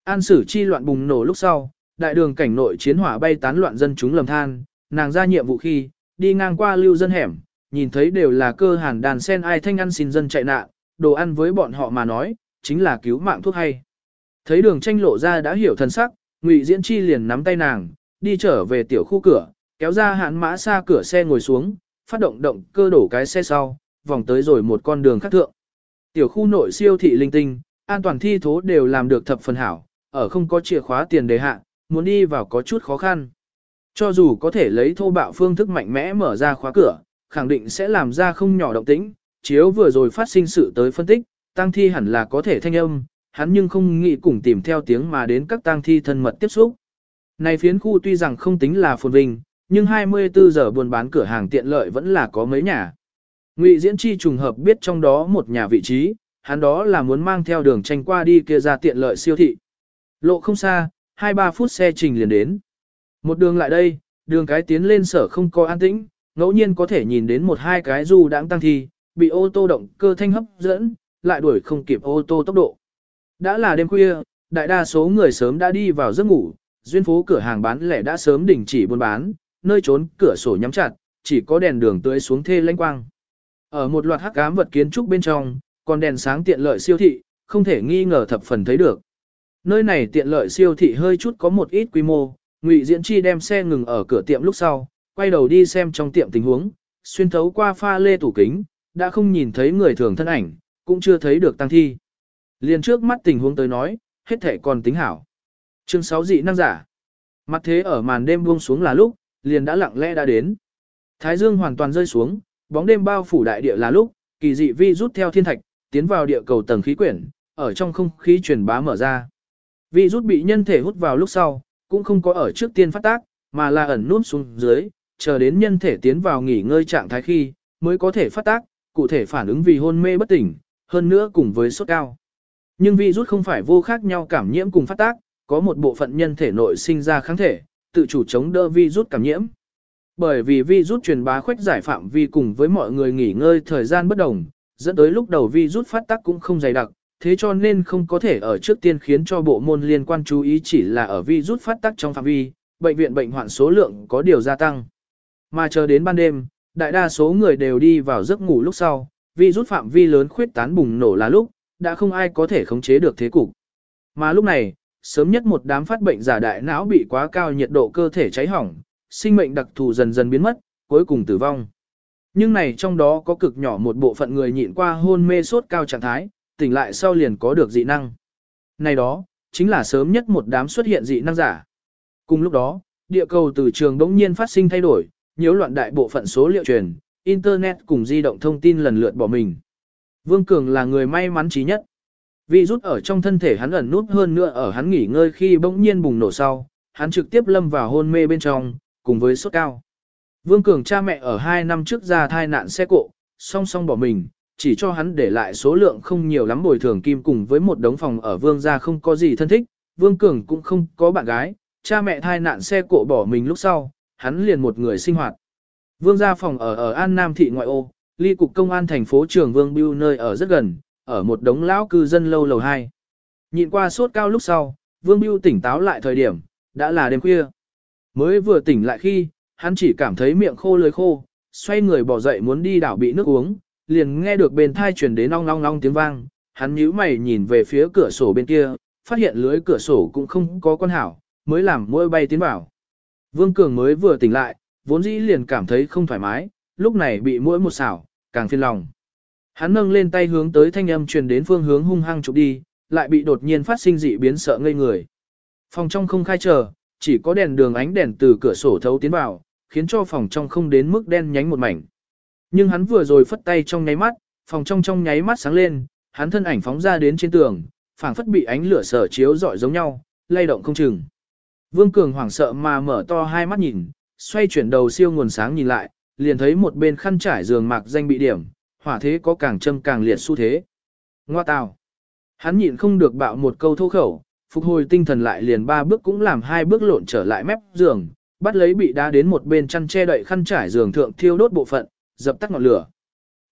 An sử chi loạn bùng nổ lúc sau, đại đường cảnh nội chiến hỏa bay tán loạn dân chúng lầm than, nàng ra nhiệm vụ khi, đi ngang qua lưu dân hẻm, nhìn thấy đều là cơ hàn đàn sen ai thanh ăn xin dân chạy nạn, đồ ăn với bọn họ mà nói, chính là cứu mạng thuốc hay. Thấy đường tranh lộ ra đã hiểu thân sắc, Ngụy Diễn Chi liền nắm tay nàng, đi trở về tiểu khu cửa, kéo ra hạn mã xa cửa xe ngồi xuống, phát động động cơ đổ cái xe sau, vòng tới rồi một con đường khác thượng. Tiểu khu nội siêu thị linh tinh, an toàn thi thố đều làm được thập phần hảo, ở không có chìa khóa tiền đề hạ, muốn đi vào có chút khó khăn. Cho dù có thể lấy thô bạo phương thức mạnh mẽ mở ra khóa cửa, khẳng định sẽ làm ra không nhỏ động tĩnh, chiếu vừa rồi phát sinh sự tới phân tích, tăng thi hẳn là có thể thanh âm, hắn nhưng không nghĩ cùng tìm theo tiếng mà đến các tang thi thân mật tiếp xúc. Này phiến khu tuy rằng không tính là phồn vinh, nhưng 24 giờ buôn bán cửa hàng tiện lợi vẫn là có mấy nhà. Ngụy Diễn Chi trùng hợp biết trong đó một nhà vị trí, hắn đó là muốn mang theo đường tranh qua đi kia ra tiện lợi siêu thị. Lộ không xa, 2-3 phút xe trình liền đến. Một đường lại đây, đường cái tiến lên sở không có an tĩnh, ngẫu nhiên có thể nhìn đến một hai cái du đãng tăng thi, bị ô tô động cơ thanh hấp dẫn, lại đuổi không kịp ô tô tốc độ. Đã là đêm khuya, đại đa số người sớm đã đi vào giấc ngủ, duyên phố cửa hàng bán lẻ đã sớm đình chỉ buôn bán, nơi trốn cửa sổ nhắm chặt, chỉ có đèn đường tưới xuống thê lanh quang. Ở một loạt hắc ám vật kiến trúc bên trong, còn đèn sáng tiện lợi siêu thị, không thể nghi ngờ thập phần thấy được. Nơi này tiện lợi siêu thị hơi chút có một ít quy mô, Ngụy Diễn Chi đem xe ngừng ở cửa tiệm lúc sau, quay đầu đi xem trong tiệm tình huống, xuyên thấu qua pha lê tủ kính, đã không nhìn thấy người thường thân ảnh, cũng chưa thấy được tăng thi. Liền trước mắt tình huống tới nói, hết thể còn tính hảo. Chương 6 dị năng giả. Mặt thế ở màn đêm buông xuống là lúc, liền đã lặng lẽ đã đến. Thái dương hoàn toàn rơi xuống, bóng đêm bao phủ đại địa là lúc, kỳ dị vi rút theo thiên thạch, tiến vào địa cầu tầng khí quyển, ở trong không khí truyền bá mở ra. Vi rút bị nhân thể hút vào lúc sau, cũng không có ở trước tiên phát tác, mà là ẩn nút xuống dưới, chờ đến nhân thể tiến vào nghỉ ngơi trạng thái khi, mới có thể phát tác, cụ thể phản ứng vì hôn mê bất tỉnh, hơn nữa cùng với sốt cao. Nhưng virus không phải vô khác nhau cảm nhiễm cùng phát tác, có một bộ phận nhân thể nội sinh ra kháng thể, tự chủ chống đỡ virus cảm nhiễm. Bởi vì virus truyền bá khuếch giải phạm vi cùng với mọi người nghỉ ngơi thời gian bất đồng, dẫn tới lúc đầu virus phát tác cũng không dày đặc, thế cho nên không có thể ở trước tiên khiến cho bộ môn liên quan chú ý chỉ là ở vi rút phát tác trong phạm vi, bệnh viện bệnh hoạn số lượng có điều gia tăng. Mà chờ đến ban đêm, đại đa số người đều đi vào giấc ngủ lúc sau, vi rút phạm vi lớn khuyết tán bùng nổ là lúc, đã không ai có thể khống chế được thế cục. Mà lúc này, sớm nhất một đám phát bệnh giả đại não bị quá cao nhiệt độ cơ thể cháy hỏng, sinh mệnh đặc thù dần dần biến mất, cuối cùng tử vong. Nhưng này trong đó có cực nhỏ một bộ phận người nhịn qua hôn mê sốt cao trạng thái, tỉnh lại sau liền có được dị năng. Này đó, chính là sớm nhất một đám xuất hiện dị năng giả. Cùng lúc đó, địa cầu từ trường đống nhiên phát sinh thay đổi, nhiễu loạn đại bộ phận số liệu truyền, Internet cùng di động thông tin lần lượt bỏ mình. Vương Cường là người may mắn trí nhất. Vì rút ở trong thân thể hắn ẩn nút hơn nữa ở hắn nghỉ ngơi khi bỗng nhiên bùng nổ sau, hắn trực tiếp lâm vào hôn mê bên trong, cùng với sốt cao. Vương Cường cha mẹ ở 2 năm trước ra thai nạn xe cộ, song song bỏ mình, chỉ cho hắn để lại số lượng không nhiều lắm bồi thường kim cùng với một đống phòng ở Vương gia không có gì thân thích, Vương Cường cũng không có bạn gái, cha mẹ thai nạn xe cộ bỏ mình lúc sau, hắn liền một người sinh hoạt. Vương gia phòng ở ở An Nam thị ngoại ô, ly cục công an thành phố Trường Vương bưu nơi ở rất gần, ở một đống lão cư dân lâu lầu 2. Nhìn qua sốt cao lúc sau, Vương bưu tỉnh táo lại thời điểm, đã là đêm khuya. Mới vừa tỉnh lại khi, hắn chỉ cảm thấy miệng khô lưỡi khô, xoay người bỏ dậy muốn đi đảo bị nước uống, liền nghe được bên thai truyền đến ong ong ong tiếng vang, hắn nhíu mày nhìn về phía cửa sổ bên kia, phát hiện lưới cửa sổ cũng không có con hảo, mới làm mũi bay tiến vào. Vương Cường mới vừa tỉnh lại, vốn dĩ liền cảm thấy không thoải mái, lúc này bị mũi một xảo, càng phiền lòng. Hắn nâng lên tay hướng tới thanh âm truyền đến phương hướng hung hăng chụp đi, lại bị đột nhiên phát sinh dị biến sợ ngây người. Phòng trong không khai chờ, chỉ có đèn đường ánh đèn từ cửa sổ thấu tiến vào, khiến cho phòng trong không đến mức đen nhánh một mảnh. Nhưng hắn vừa rồi phất tay trong nháy mắt, phòng trong trong nháy mắt sáng lên, hắn thân ảnh phóng ra đến trên tường, phảng phất bị ánh lửa sở chiếu rọi giống nhau, lay động không chừng. Vương Cường hoảng sợ mà mở to hai mắt nhìn, xoay chuyển đầu siêu nguồn sáng nhìn lại, liền thấy một bên khăn trải giường mạc danh bị điểm, hỏa thế có càng châm càng liệt xu thế. Ngoa tào. Hắn nhịn không được bạo một câu thô khẩu, phục hồi tinh thần lại liền ba bước cũng làm hai bước lộn trở lại mép giường, bắt lấy bị đá đến một bên chăn che đậy khăn trải giường thượng thiêu đốt bộ phận, dập tắt ngọn lửa.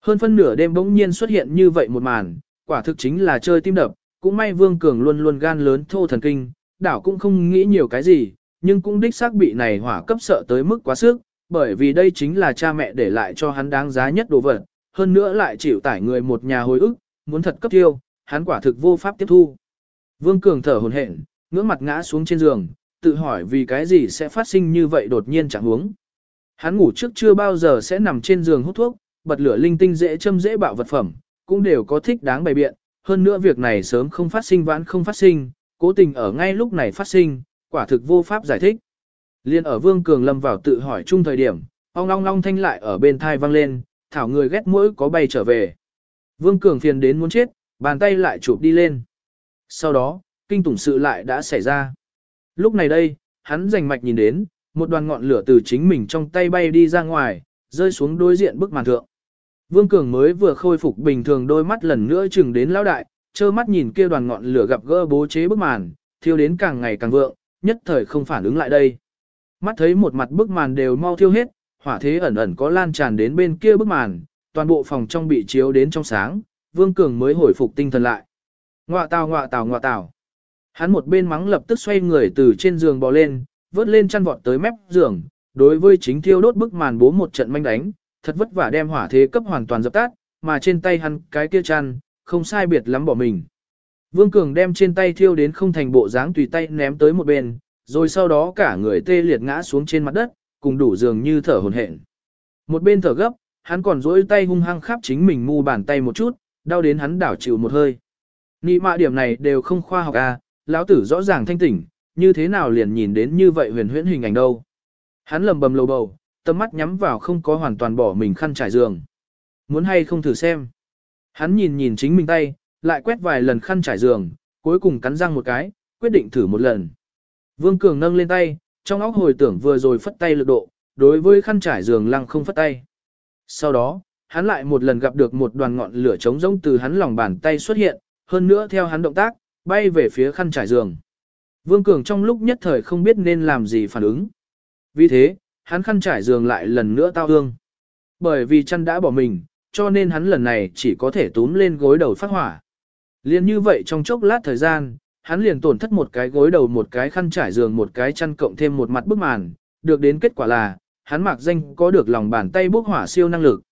Hơn phân nửa đêm bỗng nhiên xuất hiện như vậy một màn, quả thực chính là chơi tim đập, cũng may Vương Cường luôn luôn gan lớn thô thần kinh, đảo cũng không nghĩ nhiều cái gì, nhưng cũng đích xác bị này hỏa cấp sợ tới mức quá sức, bởi vì đây chính là cha mẹ để lại cho hắn đáng giá nhất đồ vật, hơn nữa lại chịu tải người một nhà hồi ức, muốn thật cấp tiêu, hắn quả thực vô pháp tiếp thu. Vương Cường thở hổn hển, ngưỡng mặt ngã xuống trên giường, tự hỏi vì cái gì sẽ phát sinh như vậy đột nhiên chẳng huống. Hắn ngủ trước chưa bao giờ sẽ nằm trên giường hút thuốc, bật lửa linh tinh dễ châm dễ bạo vật phẩm, cũng đều có thích đáng bày biện, hơn nữa việc này sớm không phát sinh vãn không phát sinh, cố tình ở ngay lúc này phát sinh, quả thực vô pháp giải thích. Liên ở Vương Cường lâm vào tự hỏi chung thời điểm, ong long long thanh lại ở bên thai vang lên, thảo người ghét mũi có bay trở về. Vương Cường phiền đến muốn chết, bàn tay lại chụp đi lên. Sau đó, kinh tủng sự lại đã xảy ra. Lúc này đây, hắn rành mạch nhìn đến, một đoàn ngọn lửa từ chính mình trong tay bay đi ra ngoài, rơi xuống đối diện bức màn thượng. Vương Cường mới vừa khôi phục bình thường đôi mắt lần nữa chừng đến lão đại, trơ mắt nhìn kia đoàn ngọn lửa gặp gỡ bố chế bức màn, thiêu đến càng ngày càng vượng, nhất thời không phản ứng lại đây. Mắt thấy một mặt bức màn đều mau thiêu hết, hỏa thế ẩn ẩn có lan tràn đến bên kia bức màn, toàn bộ phòng trong bị chiếu đến trong sáng, Vương Cường mới hồi phục tinh thần lại. Ngọa tào ngọa tào ngọa tào. Hắn một bên mắng lập tức xoay người từ trên giường bò lên, vớt lên chăn vọt tới mép giường, đối với chính thiêu đốt bức màn bố một trận manh đánh, thật vất vả đem hỏa thế cấp hoàn toàn dập tắt, mà trên tay hắn cái kia chăn, không sai biệt lắm bỏ mình. Vương Cường đem trên tay thiêu đến không thành bộ dáng tùy tay ném tới một bên, rồi sau đó cả người tê liệt ngã xuống trên mặt đất, cùng đủ giường như thở hổn hển. Một bên thở gấp, hắn còn duỗi tay hung hăng khắp chính mình mu bàn tay một chút, đau đến hắn đảo chịu một hơi. Nị mạ điểm này đều không khoa học à, lão tử rõ ràng thanh tỉnh, như thế nào liền nhìn đến như vậy huyền huyễn hình ảnh đâu. Hắn lầm bầm lầu bầu, tầm mắt nhắm vào không có hoàn toàn bỏ mình khăn trải giường. Muốn hay không thử xem. Hắn nhìn nhìn chính mình tay, lại quét vài lần khăn trải giường, cuối cùng cắn răng một cái, quyết định thử một lần. Vương Cường nâng lên tay, trong óc hồi tưởng vừa rồi phất tay lực độ, đối với khăn trải giường lăng không phất tay. Sau đó, hắn lại một lần gặp được một đoàn ngọn lửa trống rỗng từ hắn lòng bàn tay xuất hiện, hơn nữa theo hắn động tác, bay về phía khăn trải giường. Vương Cường trong lúc nhất thời không biết nên làm gì phản ứng. Vì thế, hắn khăn trải giường lại lần nữa tao hương. Bởi vì chăn đã bỏ mình, cho nên hắn lần này chỉ có thể túm lên gối đầu phát hỏa. Liên như vậy trong chốc lát thời gian, hắn liền tổn thất một cái gối đầu một cái khăn trải giường một cái chăn cộng thêm một mặt bức màn, được đến kết quả là, hắn mặc danh có được lòng bàn tay bốc hỏa siêu năng lực.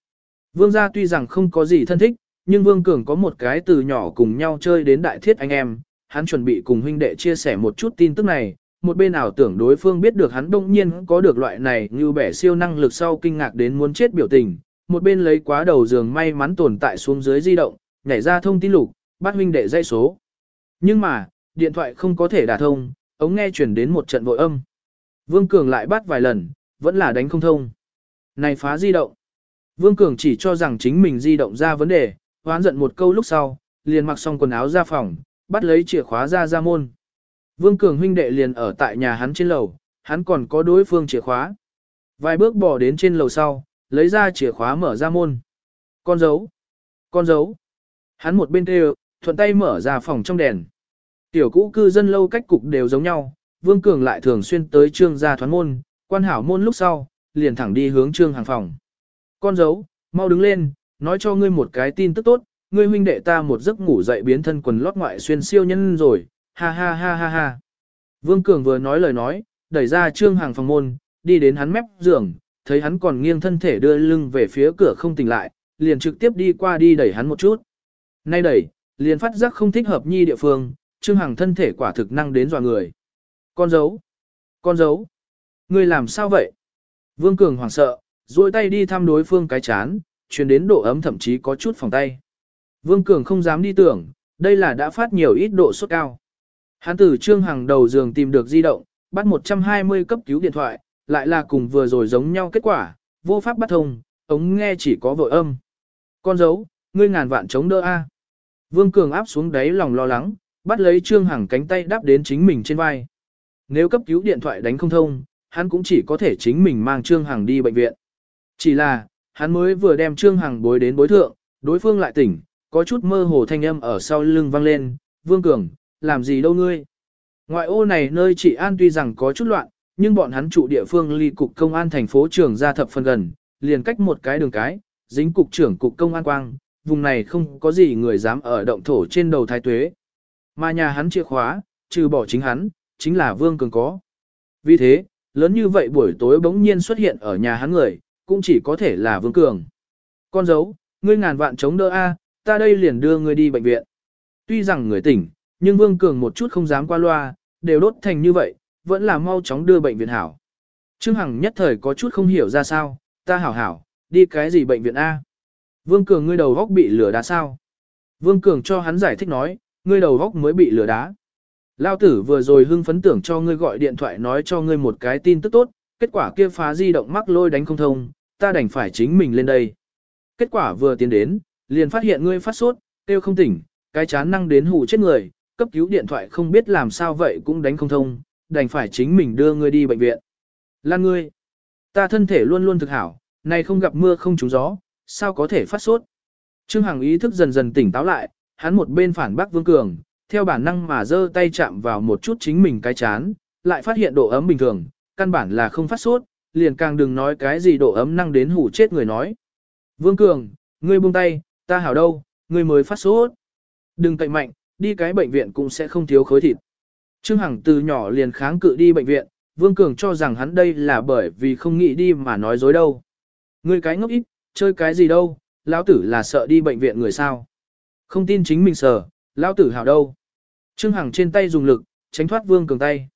Vương gia tuy rằng không có gì thân thích, nhưng Vương Cường có một cái từ nhỏ cùng nhau chơi đến đại thiết anh em, hắn chuẩn bị cùng huynh đệ chia sẻ một chút tin tức này, một bên ảo tưởng đối phương biết được hắn đông nhiên có được loại này như bẻ siêu năng lực sau kinh ngạc đến muốn chết biểu tình, một bên lấy quá đầu giường may mắn tồn tại xuống dưới di động, nhảy ra thông tin lục, bắt huynh đệ dây số. Nhưng mà, điện thoại không có thể đả thông, ống nghe chuyển đến một trận vội âm. Vương Cường lại bắt vài lần, vẫn là đánh không thông. Này phá di động. Vương Cường chỉ cho rằng chính mình di động ra vấn đề, hoán giận một câu lúc sau, liền mặc xong quần áo ra phòng, bắt lấy chìa khóa ra ra môn. Vương Cường huynh đệ liền ở tại nhà hắn trên lầu, hắn còn có đối phương chìa khóa. Vài bước bỏ đến trên lầu sau, lấy ra chìa khóa mở ra môn. Con dấu. Con dấu. Hắn một bên kêu, thuận tay mở ra phòng trong đèn. Tiểu cũ cư dân lâu cách cục đều giống nhau, Vương Cường lại thường xuyên tới trương gia thoán môn, quan hảo môn lúc sau, liền thẳng đi hướng trương hàng phòng. Con dấu, mau đứng lên, nói cho ngươi một cái tin tức tốt, ngươi huynh đệ ta một giấc ngủ dậy biến thân quần lót ngoại xuyên siêu nhân rồi, ha ha ha ha ha. Vương Cường vừa nói lời nói, đẩy ra trương hàng phòng môn, đi đến hắn mép giường, thấy hắn còn nghiêng thân thể đưa lưng về phía cửa không tỉnh lại, liền trực tiếp đi qua đi đẩy hắn một chút. Nay đẩy, liền phát giác không thích hợp nhi địa phương, trương hàng thân thể quả thực năng đến dọa người. Con dấu, con dấu, ngươi làm sao vậy? Vương Cường hoảng sợ, duỗi tay đi thăm đối phương cái chán, truyền đến độ ấm thậm chí có chút phòng tay. Vương Cường không dám đi tưởng, đây là đã phát nhiều ít độ sốt cao. Hắn từ trương hàng đầu giường tìm được di động, bắt 120 cấp cứu điện thoại, lại là cùng vừa rồi giống nhau kết quả, vô pháp bắt thông, ống nghe chỉ có vội âm. Con dấu, ngươi ngàn vạn chống đỡ A. Vương Cường áp xuống đáy lòng lo lắng, bắt lấy trương hàng cánh tay đáp đến chính mình trên vai. Nếu cấp cứu điện thoại đánh không thông, hắn cũng chỉ có thể chính mình mang trương hàng đi bệnh viện. Chỉ là, hắn mới vừa đem trương hàng bối đến bối thượng, đối phương lại tỉnh, có chút mơ hồ thanh âm ở sau lưng vang lên, Vương Cường, làm gì đâu ngươi. Ngoại ô này nơi chị An tuy rằng có chút loạn, nhưng bọn hắn trụ địa phương ly cục công an thành phố trường ra thập phân gần, liền cách một cái đường cái, dính cục trưởng cục công an quang, vùng này không có gì người dám ở động thổ trên đầu thái tuế. Mà nhà hắn chìa khóa, trừ bỏ chính hắn, chính là Vương Cường có. Vì thế, lớn như vậy buổi tối bỗng nhiên xuất hiện ở nhà hắn người, cũng chỉ có thể là Vương Cường. Con dấu, ngươi ngàn vạn chống đỡ A, ta đây liền đưa ngươi đi bệnh viện. Tuy rằng người tỉnh, nhưng Vương Cường một chút không dám qua loa, đều đốt thành như vậy, vẫn là mau chóng đưa bệnh viện hảo. Trương Hằng nhất thời có chút không hiểu ra sao, ta hảo hảo, đi cái gì bệnh viện A. Vương Cường ngươi đầu góc bị lửa đá sao? Vương Cường cho hắn giải thích nói, ngươi đầu góc mới bị lửa đá. Lao tử vừa rồi hưng phấn tưởng cho ngươi gọi điện thoại nói cho ngươi một cái tin tức tốt, kết quả kia phá di động mắc lôi đánh không thông, ta đành phải chính mình lên đây. Kết quả vừa tiến đến, liền phát hiện ngươi phát sốt, tiêu không tỉnh, cái chán năng đến hù chết người, cấp cứu điện thoại không biết làm sao vậy cũng đánh không thông, đành phải chính mình đưa ngươi đi bệnh viện. Lan ngươi, ta thân thể luôn luôn thực hảo, nay không gặp mưa không trúng gió, sao có thể phát sốt. Trương Hằng ý thức dần dần tỉnh táo lại, hắn một bên phản bác Vương Cường, theo bản năng mà giơ tay chạm vào một chút chính mình cái chán, lại phát hiện độ ấm bình thường, căn bản là không phát sốt, liền càng đừng nói cái gì độ ấm năng đến hủ chết người nói. Vương Cường, ngươi buông tay, ta hảo đâu, ngươi mới phát sốt. Đừng cậy mạnh, đi cái bệnh viện cũng sẽ không thiếu khối thịt. Trương Hằng từ nhỏ liền kháng cự đi bệnh viện, Vương Cường cho rằng hắn đây là bởi vì không nghĩ đi mà nói dối đâu. Ngươi cái ngốc ít, chơi cái gì đâu, lão tử là sợ đi bệnh viện người sao. Không tin chính mình sợ, lão tử hảo đâu. Trương Hằng trên tay dùng lực, tránh thoát Vương Cường tay.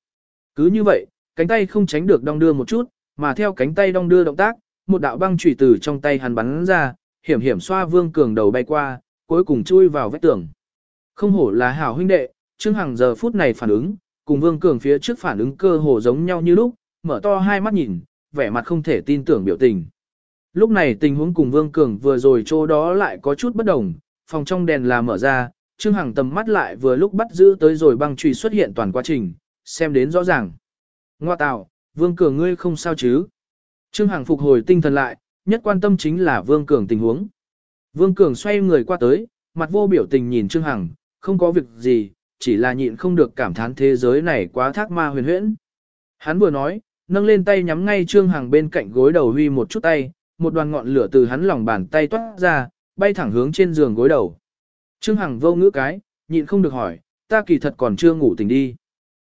Cứ như vậy, cánh tay không tránh được đong đưa một chút, mà theo cánh tay đong đưa động tác, một đạo băng chủy từ trong tay hắn bắn ra, hiểm hiểm xoa Vương Cường đầu bay qua, cuối cùng chui vào vách tường. Không hổ là hảo huynh đệ, Trương Hằng giờ phút này phản ứng, cùng Vương Cường phía trước phản ứng cơ hồ giống nhau như lúc, mở to hai mắt nhìn, vẻ mặt không thể tin tưởng biểu tình. Lúc này tình huống cùng Vương Cường vừa rồi chỗ đó lại có chút bất đồng, phòng trong đèn là mở ra, Trương Hằng tầm mắt lại vừa lúc bắt giữ tới rồi băng truy xuất hiện toàn quá trình, xem đến rõ ràng. Ngoa tạo, Vương Cường ngươi không sao chứ? Trương Hằng phục hồi tinh thần lại, nhất quan tâm chính là Vương Cường tình huống. Vương Cường xoay người qua tới, mặt vô biểu tình nhìn Trương Hằng, không có việc gì, chỉ là nhịn không được cảm thán thế giới này quá thác ma huyền huyễn. Hắn vừa nói, nâng lên tay nhắm ngay Trương Hằng bên cạnh gối đầu huy một chút tay, một đoàn ngọn lửa từ hắn lòng bàn tay toát ra, bay thẳng hướng trên giường gối đầu. Trương Hằng vô ngữ cái, nhịn không được hỏi, ta kỳ thật còn chưa ngủ tỉnh đi.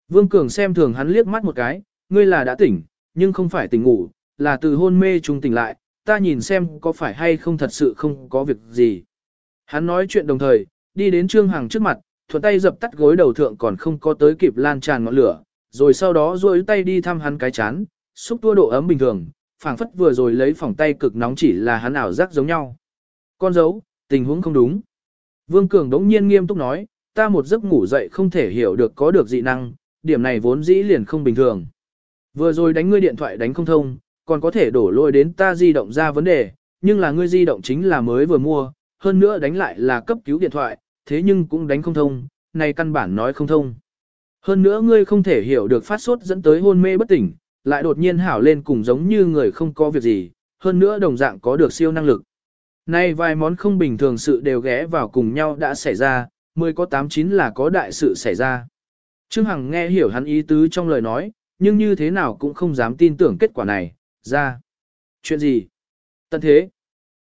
Vương Cường xem thường hắn liếc mắt một cái, ngươi là đã tỉnh, nhưng không phải tỉnh ngủ, là từ hôn mê trung tỉnh lại, ta nhìn xem có phải hay không thật sự không có việc gì. Hắn nói chuyện đồng thời, đi đến Trương Hằng trước mặt, thuận tay dập tắt gối đầu thượng còn không có tới kịp lan tràn ngọn lửa, rồi sau đó duỗi tay đi thăm hắn cái chán, xúc tua độ ấm bình thường, phảng phất vừa rồi lấy phòng tay cực nóng chỉ là hắn ảo giác giống nhau. Con dấu, tình huống không đúng. Vương Cường đống nhiên nghiêm túc nói, ta một giấc ngủ dậy không thể hiểu được có được dị năng, điểm này vốn dĩ liền không bình thường. Vừa rồi đánh ngươi điện thoại đánh không thông, còn có thể đổ lôi đến ta di động ra vấn đề, nhưng là ngươi di động chính là mới vừa mua, hơn nữa đánh lại là cấp cứu điện thoại, thế nhưng cũng đánh không thông, này căn bản nói không thông. Hơn nữa ngươi không thể hiểu được phát sốt dẫn tới hôn mê bất tỉnh, lại đột nhiên hảo lên cùng giống như người không có việc gì, hơn nữa đồng dạng có được siêu năng lực. Nay vài món không bình thường sự đều ghé vào cùng nhau đã xảy ra, mười có tám chín là có đại sự xảy ra. Trương Hằng nghe hiểu hắn ý tứ trong lời nói, nhưng như thế nào cũng không dám tin tưởng kết quả này, ra. Chuyện gì? Tận thế.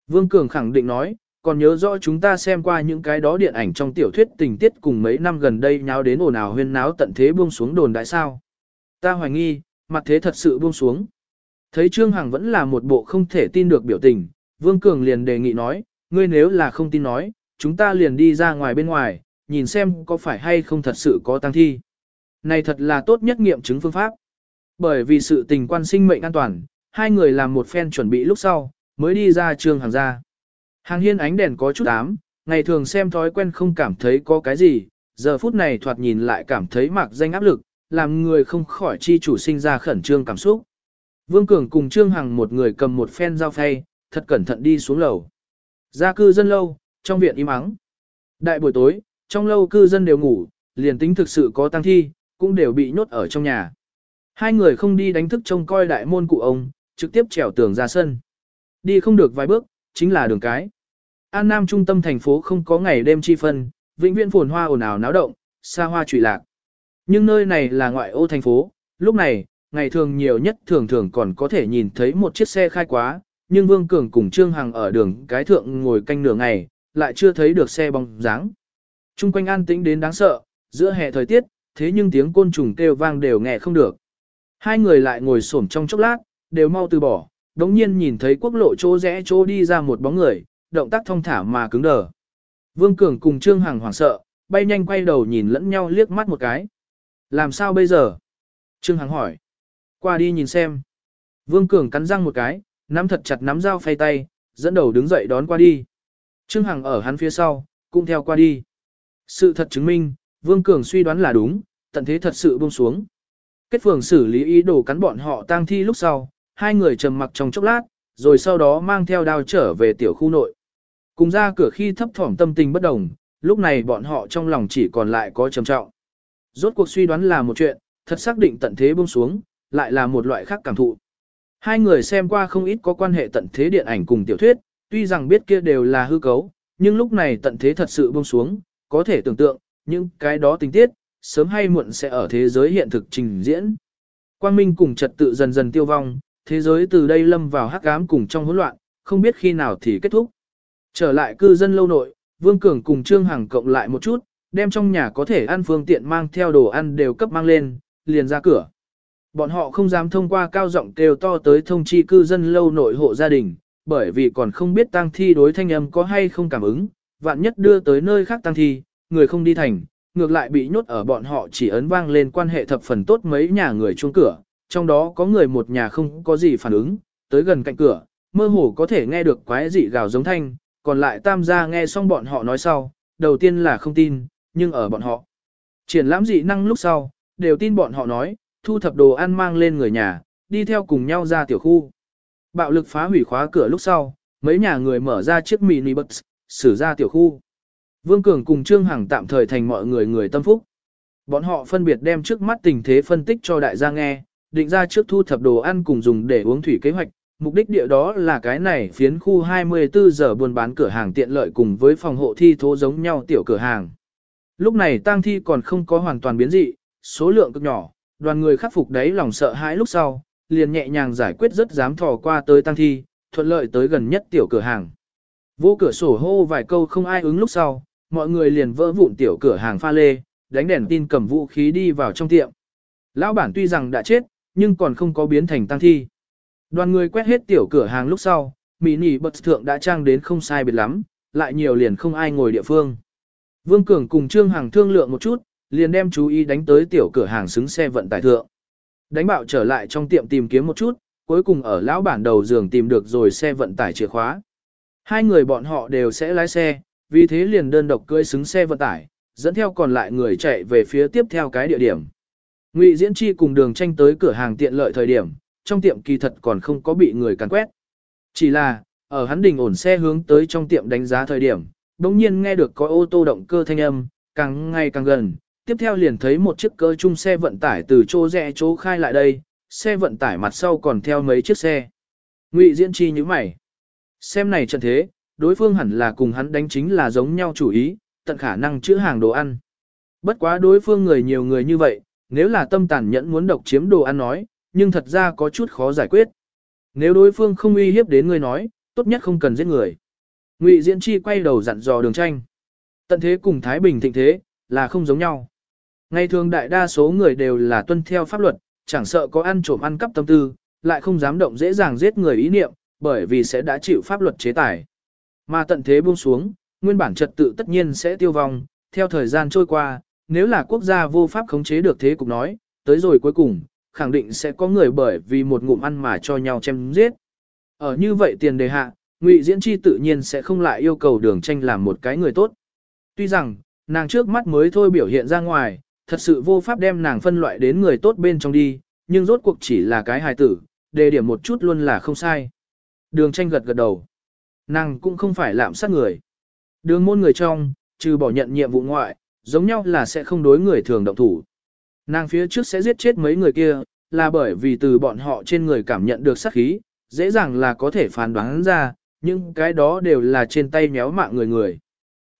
Vương Cường khẳng định nói, còn nhớ rõ chúng ta xem qua những cái đó điện ảnh trong tiểu thuyết tình tiết cùng mấy năm gần đây nháo đến ồn ào huyên náo tận thế buông xuống đồn đại sao. Ta hoài nghi, mặt thế thật sự buông xuống. Thấy Trương Hằng vẫn là một bộ không thể tin được biểu tình, Vương Cường liền đề nghị nói, ngươi nếu là không tin nói, chúng ta liền đi ra ngoài bên ngoài, nhìn xem có phải hay không thật sự có tăng thi. Này thật là tốt nhất nghiệm chứng phương pháp. Bởi vì sự tình quan sinh mệnh an toàn, hai người làm một phen chuẩn bị lúc sau, mới đi ra trường hàng ra. Hàng hiên ánh đèn có chút ám, ngày thường xem thói quen không cảm thấy có cái gì, giờ phút này thoạt nhìn lại cảm thấy mạc danh áp lực, làm người không khỏi chi chủ sinh ra khẩn trương cảm xúc. Vương Cường cùng Trương Hằng một người cầm một phen dao phay, thật cẩn thận đi xuống lầu. Ra cư dân lâu, trong viện im ắng. Đại buổi tối, trong lâu cư dân đều ngủ, liền tính thực sự có tăng thi, cũng đều bị nhốt ở trong nhà. Hai người không đi đánh thức trông coi đại môn cụ ông, trực tiếp trèo tường ra sân. Đi không được vài bước, chính là đường cái. An Nam trung tâm thành phố không có ngày đêm chi phân, vĩnh viễn phồn hoa ồn ào náo động, xa hoa trụy lạc. Nhưng nơi này là ngoại ô thành phố, lúc này, ngày thường nhiều nhất thường thường còn có thể nhìn thấy một chiếc xe khai quá, nhưng Vương Cường cùng Trương Hằng ở đường cái thượng ngồi canh nửa ngày, lại chưa thấy được xe bóng dáng. Trung quanh an tĩnh đến đáng sợ, giữa hè thời tiết, thế nhưng tiếng côn trùng kêu vang đều nghe không được. Hai người lại ngồi xổm trong chốc lát, đều mau từ bỏ, đống nhiên nhìn thấy quốc lộ chỗ rẽ chỗ đi ra một bóng người, động tác thong thả mà cứng đờ. Vương Cường cùng Trương Hằng hoảng sợ, bay nhanh quay đầu nhìn lẫn nhau liếc mắt một cái. Làm sao bây giờ? Trương Hằng hỏi. Qua đi nhìn xem. Vương Cường cắn răng một cái, nắm thật chặt nắm dao phay tay, dẫn đầu đứng dậy đón qua đi. Trương Hằng ở hắn phía sau, cũng theo qua đi. Sự thật chứng minh, Vương Cường suy đoán là đúng, tận thế thật sự buông xuống. Kết phường xử lý ý đồ cắn bọn họ tang thi lúc sau, hai người trầm mặc trong chốc lát, rồi sau đó mang theo đao trở về tiểu khu nội. Cùng ra cửa khi thấp thỏm tâm tình bất đồng, lúc này bọn họ trong lòng chỉ còn lại có trầm trọng. Rốt cuộc suy đoán là một chuyện, thật xác định tận thế buông xuống, lại là một loại khác cảm thụ. Hai người xem qua không ít có quan hệ tận thế điện ảnh cùng tiểu thuyết, tuy rằng biết kia đều là hư cấu, nhưng lúc này tận thế thật sự buông xuống, có thể tưởng tượng, những cái đó tình tiết, sớm hay muộn sẽ ở thế giới hiện thực trình diễn. Quang minh cùng trật tự dần dần tiêu vong, thế giới từ đây lâm vào hắc ám cùng trong hỗn loạn, không biết khi nào thì kết thúc. Trở lại cư dân lâu nội, Vương Cường cùng Trương Hằng cộng lại một chút, đem trong nhà có thể ăn phương tiện mang theo đồ ăn đều cấp mang lên, liền ra cửa. Bọn họ không dám thông qua cao giọng kêu to tới thông chi cư dân lâu nội hộ gia đình, bởi vì còn không biết tang thi đối thanh âm có hay không cảm ứng, vạn nhất đưa tới nơi khác tang thi, người không đi thành, ngược lại bị nhốt ở bọn họ chỉ ấn vang lên quan hệ thập phần tốt mấy nhà người chuông cửa, trong đó có người một nhà không có gì phản ứng, tới gần cạnh cửa, mơ hồ có thể nghe được quái dị gào giống thanh, còn lại tam gia nghe xong bọn họ nói sau, đầu tiên là không tin, nhưng ở bọn họ. Triển lãm dị năng lúc sau, đều tin bọn họ nói, thu thập đồ ăn mang lên người nhà, đi theo cùng nhau ra tiểu khu. Bạo lực phá hủy khóa cửa lúc sau, mấy nhà người mở ra chiếc mini bus, xử ra tiểu khu. Vương Cường cùng Trương Hằng tạm thời thành mọi người người tâm phúc. Bọn họ phân biệt đem trước mắt tình thế phân tích cho đại gia nghe, định ra trước thu thập đồ ăn cùng dùng để uống thủy kế hoạch. Mục đích địa đó là cái này phiến khu 24 giờ buôn bán cửa hàng tiện lợi cùng với phòng hộ thi thố giống nhau tiểu cửa hàng. Lúc này tang thi còn không có hoàn toàn biến dị, số lượng cực nhỏ, đoàn người khắc phục đấy lòng sợ hãi lúc sau, liền nhẹ nhàng giải quyết rất dám thò qua tới tang thi, thuận lợi tới gần nhất tiểu cửa hàng. Vô cửa sổ hô vài câu không ai ứng lúc sau, mọi người liền vỡ vụn tiểu cửa hàng pha lê, đánh đèn tin cầm vũ khí đi vào trong tiệm. Lão bản tuy rằng đã chết, nhưng còn không có biến thành tăng thi. Đoàn người quét hết tiểu cửa hàng lúc sau, mỹ nỉ bật thượng đã trang đến không sai biệt lắm, lại nhiều liền không ai ngồi địa phương. Vương Cường cùng Trương Hằng thương lượng một chút, liền đem chú ý đánh tới tiểu cửa hàng xứng xe vận tải thượng. Đánh bạo trở lại trong tiệm tìm kiếm một chút, cuối cùng ở lão bản đầu giường tìm được rồi xe vận tải chìa khóa. Hai người bọn họ đều sẽ lái xe, vì thế liền đơn độc cưỡi xứng xe vận tải, dẫn theo còn lại người chạy về phía tiếp theo cái địa điểm. Ngụy Diễn Chi cùng đường tranh tới cửa hàng tiện lợi thời điểm, trong tiệm kỳ thật còn không có bị người càn quét. Chỉ là, ở hắn đình ổn xe hướng tới trong tiệm đánh giá thời điểm, bỗng nhiên nghe được có ô tô động cơ thanh âm, càng ngày càng gần, tiếp theo liền thấy một chiếc cơ chung xe vận tải từ chỗ rẽ chỗ khai lại đây, xe vận tải mặt sau còn theo mấy chiếc xe. Ngụy Diễn Chi như mày. Xem này trận thế, đối phương hẳn là cùng hắn đánh chính là giống nhau chủ ý, tận khả năng chữa hàng đồ ăn. Bất quá đối phương người nhiều người như vậy, nếu là tâm tàn nhẫn muốn độc chiếm đồ ăn nói, nhưng thật ra có chút khó giải quyết. Nếu đối phương không uy hiếp đến ngươi nói, tốt nhất không cần giết người. Ngụy Diễn Chi quay đầu dặn dò đường tranh. Tận thế cùng Thái Bình thịnh thế, là không giống nhau. Ngày thường đại đa số người đều là tuân theo pháp luật, chẳng sợ có ăn trộm ăn cắp tâm tư, lại không dám động dễ dàng giết người ý niệm, bởi vì sẽ đã chịu pháp luật chế tài. Mà tận thế buông xuống, nguyên bản trật tự tất nhiên sẽ tiêu vong, theo thời gian trôi qua, nếu là quốc gia vô pháp khống chế được thế cục nói, tới rồi cuối cùng, khẳng định sẽ có người bởi vì một ngụm ăn mà cho nhau chém giết. Ở như vậy tiền đề hạ, Ngụy Diễn Chi tự nhiên sẽ không lại yêu cầu đường tranh làm một cái người tốt. Tuy rằng, nàng trước mắt mới thôi biểu hiện ra ngoài, thật sự vô pháp đem nàng phân loại đến người tốt bên trong đi, nhưng rốt cuộc chỉ là cái hài tử, đề điểm một chút luôn là không sai. Đường tranh gật gật đầu. Nàng cũng không phải lạm sát người. Đường môn người trong, trừ bỏ nhận nhiệm vụ ngoại, giống nhau là sẽ không đối người thường động thủ. Nàng phía trước sẽ giết chết mấy người kia, là bởi vì từ bọn họ trên người cảm nhận được sát khí, dễ dàng là có thể phán đoán ra, nhưng cái đó đều là trên tay méo mạng người người.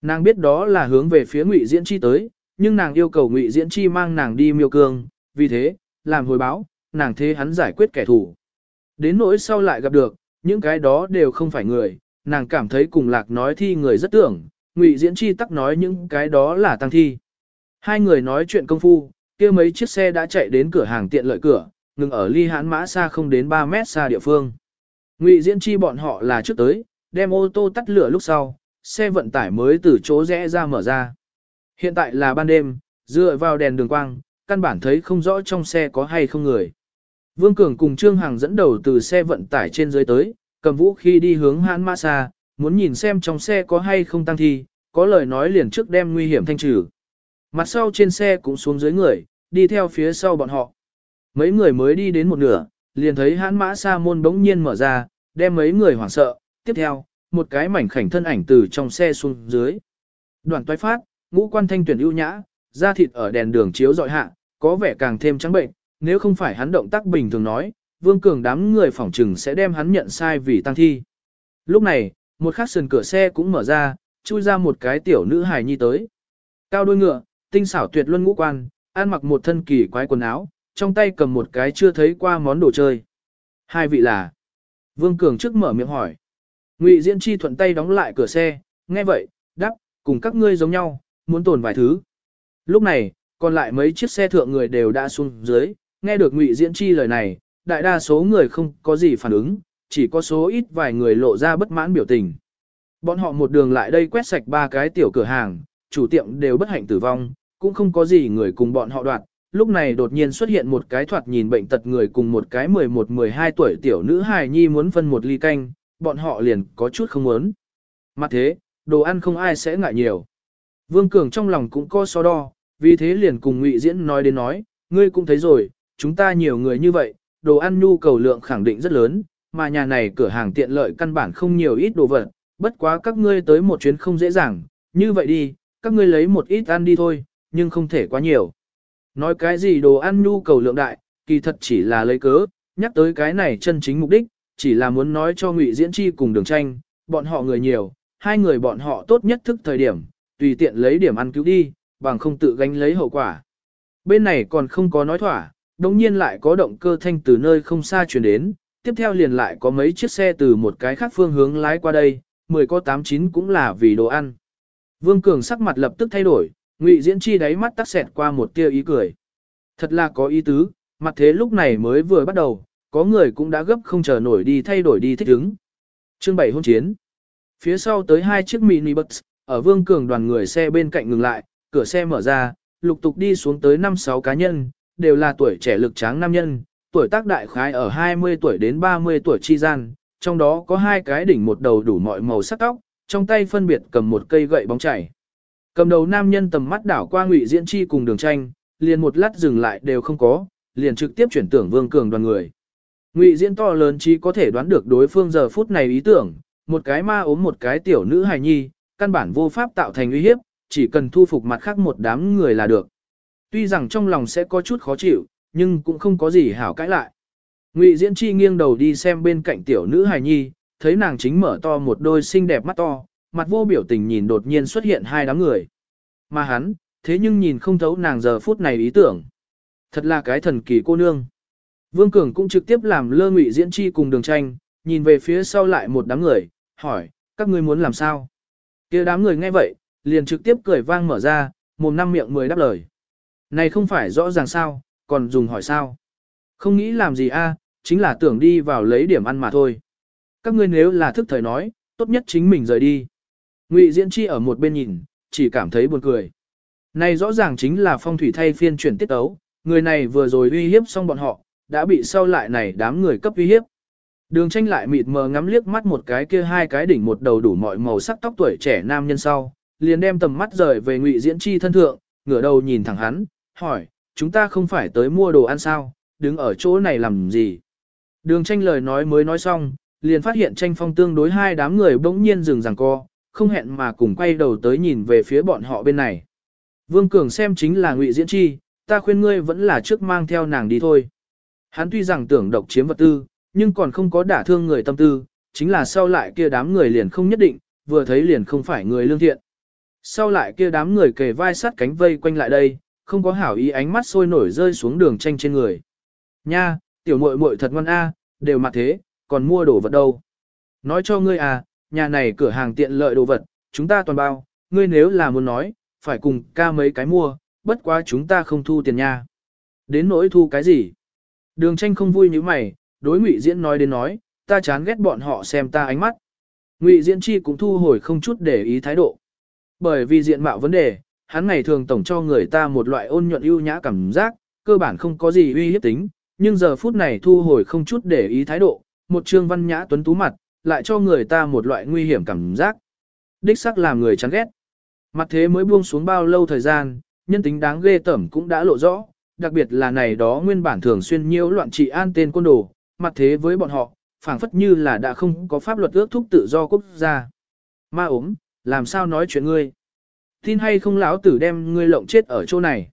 Nàng biết đó là hướng về phía Ngụy Diễn Chi tới, nhưng nàng yêu cầu Ngụy Diễn Chi mang nàng đi miêu cương, vì thế, làm hồi báo, nàng thế hắn giải quyết kẻ thù. Đến nỗi sau lại gặp được, những cái đó đều không phải người, nàng cảm thấy cùng lạc nói thi người rất tưởng, ngụy diễn chi tắc nói những cái đó là tăng thi. Hai người nói chuyện công phu, kia mấy chiếc xe đã chạy đến cửa hàng tiện lợi cửa, ngừng ở ly hãn mã xa không đến 3 mét xa địa phương. Ngụy Diễn Chi bọn họ là trước tới, đem ô tô tắt lửa lúc sau, xe vận tải mới từ chỗ rẽ ra mở ra. Hiện tại là ban đêm, dựa vào đèn đường quang, căn bản thấy không rõ trong xe có hay không người. Vương Cường cùng Trương Hằng dẫn đầu từ xe vận tải trên dưới tới, cầm vũ khi đi hướng hãn mã xa, muốn nhìn xem trong xe có hay không tăng thi, có lời nói liền trước đem nguy hiểm thanh trừ. Mặt sau trên xe cũng xuống dưới người, đi theo phía sau bọn họ. Mấy người mới đi đến một nửa, liền thấy hãn mã sa môn bỗng nhiên mở ra, đem mấy người hoảng sợ, tiếp theo, một cái mảnh khảnh thân ảnh từ trong xe xuống dưới. đoàn toái phát, ngũ quan thanh tuyển ưu nhã, da thịt ở đèn đường chiếu dọi hạ, có vẻ càng thêm trắng bệnh, nếu không phải hắn động tác bình thường nói, Vương Cường đám người phỏng trừng sẽ đem hắn nhận sai vì tăng thi. Lúc này, một khắc sườn cửa xe cũng mở ra, chui ra một cái tiểu nữ hài nhi tới. Cao đôi ngựa, tinh xảo tuyệt luân ngũ quan, ăn mặc một thân kỳ quái quần áo, trong tay cầm một cái chưa thấy qua món đồ chơi. Hai vị là. Vương Cường trước mở miệng hỏi. Ngụy Diễn Chi thuận tay đóng lại cửa xe, nghe vậy, đáp, cùng các ngươi giống nhau, muốn tồn vài thứ. Lúc này, còn lại mấy chiếc xe thượng người đều đã xuống dưới, nghe được Ngụy Diễn Chi lời này, đại đa số người không có gì phản ứng, chỉ có số ít vài người lộ ra bất mãn biểu tình. Bọn họ một đường lại đây quét sạch ba cái tiểu cửa hàng, chủ tiệm đều bất hạnh tử vong, cũng không có gì người cùng bọn họ đoạt. Lúc này đột nhiên xuất hiện một cái thoạt nhìn bệnh tật người cùng một cái 11-12 tuổi tiểu nữ hài nhi muốn phân một ly canh, bọn họ liền có chút không muốn. Mặt thế, đồ ăn không ai sẽ ngại nhiều. Vương Cường trong lòng cũng có so đo, vì thế liền cùng Ngụy Diễn nói đến nói, ngươi cũng thấy rồi, chúng ta nhiều người như vậy, đồ ăn nhu cầu lượng khẳng định rất lớn, mà nhà này cửa hàng tiện lợi căn bản không nhiều ít đồ vật, bất quá các ngươi tới một chuyến không dễ dàng, như vậy đi, các ngươi lấy một ít ăn đi thôi, nhưng không thể quá nhiều. Nói cái gì đồ ăn nhu cầu lượng đại, kỳ thật chỉ là lấy cớ, nhắc tới cái này chân chính mục đích, chỉ là muốn nói cho Ngụy Diễn Chi cùng Đường Tranh, bọn họ người nhiều, hai người bọn họ tốt nhất thức thời điểm, tùy tiện lấy điểm ăn cứu đi, bằng không tự gánh lấy hậu quả. Bên này còn không có nói thỏa, đồng nhiên lại có động cơ thanh từ nơi không xa chuyển đến, tiếp theo liền lại có mấy chiếc xe từ một cái khác phương hướng lái qua đây, 10 có 89 cũng là vì đồ ăn. Vương Cường sắc mặt lập tức thay đổi, Ngụy Diễn Chi đáy mắt tắc xẹt qua một tia ý cười. Thật là có ý tứ, mặt thế lúc này mới vừa bắt đầu, có người cũng đã gấp không chờ nổi đi thay đổi đi thích ứng. Chương 7 hôn chiến. Phía sau tới hai chiếc mini bus, ở Vương Cường đoàn người xe bên cạnh ngừng lại, cửa xe mở ra, lục tục đi xuống tới 5-6 cá nhân, đều là tuổi trẻ lực tráng nam nhân, tuổi tác đại khái ở 20 tuổi đến 30 tuổi chi gian, trong đó có hai cái đỉnh một đầu đủ mọi màu sắc tóc, trong tay phân biệt cầm một cây gậy bóng chảy. Cầm đầu nam nhân tầm mắt đảo qua Ngụy Diễn Chi cùng Đường Tranh, liền một lát dừng lại đều không có, liền trực tiếp chuyển tưởng Vương Cường đoàn người. Ngụy Diễn to lớn chí có thể đoán được đối phương giờ phút này ý tưởng, một cái ma ốm một cái tiểu nữ hài nhi, căn bản vô pháp tạo thành uy hiếp, chỉ cần thu phục mặt khác một đám người là được. Tuy rằng trong lòng sẽ có chút khó chịu, nhưng cũng không có gì hảo cãi lại. Ngụy Diễn Chi nghiêng đầu đi xem bên cạnh tiểu nữ hài nhi, thấy nàng chính mở to một đôi xinh đẹp mắt to, mặt vô biểu tình nhìn đột nhiên xuất hiện hai đám người. Mà hắn, thế nhưng nhìn không thấu nàng giờ phút này ý tưởng. Thật là cái thần kỳ cô nương. Vương Cường cũng trực tiếp làm lơ Ngụy Diễn Chi cùng đường tranh, nhìn về phía sau lại một đám người, hỏi, các ngươi muốn làm sao? kia đám người nghe vậy, liền trực tiếp cười vang mở ra, mồm năm miệng mười đáp lời. Này không phải rõ ràng sao, còn dùng hỏi sao? Không nghĩ làm gì a, chính là tưởng đi vào lấy điểm ăn mà thôi. Các ngươi nếu là thức thời nói, tốt nhất chính mình rời đi. Ngụy Diễn Chi ở một bên nhìn, chỉ cảm thấy buồn cười. Này rõ ràng chính là phong thủy thay phiên chuyển tiết ấu, người này vừa rồi uy hiếp xong bọn họ, đã bị sau lại này đám người cấp uy hiếp. Đường tranh lại mịt mờ ngắm liếc mắt một cái kia hai cái đỉnh một đầu đủ mọi màu sắc tóc tuổi trẻ nam nhân sau, liền đem tầm mắt rời về Ngụy Diễn Chi thân thượng, ngửa đầu nhìn thẳng hắn, hỏi, chúng ta không phải tới mua đồ ăn sao, đứng ở chỗ này làm gì? Đường tranh lời nói mới nói xong, liền phát hiện tranh phong tương đối hai đám người bỗng nhiên dừng rằng co, không hẹn mà cùng quay đầu tới nhìn về phía bọn họ bên này. Vương Cường xem chính là Ngụy Diễn Chi, ta khuyên ngươi vẫn là trước mang theo nàng đi thôi. Hắn tuy rằng tưởng độc chiếm vật tư, nhưng còn không có đả thương người tâm tư, chính là sau lại kia đám người liền không nhất định, vừa thấy liền không phải người lương thiện. Sau lại kia đám người kề vai sát cánh vây quanh lại đây, không có hảo ý ánh mắt sôi nổi rơi xuống đường tranh trên người. Nha, tiểu muội muội thật ngon a, đều mặt thế, còn mua đồ vật đâu. Nói cho ngươi à, nhà này cửa hàng tiện lợi đồ vật, chúng ta toàn bao, ngươi nếu là muốn nói, phải cùng ca mấy cái mua, bất quá chúng ta không thu tiền nha. Đến nỗi thu cái gì? Đường tranh không vui như mày, đối ngụy diễn nói đến nói, ta chán ghét bọn họ xem ta ánh mắt. Ngụy diễn chi cũng thu hồi không chút để ý thái độ. Bởi vì diện mạo vấn đề, hắn ngày thường tổng cho người ta một loại ôn nhuận ưu nhã cảm giác, cơ bản không có gì uy hiếp tính, nhưng giờ phút này thu hồi không chút để ý thái độ, một trương văn nhã tuấn tú mặt, lại cho người ta một loại nguy hiểm cảm giác. Đích sắc làm người chán ghét. Mặt thế mới buông xuống bao lâu thời gian, nhân tính đáng ghê tởm cũng đã lộ rõ, đặc biệt là này đó nguyên bản thường xuyên nhiễu loạn trị an tên côn đồ, mặt thế với bọn họ, phảng phất như là đã không có pháp luật ước thúc tự do quốc gia. Ma ốm, làm sao nói chuyện ngươi? Tin hay không lão tử đem ngươi lộng chết ở chỗ này?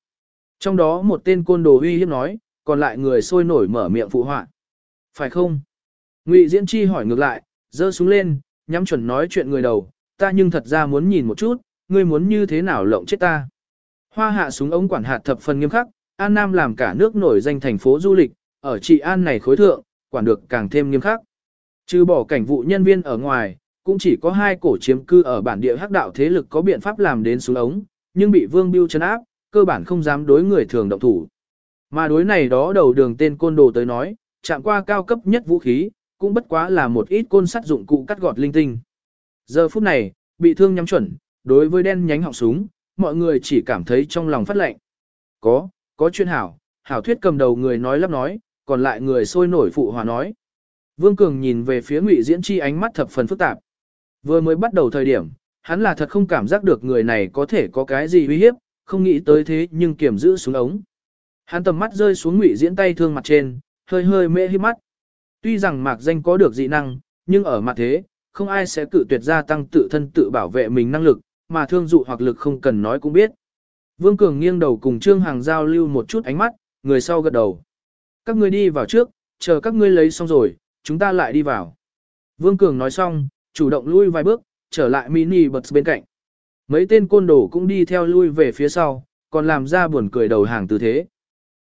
Trong đó một tên côn đồ uy hiếp nói, còn lại người sôi nổi mở miệng phụ họa. Phải không? Ngụy Diễn Chi hỏi ngược lại, giơ xuống lên, nhắm chuẩn nói chuyện người đầu, ta nhưng thật ra muốn nhìn một chút, ngươi muốn như thế nào lộng chết ta. Hoa hạ súng ống quản hạt thập phần nghiêm khắc, An Nam làm cả nước nổi danh thành phố du lịch, ở trị An này khối thượng, quản được càng thêm nghiêm khắc. Trừ bỏ cảnh vụ nhân viên ở ngoài, cũng chỉ có hai cổ chiếm cư ở bản địa hắc đạo thế lực có biện pháp làm đến xuống ống, nhưng bị Vương Biêu chấn áp, cơ bản không dám đối người thường động thủ. Mà đối này đó đầu đường tên côn đồ tới nói, chạm qua cao cấp nhất vũ khí, cũng bất quá là một ít côn sắt dụng cụ cắt gọt linh tinh. Giờ phút này, bị thương nhắm chuẩn, đối với đen nhánh họng súng, mọi người chỉ cảm thấy trong lòng phát lệnh. Có, có chuyên hảo, hảo thuyết cầm đầu người nói lắp nói, còn lại người sôi nổi phụ hòa nói. Vương Cường nhìn về phía Ngụy Diễn Chi ánh mắt thập phần phức tạp. Vừa mới bắt đầu thời điểm, hắn là thật không cảm giác được người này có thể có cái gì uy hiếp, không nghĩ tới thế nhưng kiểm giữ xuống ống. Hắn tầm mắt rơi xuống Ngụy Diễn tay thương mặt trên, hơi hơi mê hít mắt. Tuy rằng mạc danh có được dị năng, nhưng ở mặt thế, không ai sẽ cự tuyệt gia tăng tự thân tự bảo vệ mình năng lực, mà thương dụ hoặc lực không cần nói cũng biết. Vương Cường nghiêng đầu cùng Trương Hàng giao lưu một chút ánh mắt, người sau gật đầu. Các ngươi đi vào trước, chờ các ngươi lấy xong rồi, chúng ta lại đi vào. Vương Cường nói xong, chủ động lui vài bước, trở lại mini bật bên cạnh. Mấy tên côn đồ cũng đi theo lui về phía sau, còn làm ra buồn cười đầu hàng tư thế.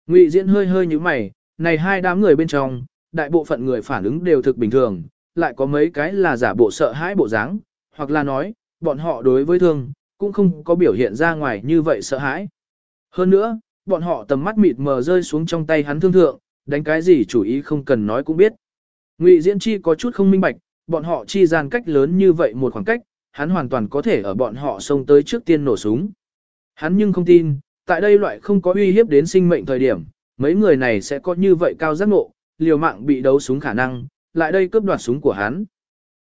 Ngụy Diễn hơi hơi như mày, này hai đám người bên trong, đại bộ phận người phản ứng đều thực bình thường, lại có mấy cái là giả bộ sợ hãi bộ dáng, hoặc là nói, bọn họ đối với thương, cũng không có biểu hiện ra ngoài như vậy sợ hãi. Hơn nữa, bọn họ tầm mắt mịt mờ rơi xuống trong tay hắn thương thượng, đánh cái gì chủ ý không cần nói cũng biết. Ngụy Diễn Chi có chút không minh bạch, bọn họ chi gian cách lớn như vậy một khoảng cách, hắn hoàn toàn có thể ở bọn họ xông tới trước tiên nổ súng. Hắn nhưng không tin, tại đây loại không có uy hiếp đến sinh mệnh thời điểm, mấy người này sẽ có như vậy cao giác ngộ, liều mạng bị đấu súng khả năng, lại đây cướp đoạt súng của hắn.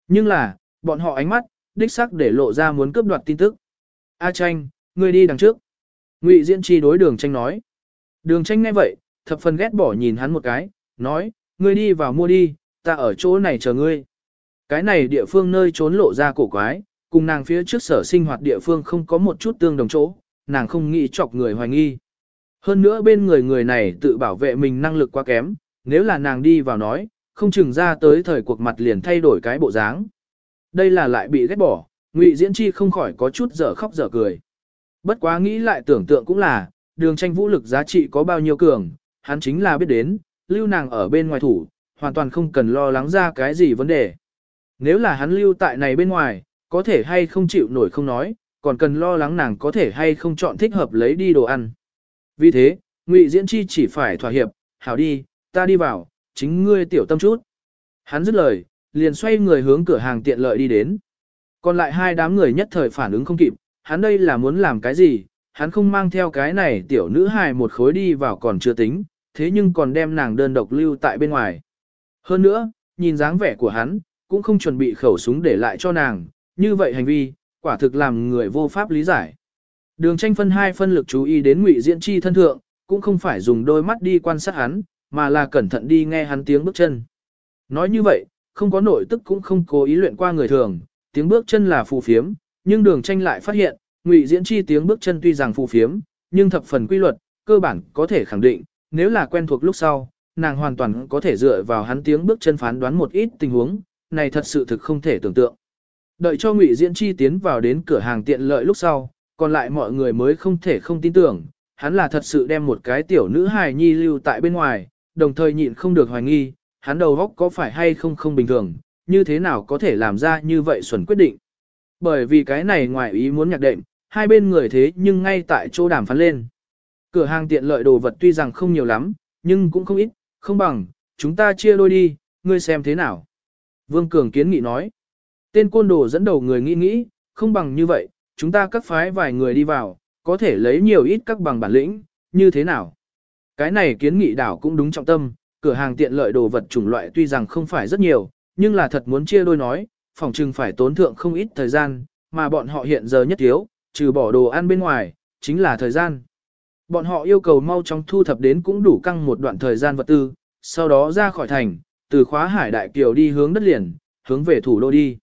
Nhưng là, bọn họ ánh mắt, đích xác để lộ ra muốn cướp đoạt tin tức. A tranh, ngươi đi đằng trước. Ngụy Diễn Chi đối đường tranh nói. Đường tranh nghe vậy, thập phần ghét bỏ nhìn hắn một cái, nói, ngươi đi vào mua đi, ta ở chỗ này chờ ngươi. Cái này địa phương nơi trốn lộ ra cổ quái, cùng nàng phía trước sở sinh hoạt địa phương không có một chút tương đồng chỗ, nàng không nghĩ chọc người hoài nghi. Hơn nữa bên người người này tự bảo vệ mình năng lực quá kém, nếu là nàng đi vào nói, không chừng ra tới thời cuộc mặt liền thay đổi cái bộ dáng. Đây là lại bị ghét bỏ, Ngụy Diễn Chi không khỏi có chút dở khóc dở cười. Bất quá nghĩ lại tưởng tượng cũng là, đường tranh vũ lực giá trị có bao nhiêu cường, hắn chính là biết đến, lưu nàng ở bên ngoài thủ, hoàn toàn không cần lo lắng ra cái gì vấn đề. Nếu là hắn lưu tại này bên ngoài, có thể hay không chịu nổi không nói, còn cần lo lắng nàng có thể hay không chọn thích hợp lấy đi đồ ăn. Vì thế, Ngụy Diễn Chi chỉ phải thỏa hiệp, hảo đi, ta đi vào, chính ngươi tiểu tâm chút. Hắn dứt lời, liền xoay người hướng cửa hàng tiện lợi đi đến. Còn lại hai đám người nhất thời phản ứng không kịp, hắn đây là muốn làm cái gì, hắn không mang theo cái này tiểu nữ hài một khối đi vào còn chưa tính, thế nhưng còn đem nàng đơn độc lưu tại bên ngoài. Hơn nữa, nhìn dáng vẻ của hắn, cũng không chuẩn bị khẩu súng để lại cho nàng, như vậy hành vi, quả thực làm người vô pháp lý giải. Đường tranh phân hai phân lực chú ý đến ngụy diễn chi thân thượng, cũng không phải dùng đôi mắt đi quan sát hắn, mà là cẩn thận đi nghe hắn tiếng bước chân. Nói như vậy, không có nội tức cũng không cố ý luyện qua người thường, tiếng bước chân là phù phiếm, nhưng đường tranh lại phát hiện, ngụy diễn chi tiếng bước chân tuy rằng phù phiếm, nhưng thập phần quy luật, cơ bản có thể khẳng định, nếu là quen thuộc lúc sau, nàng hoàn toàn có thể dựa vào hắn tiếng bước chân phán đoán một ít tình huống, này thật sự thực không thể tưởng tượng. Đợi cho ngụy diễn chi tiến vào đến cửa hàng tiện lợi lúc sau, còn lại mọi người mới không thể không tin tưởng, hắn là thật sự đem một cái tiểu nữ hài nhi lưu tại bên ngoài, đồng thời nhịn không được hoài nghi, hắn đầu óc có phải hay không không bình thường, như thế nào có thể làm ra như vậy xuẩn quyết định. Bởi vì cái này ngoài ý muốn nhạc đệm, hai bên người thế nhưng ngay tại chỗ đàm phán lên. Cửa hàng tiện lợi đồ vật tuy rằng không nhiều lắm, nhưng cũng không ít, không bằng, chúng ta chia đôi đi, ngươi xem thế nào. Vương Cường kiến nghị nói. Tên côn đồ dẫn đầu người nghĩ nghĩ, không bằng như vậy, chúng ta cắt phái vài người đi vào, có thể lấy nhiều ít các bằng bản lĩnh, như thế nào. Cái này kiến nghị đảo cũng đúng trọng tâm, cửa hàng tiện lợi đồ vật chủng loại tuy rằng không phải rất nhiều, nhưng là thật muốn chia đôi nói, phòng trừng phải tốn thượng không ít thời gian, mà bọn họ hiện giờ nhất thiếu, trừ bỏ đồ ăn bên ngoài, chính là thời gian. Bọn họ yêu cầu mau chóng thu thập đến cũng đủ căng một đoạn thời gian vật tư, sau đó ra khỏi thành, từ khóa hải đại kiều đi hướng đất liền, hướng về thủ đô đi.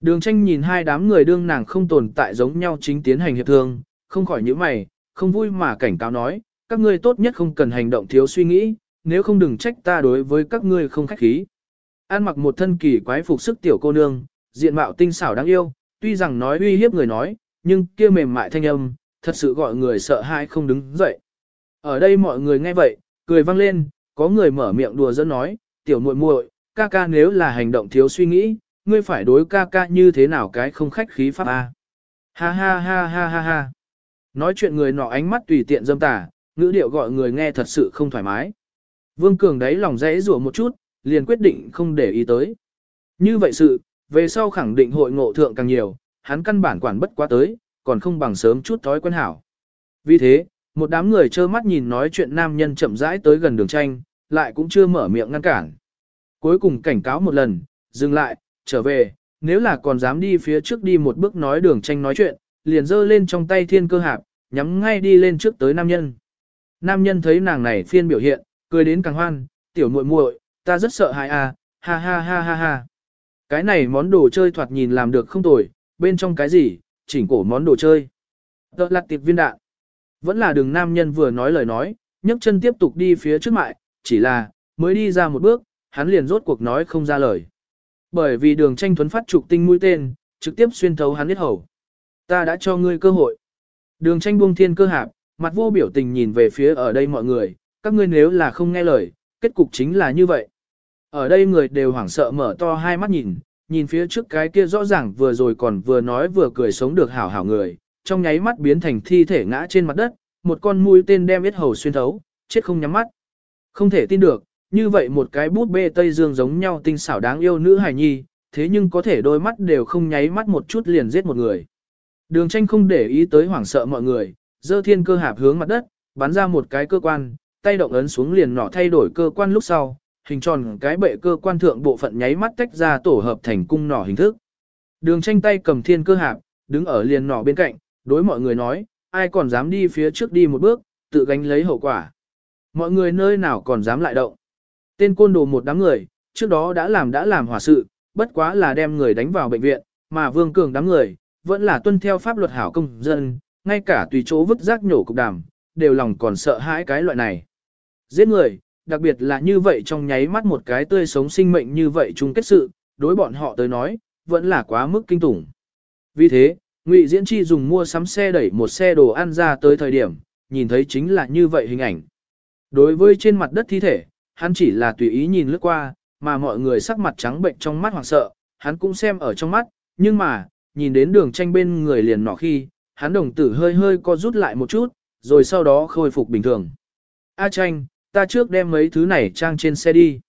Đường tranh nhìn hai đám người đương nàng không tồn tại giống nhau chính tiến hành hiệp thương, không khỏi những mày, không vui mà cảnh cáo nói, các ngươi tốt nhất không cần hành động thiếu suy nghĩ, nếu không đừng trách ta đối với các ngươi không khách khí. An mặc một thân kỳ quái phục sức tiểu cô nương, diện mạo tinh xảo đáng yêu, tuy rằng nói uy hiếp người nói, nhưng kia mềm mại thanh âm, thật sự gọi người sợ hãi không đứng dậy. Ở đây mọi người nghe vậy, cười vang lên, có người mở miệng đùa dẫn nói, tiểu muội muội, ca ca nếu là hành động thiếu suy nghĩ, ngươi phải đối ca ca như thế nào cái không khách khí pháp a. Ha ha ha ha ha ha. Nói chuyện người nọ ánh mắt tùy tiện dâm tà, ngữ điệu gọi người nghe thật sự không thoải mái. Vương Cường đấy lòng rẽ rủa một chút, liền quyết định không để ý tới. Như vậy sự, về sau khẳng định hội ngộ thượng càng nhiều, hắn căn bản quản bất quá tới, còn không bằng sớm chút thói quen hảo. Vì thế, một đám người trơ mắt nhìn nói chuyện nam nhân chậm rãi tới gần đường tranh, lại cũng chưa mở miệng ngăn cản. Cuối cùng cảnh cáo một lần, dừng lại, trở về, nếu là còn dám đi phía trước đi một bước nói đường tranh nói chuyện, liền giơ lên trong tay thiên cơ hạp, nhắm ngay đi lên trước tới nam nhân. Nam nhân thấy nàng này phiên biểu hiện, cười đến càng hoan, tiểu muội muội, ta rất sợ hãi à, ha ha ha ha ha. Cái này món đồ chơi thoạt nhìn làm được không tồi, bên trong cái gì, chỉnh cổ món đồ chơi. đó là tiệp viên đạn. Vẫn là đường nam nhân vừa nói lời nói, nhấc chân tiếp tục đi phía trước mại, chỉ là, mới đi ra một bước, hắn liền rốt cuộc nói không ra lời. Bởi vì đường tranh thuấn phát trục tinh mũi tên, trực tiếp xuyên thấu hắn hết hầu. Ta đã cho ngươi cơ hội. Đường tranh buông thiên cơ hạp, mặt vô biểu tình nhìn về phía ở đây mọi người, các ngươi nếu là không nghe lời, kết cục chính là như vậy. Ở đây người đều hoảng sợ mở to hai mắt nhìn, nhìn phía trước cái kia rõ ràng vừa rồi còn vừa nói vừa cười sống được hảo hảo người, trong nháy mắt biến thành thi thể ngã trên mặt đất, một con mũi tên đem biết hầu xuyên thấu, chết không nhắm mắt. Không thể tin được, như vậy một cái bút bê Tây Dương giống nhau tinh xảo đáng yêu nữ hài nhi, thế nhưng có thể đôi mắt đều không nháy mắt một chút liền giết một người. Đường tranh không để ý tới hoảng sợ mọi người, dơ thiên cơ hạp hướng mặt đất, bắn ra một cái cơ quan, tay động ấn xuống liền nọ thay đổi cơ quan lúc sau, hình tròn cái bệ cơ quan thượng bộ phận nháy mắt tách ra tổ hợp thành cung nỏ hình thức. Đường tranh tay cầm thiên cơ hạp, đứng ở liền nỏ bên cạnh, đối mọi người nói, ai còn dám đi phía trước đi một bước, tự gánh lấy hậu quả. Mọi người nơi nào còn dám lại động. Tên côn đồ một đám người, trước đó đã làm đã làm hỏa sự, bất quá là đem người đánh vào bệnh viện, mà vương cường đám người, vẫn là tuân theo pháp luật hảo công dân, ngay cả tùy chỗ vứt rác nhổ cục đàm, đều lòng còn sợ hãi cái loại này. Giết người, đặc biệt là như vậy trong nháy mắt một cái tươi sống sinh mệnh như vậy chung kết sự, đối bọn họ tới nói, vẫn là quá mức kinh tủng. Vì thế, Ngụy Diễn Chi dùng mua sắm xe đẩy một xe đồ ăn ra tới thời điểm, nhìn thấy chính là như vậy hình ảnh. Đối với trên mặt đất thi thể, hắn chỉ là tùy ý nhìn lướt qua, mà mọi người sắc mặt trắng bệnh trong mắt hoảng sợ, hắn cũng xem ở trong mắt, nhưng mà, nhìn đến đường tranh bên người liền nọ khi, hắn đồng tử hơi hơi co rút lại một chút, rồi sau đó khôi phục bình thường. A tranh, ta trước đem mấy thứ này trang trên xe đi.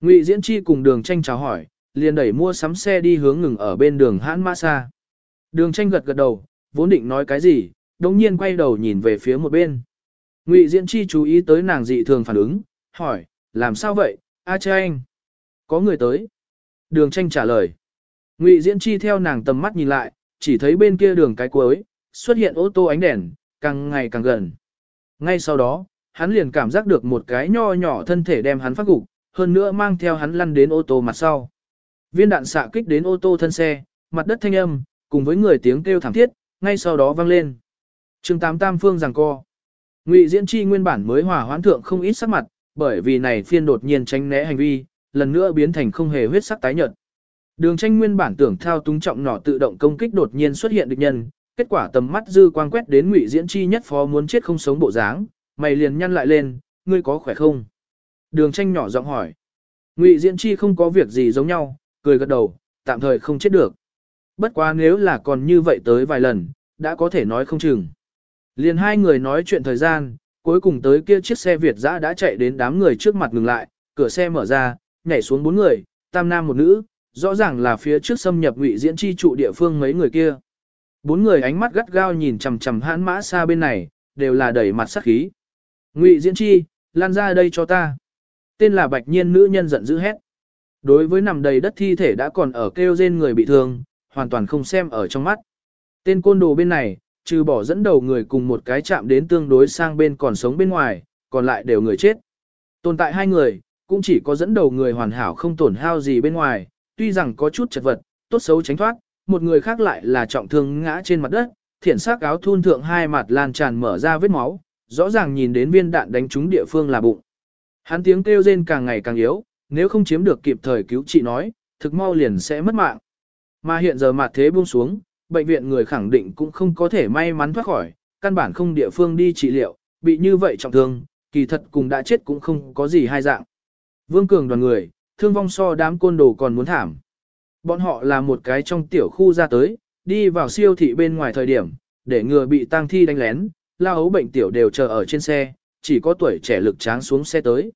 Ngụy Diễn Chi cùng đường tranh chào hỏi, liền đẩy mua sắm xe đi hướng ngừng ở bên đường hãn Ma xa. Đường tranh gật gật đầu, vốn định nói cái gì, đồng nhiên quay đầu nhìn về phía một bên. Ngụy Diễn Chi chú ý tới nàng dị thường phản ứng, hỏi, làm sao vậy, A tranh? Có người tới. Đường tranh trả lời. Ngụy Diễn Chi theo nàng tầm mắt nhìn lại, chỉ thấy bên kia đường cái cuối, xuất hiện ô tô ánh đèn, càng ngày càng gần. Ngay sau đó, hắn liền cảm giác được một cái nho nhỏ thân thể đem hắn phát gục, hơn nữa mang theo hắn lăn đến ô tô mặt sau. Viên đạn xạ kích đến ô tô thân xe, mặt đất thanh âm, cùng với người tiếng kêu thảm thiết, ngay sau đó vang lên. Trường Tám Tam Phương giằng co. Ngụy Diễn Chi nguyên bản mới hòa hoãn thượng không ít sắc mặt, bởi vì này phiên đột nhiên tránh né hành vi, lần nữa biến thành không hề huyết sắc tái nhợt. Đường tranh nguyên bản tưởng thao túng trọng nỏ tự động công kích đột nhiên xuất hiện địch nhân, kết quả tầm mắt dư quang quét đến Ngụy Diễn Chi nhất phó muốn chết không sống bộ dáng, mày liền nhăn lại lên, ngươi có khỏe không? Đường tranh nhỏ giọng hỏi. Ngụy Diễn Chi không có việc gì giống nhau, cười gật đầu, tạm thời không chết được. Bất quá nếu là còn như vậy tới vài lần, đã có thể nói không chừng. Liền hai người nói chuyện thời gian, cuối cùng tới kia chiếc xe Việt dã đã chạy đến đám người trước mặt ngừng lại, cửa xe mở ra, nhảy xuống bốn người, tam nam một nữ, rõ ràng là phía trước xâm nhập ngụy diễn chi trụ địa phương mấy người kia. Bốn người ánh mắt gắt gao nhìn chằm chằm hãn mã xa bên này, đều là đẩy mặt sắc khí. Ngụy diễn chi, lan ra đây cho ta. Tên là bạch nhiên nữ nhân giận dữ hét. Đối với nằm đầy đất thi thể đã còn ở kêu rên người bị thương, hoàn toàn không xem ở trong mắt. Tên côn đồ bên này, trừ bỏ dẫn đầu người cùng một cái chạm đến tương đối sang bên còn sống bên ngoài, còn lại đều người chết. Tồn tại hai người, cũng chỉ có dẫn đầu người hoàn hảo không tổn hao gì bên ngoài, tuy rằng có chút chật vật, tốt xấu tránh thoát, một người khác lại là trọng thương ngã trên mặt đất, thiển sắc áo thun thượng hai mặt lan tràn mở ra vết máu, rõ ràng nhìn đến viên đạn đánh trúng địa phương là bụng. Hắn tiếng kêu rên càng ngày càng yếu, nếu không chiếm được kịp thời cứu trị nói, thực mau liền sẽ mất mạng. Mà hiện giờ mặt thế buông xuống, bệnh viện người khẳng định cũng không có thể may mắn thoát khỏi, căn bản không địa phương đi trị liệu, bị như vậy trọng thương, kỳ thật cùng đã chết cũng không có gì hai dạng. Vương Cường đoàn người, thương vong so đám côn đồ còn muốn thảm. Bọn họ là một cái trong tiểu khu ra tới, đi vào siêu thị bên ngoài thời điểm, để ngừa bị tang thi đánh lén, lao ấu bệnh tiểu đều chờ ở trên xe, chỉ có tuổi trẻ lực tráng xuống xe tới.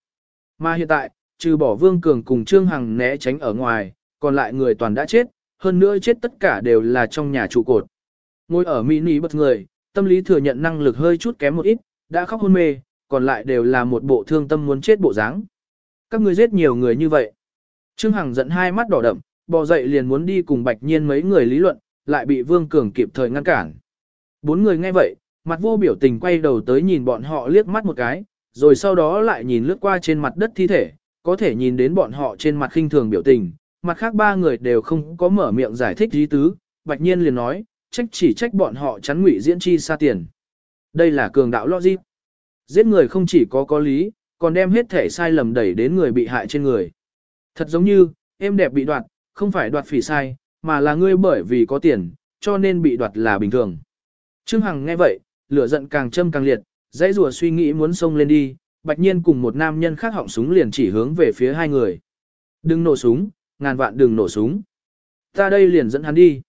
Mà hiện tại, trừ bỏ Vương Cường cùng Trương Hằng né tránh ở ngoài, còn lại người toàn đã chết, hơn nữa chết tất cả đều là trong nhà trụ cột. Ngồi ở mini bất người, tâm lý thừa nhận năng lực hơi chút kém một ít, đã khóc hôn mê, còn lại đều là một bộ thương tâm muốn chết bộ dáng. Các ngươi giết nhiều người như vậy. Trương Hằng giận hai mắt đỏ đậm, bò dậy liền muốn đi cùng Bạch Nhiên mấy người lý luận, lại bị Vương Cường kịp thời ngăn cản. Bốn người nghe vậy, mặt vô biểu tình quay đầu tới nhìn bọn họ liếc mắt một cái, rồi sau đó lại nhìn lướt qua trên mặt đất thi thể, có thể nhìn đến bọn họ trên mặt khinh thường biểu tình, mặt khác ba người đều không có mở miệng giải thích lý tứ, Bạch Nhiên liền nói, trách chỉ trách bọn họ chắn ngụy diễn chi xa tiền. Đây là cường đạo logic. Giết người không chỉ có có lý, còn đem hết thể sai lầm đẩy đến người bị hại trên người. Thật giống như, em đẹp bị đoạt, không phải đoạt phỉ sai, mà là ngươi bởi vì có tiền, cho nên bị đoạt là bình thường. Trương Hằng nghe vậy, lửa giận càng châm càng liệt, dãy rùa suy nghĩ muốn xông lên đi, bạch nhiên cùng một nam nhân khác họng súng liền chỉ hướng về phía hai người. Đừng nổ súng, ngàn vạn đừng nổ súng. Ta đây liền dẫn hắn đi.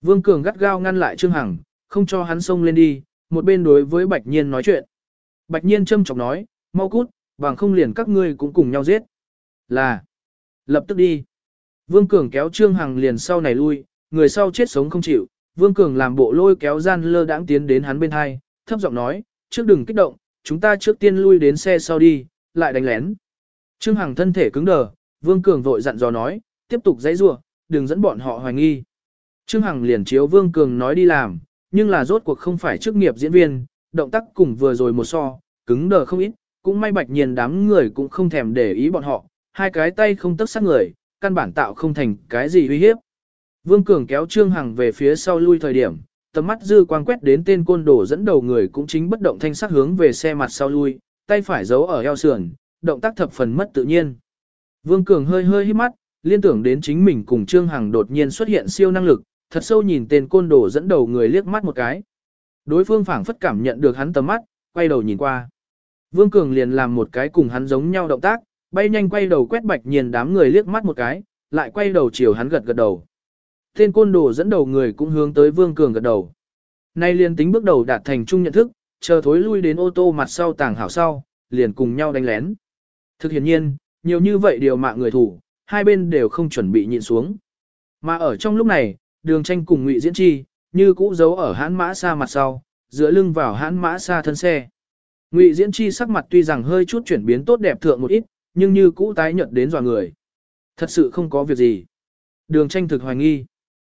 Vương Cường gắt gao ngăn lại Trương Hằng, không cho hắn xông lên đi, một bên đối với Bạch Nhiên nói chuyện. Bạch Nhiên châm chọc nói, mau cút, bằng không liền các ngươi cũng cùng nhau giết. Là, lập tức đi. Vương Cường kéo Trương Hằng liền sau này lui, người sau chết sống không chịu. Vương Cường làm bộ lôi kéo gian lơ đãng tiến đến hắn bên hai, thấp giọng nói, trước đừng kích động, chúng ta trước tiên lui đến xe sau đi, lại đánh lén. Trương Hằng thân thể cứng đờ, Vương Cường vội dặn dò nói, tiếp tục dãy rủa, đừng dẫn bọn họ hoài nghi. Trương Hằng liền chiếu Vương Cường nói đi làm, nhưng là rốt cuộc không phải chức nghiệp diễn viên, động tác cùng vừa rồi một so, cứng đờ không ít, cũng may bạch nhiên đám người cũng không thèm để ý bọn họ, hai cái tay không tức sát người, căn bản tạo không thành cái gì uy hiếp. Vương Cường kéo Trương Hằng về phía sau lui thời điểm, tầm mắt dư quang quét đến tên côn đồ dẫn đầu người cũng chính bất động thanh sắc hướng về xe mặt sau lui, tay phải giấu ở eo sườn, động tác thập phần mất tự nhiên. Vương Cường hơi hơi hít mắt, liên tưởng đến chính mình cùng Trương Hằng đột nhiên xuất hiện siêu năng lực, thật sâu nhìn tên côn đồ dẫn đầu người liếc mắt một cái. Đối phương phảng phất cảm nhận được hắn tầm mắt, quay đầu nhìn qua. Vương Cường liền làm một cái cùng hắn giống nhau động tác, bay nhanh quay đầu quét bạch nhìn đám người liếc mắt một cái, lại quay đầu chiều hắn gật gật đầu. Tên côn đồ dẫn đầu người cũng hướng tới Vương Cường gật đầu. Nay liền tính bước đầu đạt thành chung nhận thức, chờ thối lui đến ô tô mặt sau tàng hảo sau, liền cùng nhau đánh lén. Thực hiện nhiên, nhiều như vậy điều mạng người thủ, hai bên đều không chuẩn bị nhịn xuống. Mà ở trong lúc này, đường tranh cùng ngụy diễn chi, như cũ giấu ở hãn mã xa mặt sau, dựa lưng vào hãn mã xa thân xe. Ngụy diễn chi sắc mặt tuy rằng hơi chút chuyển biến tốt đẹp thượng một ít, nhưng như cũ tái nhợt đến dò người. Thật sự không có việc gì. Đường tranh thực hoài nghi.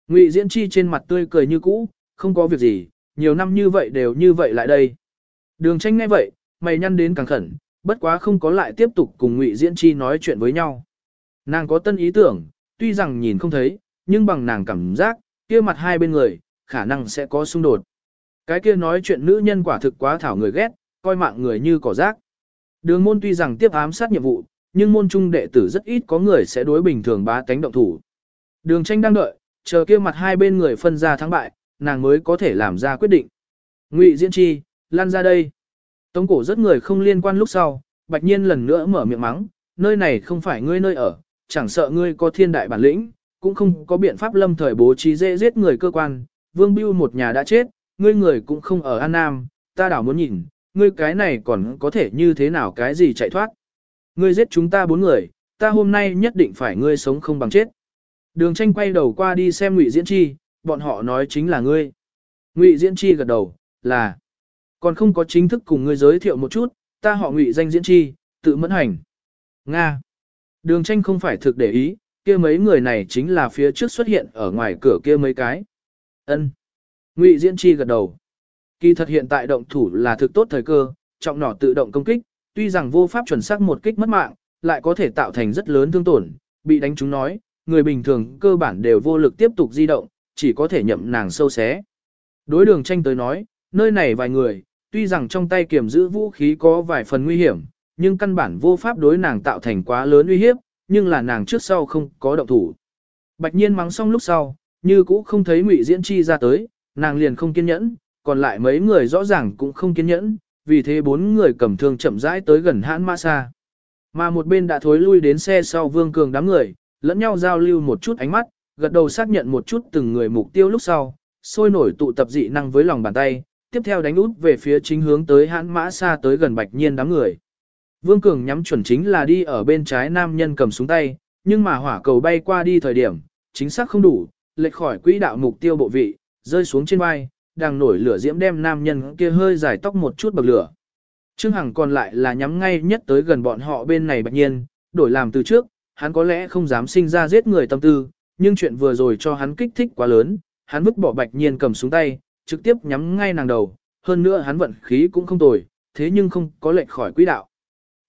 Ngụy diễn chi trên mặt tươi cười như cũ, không có việc gì, nhiều năm như vậy đều như vậy lại đây. Đường tranh nghe vậy, mày nhăn đến càng khẩn, bất quá không có lại tiếp tục cùng Ngụy Diễn Chi nói chuyện với nhau. Nàng có tân ý tưởng, tuy rằng nhìn không thấy, nhưng bằng nàng cảm giác, kia mặt hai bên người, khả năng sẽ có xung đột. Cái kia nói chuyện nữ nhân quả thực quá thảo người ghét, coi mạng người như cỏ rác. Đường môn tuy rằng tiếp ám sát nhiệm vụ, nhưng môn trung đệ tử rất ít có người sẽ đối bình thường bá tánh động thủ. Đường tranh đang đợi, chờ kia mặt hai bên người phân ra thắng bại, nàng mới có thể làm ra quyết định. Ngụy Diễn Chi, lan ra đây. Tống cổ rất người không liên quan lúc sau, bạch nhiên lần nữa mở miệng mắng, nơi này không phải ngươi nơi ở, chẳng sợ ngươi có thiên đại bản lĩnh, cũng không có biện pháp lâm thời bố trí dễ giết người cơ quan, vương bưu một nhà đã chết, ngươi người cũng không ở An Nam, ta đảo muốn nhìn, ngươi cái này còn có thể như thế nào cái gì chạy thoát. Ngươi giết chúng ta bốn người, ta hôm nay nhất định phải ngươi sống không bằng chết. Đường tranh quay đầu qua đi xem Ngụy Diễn Chi, bọn họ nói chính là ngươi. Ngụy Diễn Chi gật đầu, là. Còn không có chính thức cùng ngươi giới thiệu một chút, ta họ Ngụy danh Diễn Chi, tự mẫn hành. Nga. Đường tranh không phải thực để ý, kia mấy người này chính là phía trước xuất hiện ở ngoài cửa kia mấy cái. Ân. Ngụy Diễn Chi gật đầu. Kỳ thật hiện tại động thủ là thực tốt thời cơ, trọng nỏ tự động công kích, tuy rằng vô pháp chuẩn xác một kích mất mạng, lại có thể tạo thành rất lớn thương tổn, bị đánh chúng nói, người bình thường cơ bản đều vô lực tiếp tục di động, chỉ có thể nhậm nàng sâu xé. Đối đường tranh tới nói, nơi này vài người, tuy rằng trong tay kiểm giữ vũ khí có vài phần nguy hiểm, nhưng căn bản vô pháp đối nàng tạo thành quá lớn uy hiếp, nhưng là nàng trước sau không có động thủ. Bạch nhiên mắng xong lúc sau, như cũ không thấy ngụy diễn chi ra tới, nàng liền không kiên nhẫn, còn lại mấy người rõ ràng cũng không kiên nhẫn, vì thế bốn người cầm thương chậm rãi tới gần hãn ma xa. Mà một bên đã thối lui đến xe sau vương cường đám người, lẫn nhau giao lưu một chút ánh mắt, gật đầu xác nhận một chút từng người mục tiêu lúc sau, sôi nổi tụ tập dị năng với lòng bàn tay, tiếp theo đánh út về phía chính hướng tới hãn mã xa tới gần bạch nhiên đám người. Vương Cường nhắm chuẩn chính là đi ở bên trái nam nhân cầm súng tay, nhưng mà hỏa cầu bay qua đi thời điểm, chính xác không đủ, lệch khỏi quỹ đạo mục tiêu bộ vị, rơi xuống trên vai, đang nổi lửa diễm đem nam nhân kia hơi dài tóc một chút bậc lửa. Trương Hằng còn lại là nhắm ngay nhất tới gần bọn họ bên này bạch nhiên, đổi làm từ trước, hắn có lẽ không dám sinh ra giết người tâm tư, nhưng chuyện vừa rồi cho hắn kích thích quá lớn, hắn vứt bỏ bạch nhiên cầm xuống tay, trực tiếp nhắm ngay nàng đầu, hơn nữa hắn vận khí cũng không tồi, thế nhưng không có lệch khỏi quỹ đạo.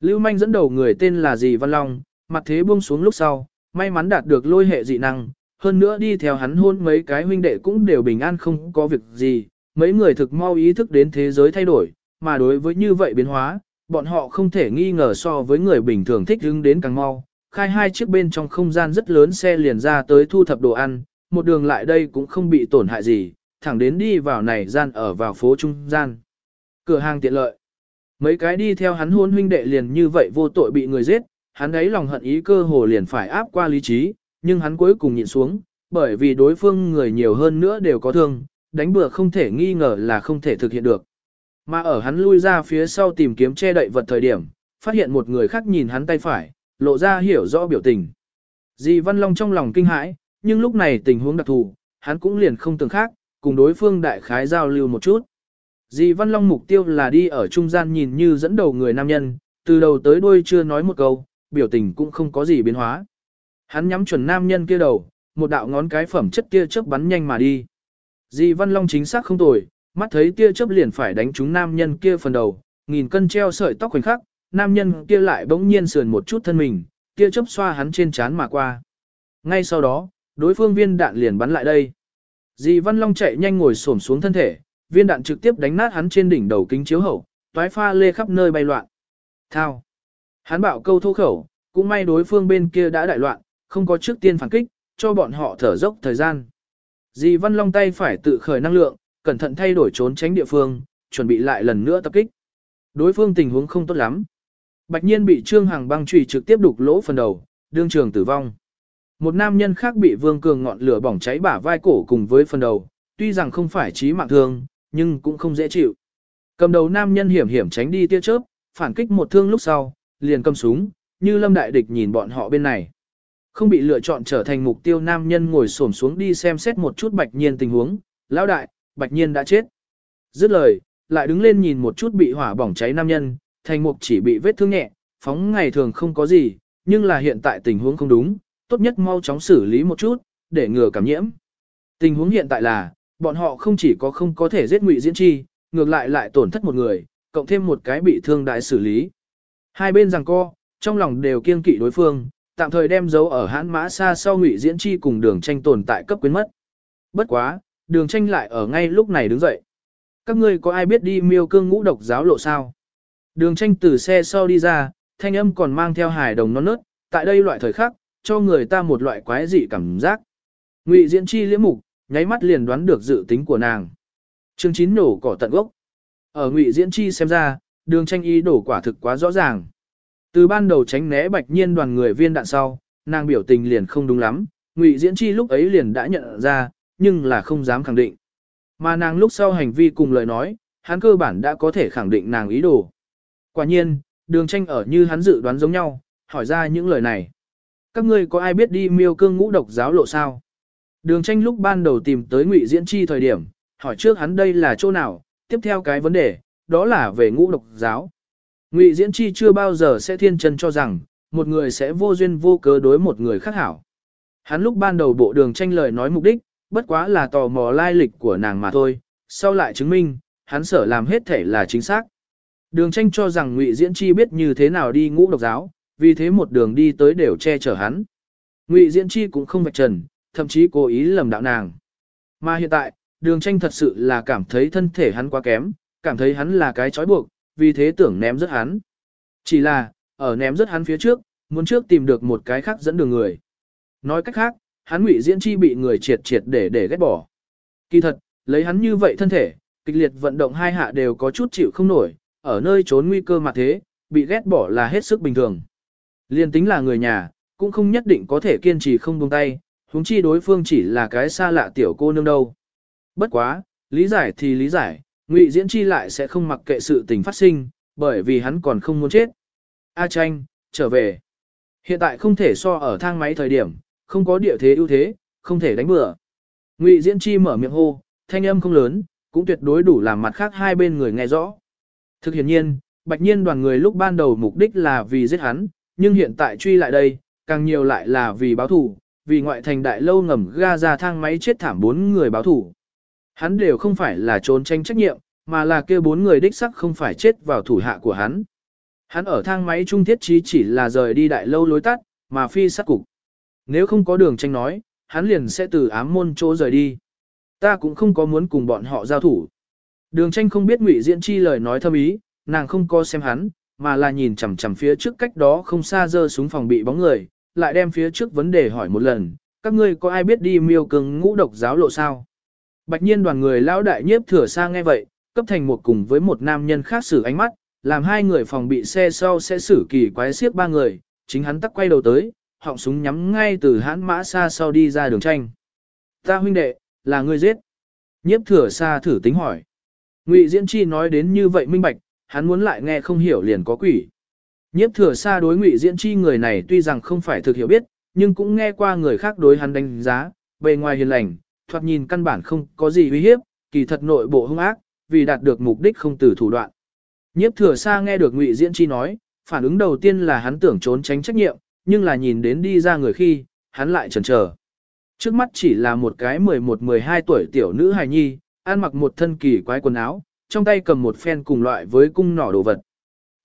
Lưu manh dẫn đầu người tên là dì Văn Long, mặt thế buông xuống lúc sau, may mắn đạt được lôi hệ dị năng, hơn nữa đi theo hắn hôn mấy cái huynh đệ cũng đều bình an không có việc gì, mấy người thực mau ý thức đến thế giới thay đổi, mà đối với như vậy biến hóa, bọn họ không thể nghi ngờ so với người bình thường thích hứng đến càng mau. Khai hai chiếc bên trong không gian rất lớn xe liền ra tới thu thập đồ ăn, một đường lại đây cũng không bị tổn hại gì, thẳng đến đi vào này gian ở vào phố trung gian. Cửa hàng tiện lợi. Mấy cái đi theo hắn hôn huynh đệ liền như vậy vô tội bị người giết, hắn ấy lòng hận ý cơ hồ liền phải áp qua lý trí, nhưng hắn cuối cùng nhịn xuống, bởi vì đối phương người nhiều hơn nữa đều có thương, đánh bừa không thể nghi ngờ là không thể thực hiện được. Mà ở hắn lui ra phía sau tìm kiếm che đậy vật thời điểm, phát hiện một người khác nhìn hắn tay phải, lộ ra hiểu rõ biểu tình. Dì Văn Long trong lòng kinh hãi, nhưng lúc này tình huống đặc thù, hắn cũng liền không tưởng khác, cùng đối phương đại khái giao lưu một chút. Dì Văn Long mục tiêu là đi ở trung gian nhìn như dẫn đầu người nam nhân, từ đầu tới đuôi chưa nói một câu, biểu tình cũng không có gì biến hóa. Hắn nhắm chuẩn nam nhân kia đầu, một đạo ngón cái phẩm chất kia chớp bắn nhanh mà đi. Dì Văn Long chính xác không tồi, mắt thấy tia chớp liền phải đánh trúng nam nhân kia phần đầu, nghìn cân treo sợi tóc khoảnh khắc, nam nhân kia lại bỗng nhiên sườn một chút thân mình, tia chớp xoa hắn trên trán mà qua. Ngay sau đó, đối phương viên đạn liền bắn lại đây. Dì Văn Long chạy nhanh ngồi xổm xuống thân thể, viên đạn trực tiếp đánh nát hắn trên đỉnh đầu kính chiếu hậu, toái pha lê khắp nơi bay loạn. Thao. Hắn bạo câu thô khẩu, cũng may đối phương bên kia đã đại loạn, không có trước tiên phản kích, cho bọn họ thở dốc thời gian. Dì Văn Long tay phải tự khởi năng lượng, cẩn thận thay đổi trốn tránh địa phương, chuẩn bị lại lần nữa tập kích. Đối phương tình huống không tốt lắm. Bạch nhiên bị Trương Hằng băng trùy trực tiếp đục lỗ phần đầu, đương trường tử vong. Một nam nhân khác bị Vương Cường ngọn lửa bỏng cháy bả vai cổ cùng với phần đầu, tuy rằng không phải chí mạng thương, nhưng cũng không dễ chịu. Cầm đầu nam nhân hiểm hiểm tránh đi tia chớp, phản kích một thương lúc sau, liền cầm súng, như lâm đại địch nhìn bọn họ bên này. Không bị lựa chọn trở thành mục tiêu nam nhân ngồi xổm xuống đi xem xét một chút bạch nhiên tình huống, lão đại, bạch nhiên đã chết. Dứt lời, lại đứng lên nhìn một chút bị hỏa bỏng cháy nam nhân, thành mục chỉ bị vết thương nhẹ, phóng ngày thường không có gì, nhưng là hiện tại tình huống không đúng, tốt nhất mau chóng xử lý một chút, để ngừa cảm nhiễm. Tình huống hiện tại là, bọn họ không chỉ có không có thể giết ngụy diễn chi, ngược lại lại tổn thất một người, cộng thêm một cái bị thương đại xử lý. Hai bên rằng co, trong lòng đều kiêng kỵ đối phương, tạm thời đem dấu ở hãn mã xa sau ngụy diễn chi cùng đường tranh tồn tại cấp quyến mất. Bất quá, đường tranh lại ở ngay lúc này đứng dậy. Các ngươi có ai biết đi miêu cương ngũ độc giáo lộ sao? Đường tranh từ xe sau đi ra, thanh âm còn mang theo hài đồng non nớt, tại đây loại thời khắc, cho người ta một loại quái dị cảm giác. Ngụy diễn chi liễm mục, nháy mắt liền đoán được dự tính của nàng. Chương chín nổ cỏ tận gốc. Ở Ngụy Diễn Chi xem ra, đường tranh ý đổ quả thực quá rõ ràng. Từ ban đầu tránh né bạch nhiên đoàn người viên đạn sau, nàng biểu tình liền không đúng lắm, Ngụy Diễn Chi lúc ấy liền đã nhận ra, nhưng là không dám khẳng định. Mà nàng lúc sau hành vi cùng lời nói, hắn cơ bản đã có thể khẳng định nàng ý đồ. Quả nhiên, đường tranh ở như hắn dự đoán giống nhau, hỏi ra những lời này. Các ngươi có ai biết đi miêu cương ngũ độc giáo lộ sao? Đường tranh lúc ban đầu tìm tới ngụy diễn chi thời điểm, hỏi trước hắn đây là chỗ nào, tiếp theo cái vấn đề, đó là về ngũ độc giáo. Ngụy diễn chi chưa bao giờ sẽ thiên chân cho rằng, một người sẽ vô duyên vô cớ đối một người khác hảo. Hắn lúc ban đầu bộ đường tranh lời nói mục đích, bất quá là tò mò lai lịch của nàng mà thôi, sau lại chứng minh, hắn sở làm hết thể là chính xác. Đường tranh cho rằng Ngụy Diễn Chi biết như thế nào đi ngũ độc giáo, vì thế một đường đi tới đều che chở hắn. Ngụy Diễn Chi cũng không vạch trần, thậm chí cố ý lầm đạo nàng. Mà hiện tại, đường tranh thật sự là cảm thấy thân thể hắn quá kém, cảm thấy hắn là cái trói buộc, vì thế tưởng ném rất hắn. Chỉ là, ở ném rất hắn phía trước, muốn trước tìm được một cái khác dẫn đường người. Nói cách khác, hắn ngụy diễn chi bị người triệt triệt để để ghét bỏ. Kỳ thật, lấy hắn như vậy thân thể, kịch liệt vận động hai hạ đều có chút chịu không nổi, ở nơi trốn nguy cơ mà thế, bị ghét bỏ là hết sức bình thường. Liên tính là người nhà, cũng không nhất định có thể kiên trì không buông tay, huống chi đối phương chỉ là cái xa lạ tiểu cô nương đâu. Bất quá, lý giải thì lý giải, ngụy diễn chi lại sẽ không mặc kệ sự tình phát sinh, bởi vì hắn còn không muốn chết. A tranh, trở về. Hiện tại không thể so ở thang máy thời điểm, không có địa thế ưu thế, không thể đánh bừa. Ngụy Diễn Chi mở miệng hô, thanh âm không lớn, cũng tuyệt đối đủ làm mặt khác hai bên người nghe rõ. Thực hiện nhiên, bạch nhiên đoàn người lúc ban đầu mục đích là vì giết hắn, nhưng hiện tại truy lại đây, càng nhiều lại là vì báo thù vì ngoại thành đại lâu ngầm ga ra thang máy chết thảm bốn người báo thủ. Hắn đều không phải là trốn tranh trách nhiệm, mà là kia bốn người đích sắc không phải chết vào thủ hạ của hắn. Hắn ở thang máy trung thiết trí chỉ là rời đi đại lâu lối tắt, mà phi sát cục. Nếu không có đường tranh nói, hắn liền sẽ từ ám môn chỗ rời đi. Ta cũng không có muốn cùng bọn họ giao thủ. Đường tranh không biết ngụy diễn chi lời nói thâm ý, nàng không có xem hắn, mà là nhìn chằm chằm phía trước cách đó không xa dơ súng phòng bị bóng người, lại đem phía trước vấn đề hỏi một lần, các ngươi có ai biết đi miêu cường ngũ độc giáo lộ sao? Bạch nhiên đoàn người lão đại nhiếp thừa xa nghe vậy, cấp thành một cùng với một nam nhân khác xử ánh mắt, làm hai người phòng bị xe sau sẽ xử kỳ quái xiếc ba người, chính hắn tắc quay đầu tới, họng súng nhắm ngay từ hãn mã xa sau đi ra đường tranh. Ta huynh đệ, là người giết. Nhiếp thừa xa thử tính hỏi. Ngụy Diễn Chi nói đến như vậy minh bạch, hắn muốn lại nghe không hiểu liền có quỷ. Nhiếp thừa xa đối Ngụy Diễn Chi người này tuy rằng không phải thực hiểu biết, nhưng cũng nghe qua người khác đối hắn đánh giá, bề ngoài hiền lành, thoạt nhìn căn bản không có gì uy hiếp, kỳ thật nội bộ hung ác, vì đạt được mục đích không từ thủ đoạn. Nhiếp thừa xa nghe được Ngụy Diễn Chi nói, phản ứng đầu tiên là hắn tưởng trốn tránh trách nhiệm, nhưng là nhìn đến đi ra người khi, hắn lại chần chờ. Trước mắt chỉ là một cái 11-12 tuổi tiểu nữ hài nhi, ăn mặc một thân kỳ quái quần áo, trong tay cầm một phen cùng loại với cung nỏ đồ vật.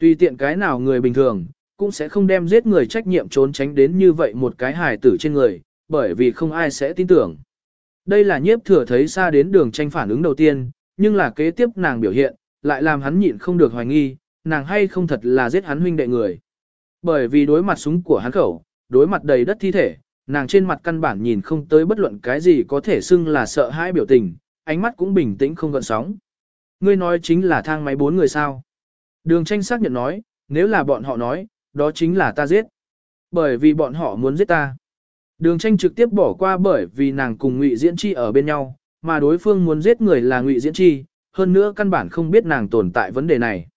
Tùy tiện cái nào người bình thường, cũng sẽ không đem giết người trách nhiệm trốn tránh đến như vậy một cái hài tử trên người, bởi vì không ai sẽ tin tưởng. Đây là nhiếp thừa thấy xa đến đường tranh phản ứng đầu tiên, nhưng là kế tiếp nàng biểu hiện, lại làm hắn nhịn không được hoài nghi, nàng hay không thật là giết hắn huynh đệ người. Bởi vì đối mặt súng của hắn khẩu, đối mặt đầy đất thi thể, nàng trên mặt căn bản nhìn không tới bất luận cái gì có thể xưng là sợ hãi biểu tình, ánh mắt cũng bình tĩnh không gợn sóng. Ngươi nói chính là thang máy bốn người sao. Đường tranh xác nhận nói, nếu là bọn họ nói, đó chính là ta giết. Bởi vì bọn họ muốn giết ta. Đường tranh trực tiếp bỏ qua bởi vì nàng cùng ngụy Diễn Chi ở bên nhau, mà đối phương muốn giết người là ngụy Diễn Chi, hơn nữa căn bản không biết nàng tồn tại vấn đề này.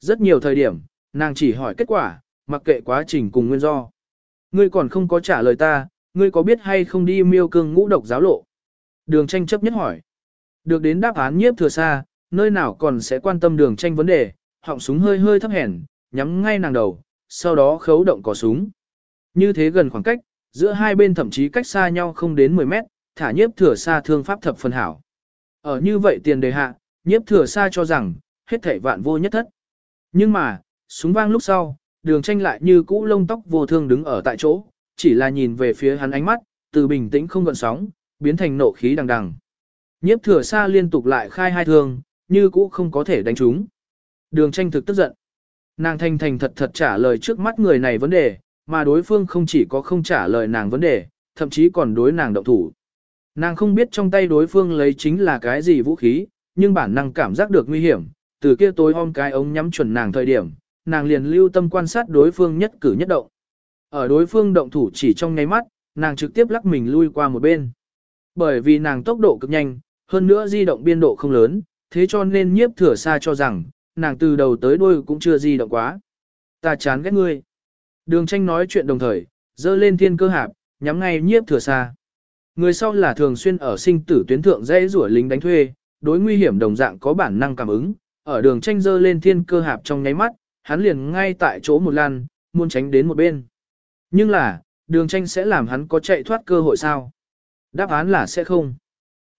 Rất nhiều thời điểm, nàng chỉ hỏi kết quả, mặc kệ quá trình cùng nguyên do. Ngươi còn không có trả lời ta, ngươi có biết hay không đi miêu cương ngũ độc giáo lộ? Đường tranh chấp nhất hỏi. Được đến đáp án nhiếp thừa xa, nơi nào còn sẽ quan tâm đường tranh vấn đề, họng súng hơi hơi thấp hèn, nhắm ngay nàng đầu, sau đó khấu động cò súng. Như thế gần khoảng cách, giữa hai bên thậm chí cách xa nhau không đến 10 mét, thả nhiếp thừa xa thương pháp thập phần hảo. Ở như vậy tiền đề hạ, nhiếp thừa xa cho rằng, hết thảy vạn vô nhất thất. Nhưng mà, súng vang lúc sau, đường tranh lại như cũ lông tóc vô thương đứng ở tại chỗ, chỉ là nhìn về phía hắn ánh mắt, từ bình tĩnh không gợn sóng, biến thành nộ khí đằng đằng. Nhiếp thừa xa liên tục lại khai hai thương, như cũ không có thể đánh trúng. Đường tranh thực tức giận. Nàng thanh thành thật thật trả lời trước mắt người này vấn đề, mà đối phương không chỉ có không trả lời nàng vấn đề, thậm chí còn đối nàng động thủ. Nàng không biết trong tay đối phương lấy chính là cái gì vũ khí, nhưng bản năng cảm giác được nguy hiểm, từ kia tối om cái ống nhắm chuẩn nàng thời điểm, nàng liền lưu tâm quan sát đối phương nhất cử nhất động. Ở đối phương động thủ chỉ trong nháy mắt, nàng trực tiếp lắc mình lui qua một bên. Bởi vì nàng tốc độ cực nhanh, hơn nữa di động biên độ không lớn, thế cho nên nhiếp thừa xa cho rằng, nàng từ đầu tới đuôi cũng chưa gì động quá. Ta chán ghét ngươi. Đường tranh nói chuyện đồng thời, dơ lên thiên cơ hạp, nhắm ngay nhiếp thừa xa. Người sau là thường xuyên ở sinh tử tuyến thượng dễ rủa lính đánh thuê, đối nguy hiểm đồng dạng có bản năng cảm ứng, ở đường tranh dơ lên thiên cơ hạp trong nháy mắt, hắn liền ngay tại chỗ một lan, muốn tránh đến một bên. Nhưng là, đường tranh sẽ làm hắn có chạy thoát cơ hội sao? Đáp án là sẽ không.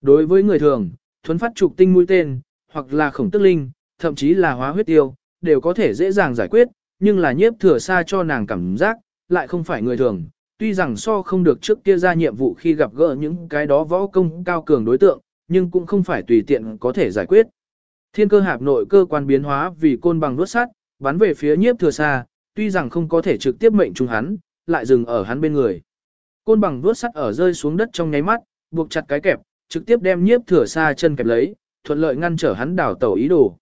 Đối với người thường, thuấn phát trục tinh mũi tên, hoặc là khổng tức linh, thậm chí là hóa huyết tiêu, đều có thể dễ dàng giải quyết, nhưng là nhiếp thừa xa cho nàng cảm giác, lại không phải người thường. Tuy rằng so không được trước kia ra nhiệm vụ khi gặp gỡ những cái đó võ công cao cường đối tượng, nhưng cũng không phải tùy tiện có thể giải quyết. Thiên cơ hạp nội cơ quan biến hóa vì côn bằng đuốt sắt, bắn về phía nhiếp thừa xa, tuy rằng không có thể trực tiếp mệnh trúng hắn, lại dừng ở hắn bên người. Côn bằng đuốt sắt ở rơi xuống đất trong nháy mắt, buộc chặt cái kẹp, trực tiếp đem nhiếp thừa xa chân kẹp lấy, thuận lợi ngăn trở hắn đảo tẩu ý đồ.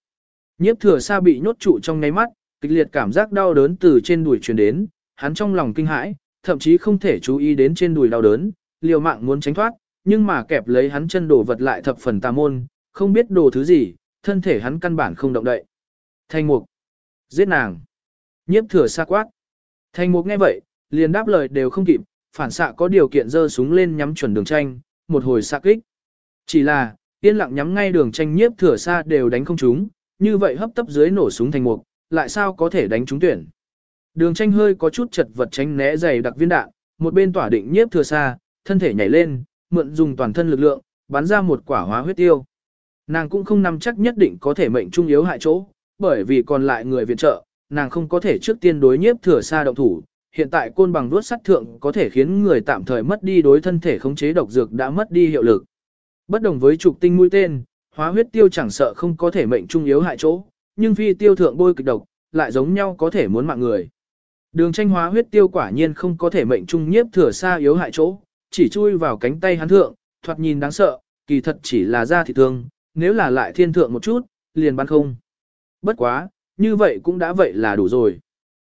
Nhiếp thừa xa bị nhốt trụ trong ngáy mắt, kịch liệt cảm giác đau đớn từ trên đùi truyền đến, hắn trong lòng kinh hãi, thậm chí không thể chú ý đến trên đùi đau đớn, liều mạng muốn tránh thoát, nhưng mà kẹp lấy hắn chân đổ vật lại thập phần tà môn, không biết đồ thứ gì, thân thể hắn căn bản không động đậy. Thanh mục, giết nàng, nhiếp thừa xa quát. Thanh mục nghe vậy, liền đáp lời đều không kịp, phản xạ có điều kiện giơ súng lên nhắm chuẩn đường tranh, một hồi xạ kích. Chỉ là, yên lặng nhắm ngay đường tranh nhiếp thừa xa đều đánh không trúng, như vậy hấp tấp dưới nổ súng thành mục, lại sao có thể đánh trúng tuyển. Đường tranh hơi có chút chật vật tránh né dày đặc viên đạn, một bên tỏa định nhiếp thừa xa, thân thể nhảy lên, mượn dùng toàn thân lực lượng, bắn ra một quả hóa huyết tiêu. Nàng cũng không nắm chắc nhất định có thể mệnh trung yếu hại chỗ, bởi vì còn lại người viện trợ, nàng không có thể trước tiên đối nhiếp thừa xa động thủ. Hiện tại côn bằng đuốt sắt thượng có thể khiến người tạm thời mất đi đối thân thể khống chế độc dược đã mất đi hiệu lực. Bất đồng với trục tinh mũi tên, hóa huyết tiêu chẳng sợ không có thể mệnh trung yếu hại chỗ, nhưng phi tiêu thượng bôi kịch độc, lại giống nhau có thể muốn mạng người. Đường tranh hóa huyết tiêu quả nhiên không có thể mệnh trung nhiếp thừa xa yếu hại chỗ, chỉ chui vào cánh tay hắn thượng, thoạt nhìn đáng sợ, kỳ thật chỉ là da thịt thương, nếu là lại thiên thượng một chút, liền bắn không. Bất quá, như vậy cũng đã vậy là đủ rồi.